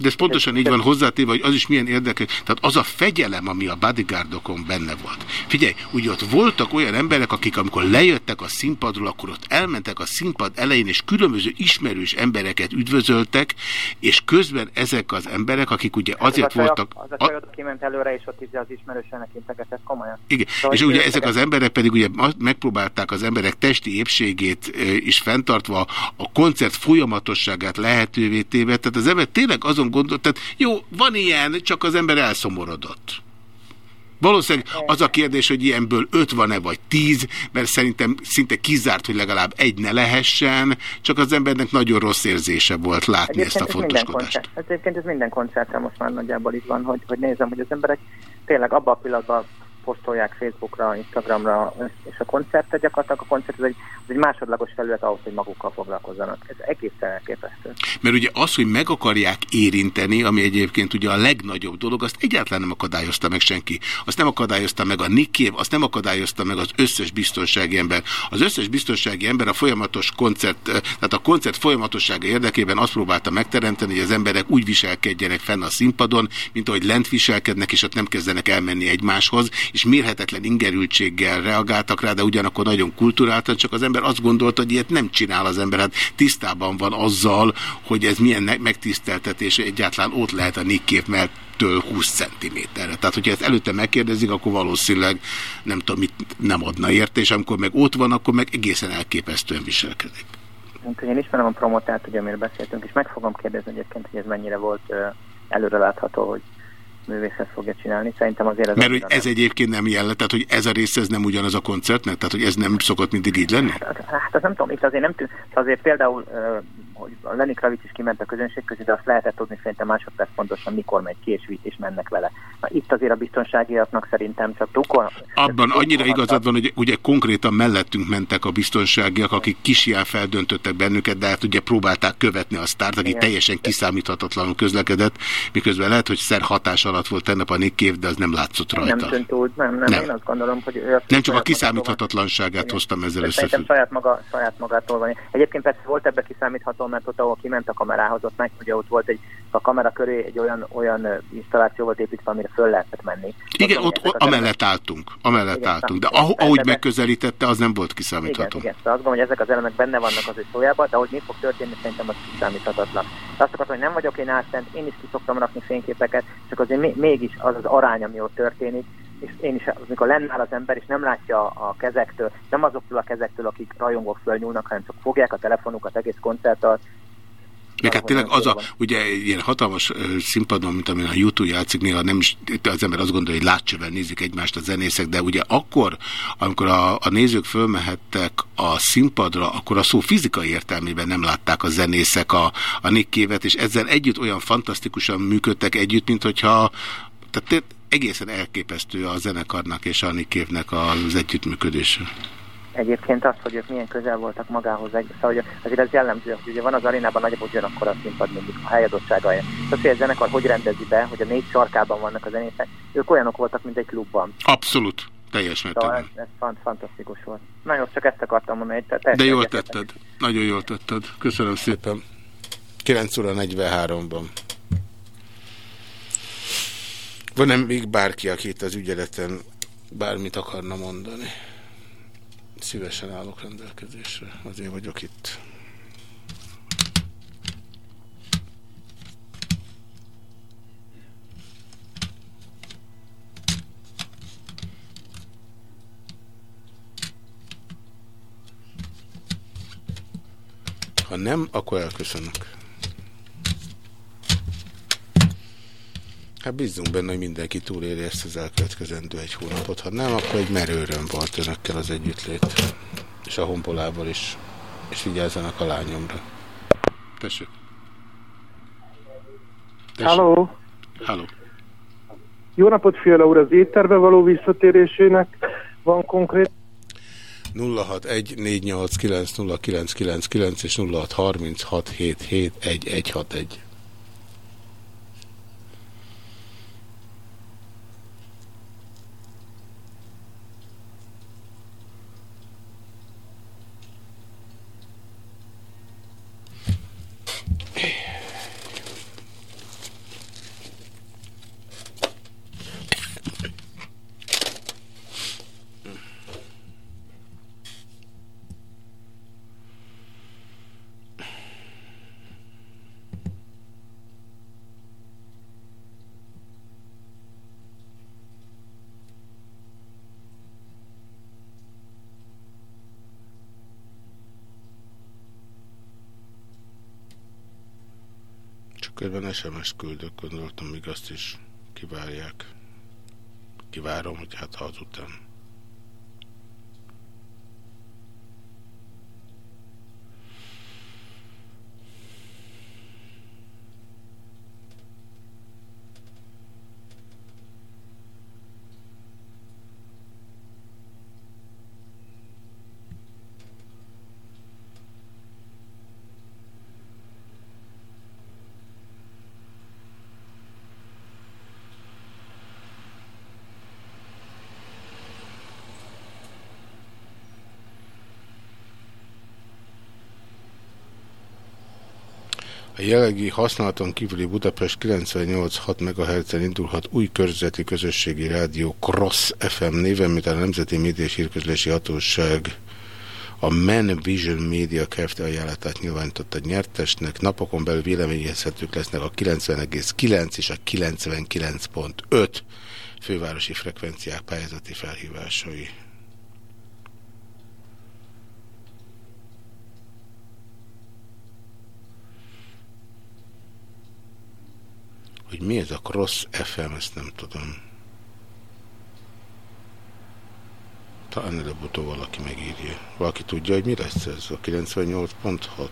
De ez pontosan így van hozzátéve, hogy az is milyen érdekes. Tehát az a fegyelem, ami a bodyguardokon benne volt. Figyelj, ugye ott voltak olyan emberek, akik amikor lejöttek a színpadról, akkor ott elmentek a színpad elején, és különböző ismerős embereket üdvözöltek, és közben ezek az emberek, akik ugye azért az voltak... Az a csaj, aki ment előre, és ott az ismerősenek integetett komolyan. Igen, Szóval és ugye ezek az emberek pedig ugye megpróbálták az emberek testi épségét is fenntartva a koncert folyamatosságát lehetővé téve, tehát az ember tényleg azon gondolt, tehát jó, van ilyen, csak az ember elszomorodott. Valószínűleg az a kérdés, hogy ilyenből öt van-e vagy tíz, mert szerintem szinte kizárt, hogy legalább egy ne lehessen, csak az embernek nagyon rossz érzése volt látni ezt a ez fontoskodást. koncert, ez egyébként ez minden koncerten most már nagyjából így van, hogy, hogy nézem, hogy az emberek tényleg abban a pillanatban posztolják Facebookra, Instagramra, és a koncertet gyakorlatilag a koncert ez egy, ez egy másodlagos felület ahhoz, hogy magukkal foglalkozzanak. Ez egészen elképesztő. Mert ugye az, hogy meg akarják érinteni, ami egyébként ugye a legnagyobb dolog, azt egyáltalán nem akadályozta meg senki. Azt nem akadályozta meg a Nick Cave, azt nem akadályozta meg az összes biztonsági ember. Az összes biztonsági ember a folyamatos koncert, eh, tehát a koncert folyamatossága érdekében azt próbálta megteremteni, hogy az emberek úgy viselkedjenek fenn a színpadon, mint ahogy lent viselkednek, és ott nem kezdenek elmenni egymáshoz, és mérhetetlen ingerültséggel reagáltak rá, de ugyanakkor nagyon kulturáltan, csak az ember azt gondolta, hogy ilyet nem csinál az ember, hát tisztában van azzal, hogy ez milyen megtiszteltetés, hogy egyáltalán ott lehet a Nick Cave melltől 20 centiméterre. Tehát, hogyha ezt előtte megkérdezik, akkor valószínűleg nem tudom, mit nem adna érte, és amikor meg ott van, akkor meg egészen elképesztően viselkedik. Hogy én ismerem a promotát, ugye, amiről beszéltünk, és meg fogom kérdezni egyébként, hogy ez mennyire volt uh, előre látható, hogy művészet fogja csinálni. Szerintem azért ez Mert hogy ez egyébként nem jelent, tehát hogy ez a rész ez nem ugyanaz a koncertnek, tehát hogy ez nem szokott mindig így lenni? Hát azt nem tudom, itt azért nem tűnt, azért például, hogy a Lenny Kravitz is kiment a közönség közé, de azt lehetett tudni szerintem másodperc pontosan, mikor megy ki és és mennek vele. Na, itt azért a biztonságiaknak szerintem csak tukol. Abban annyira igazad van, hogy ugye konkrétan mellettünk mentek a biztonságiak, akik kisján feldöntöttek bennünket, de hát ugye próbálták követni a sztárt, aki Igen. teljesen kiszámíthatatlanul közlekedett, miközben lehet, hogy szer hatás alatt volt tennap a Cave, de az nem látszott Nem rajta. tűnt úgy, nem, nem, Nem. én azt gondolom, hogy ő Nem csak a kiszámíthatatlanságát hoztam ezzel Szerintem összefüggésben. saját, maga, saját magától van. Egyébként persze volt ebbe kiszámítható, mert ott, ahol kiment a kamerához, ott meg, ugye ott volt egy, a kamera köré egy olyan, olyan installáció volt építve, amire föl lehetett menni. Igen, Ott, ott, amellett álltunk, amellett Igen, álltunk, de igen, ahogy, persze, megközelítette, az nem volt Igen, kiszámítható. igen. Szóval azt gondolom, hogy ezek az elemek benne vannak az ő szójában, de hogy mi fog történni, szerintem az kiszámíthatatlan. De azt akartam, hogy nem vagyok én álszent, én is ki szoktam rakni fényképeket, csak azért mégis az az arány, ami ott történik, és én is, amikor lennáll az ember, és nem látja a, kezektől, nem azoktól a kezektől, akik rajongók fölnyúlnak, hanem csak fogják a telefonukat egész koncert Meg hát tényleg az a, ugye ilyen hatalmas színpadon, mint amin a YouTube játszik, néha nem is, az ember azt gondolja, hogy látcsövel nézik egymást a zenészek, de ugye akkor, amikor a, a nézők fölmehettek a színpadra, akkor a szó fizikai értelmében nem látták a zenészek a, a Nick Cave-et, és ezzel együtt olyan fantasztikusan működtek együtt, mint hogyha tehát egészen elképesztő a zenekarnak és a Nick Cave-nek az együttműködése. Egyébként az, hogy ők milyen közel voltak magához, egy, szóval hogy azért ez jellemző, hogy ugye van az arénában nagyobb ugyanakkor a színpad mindig a helyadottsága. Tehát, hogy a zenekar hogy rendezi be, hogy a négy sarkában vannak a zenészek, ők olyanok voltak, mint egy klubban. Abszolút, teljes Szóval mértékben. ez, ez fant, fantasztikus volt. Na jó, csak ezt akartam mondani. Te, De jól egyetértek. tetted, nagyon jól tetted. Köszönöm szépen. 9 óra 43-ban. Van-e még bárki, aki itt az ügyeleten bármit akarna mondani? Szívesen állok rendelkezésre. Azért vagyok itt. Ha nem, akkor elköszönök. Hát bízzunk benne, hogy mindenki túléli ezt az elkövetkezendő egy hónapot. Ha nem, akkor egy merő öröm volt önökkel az együttlét. És a honpolával is. És vigyázzanak a lányomra. Tessék. Halló! Halló. Jó napot, Fiala úr! Az étterbe való visszatérésének van konkrét 0614890999 és 0636771161. közben SMS küldök, gondoltam, még azt is kivárják. Kivárom, hogy hát ha A jelenlegi használaton kívüli Budapest 98.6 MHz-en indulhat új körzeti közösségi rádió Cross FM néven, miután a Nemzeti Média és Hírközlési Hatóság a Man Vision Media Kft. ajánlatát nyilvánított nyertesnek. Napokon belül véleményezhetők lesznek a 90,9 és a 99.5 fővárosi frekvenciák pályázati felhívásai. Hogy mi ez a Cross FM, ezt nem tudom. Talán előbb-utóbb valaki megírja. Valaki tudja, hogy mi lesz ez a 98.6?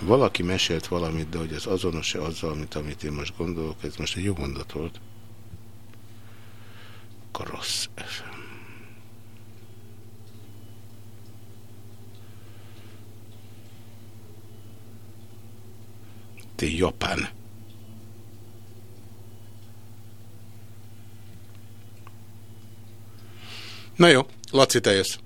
Valaki mesélt valamit, de hogy ez azonos-e azzal, mint amit én most gondolok, ez most egy jó mondat volt. Cross FM. Te Japán. Na jó, Laci, te jössz.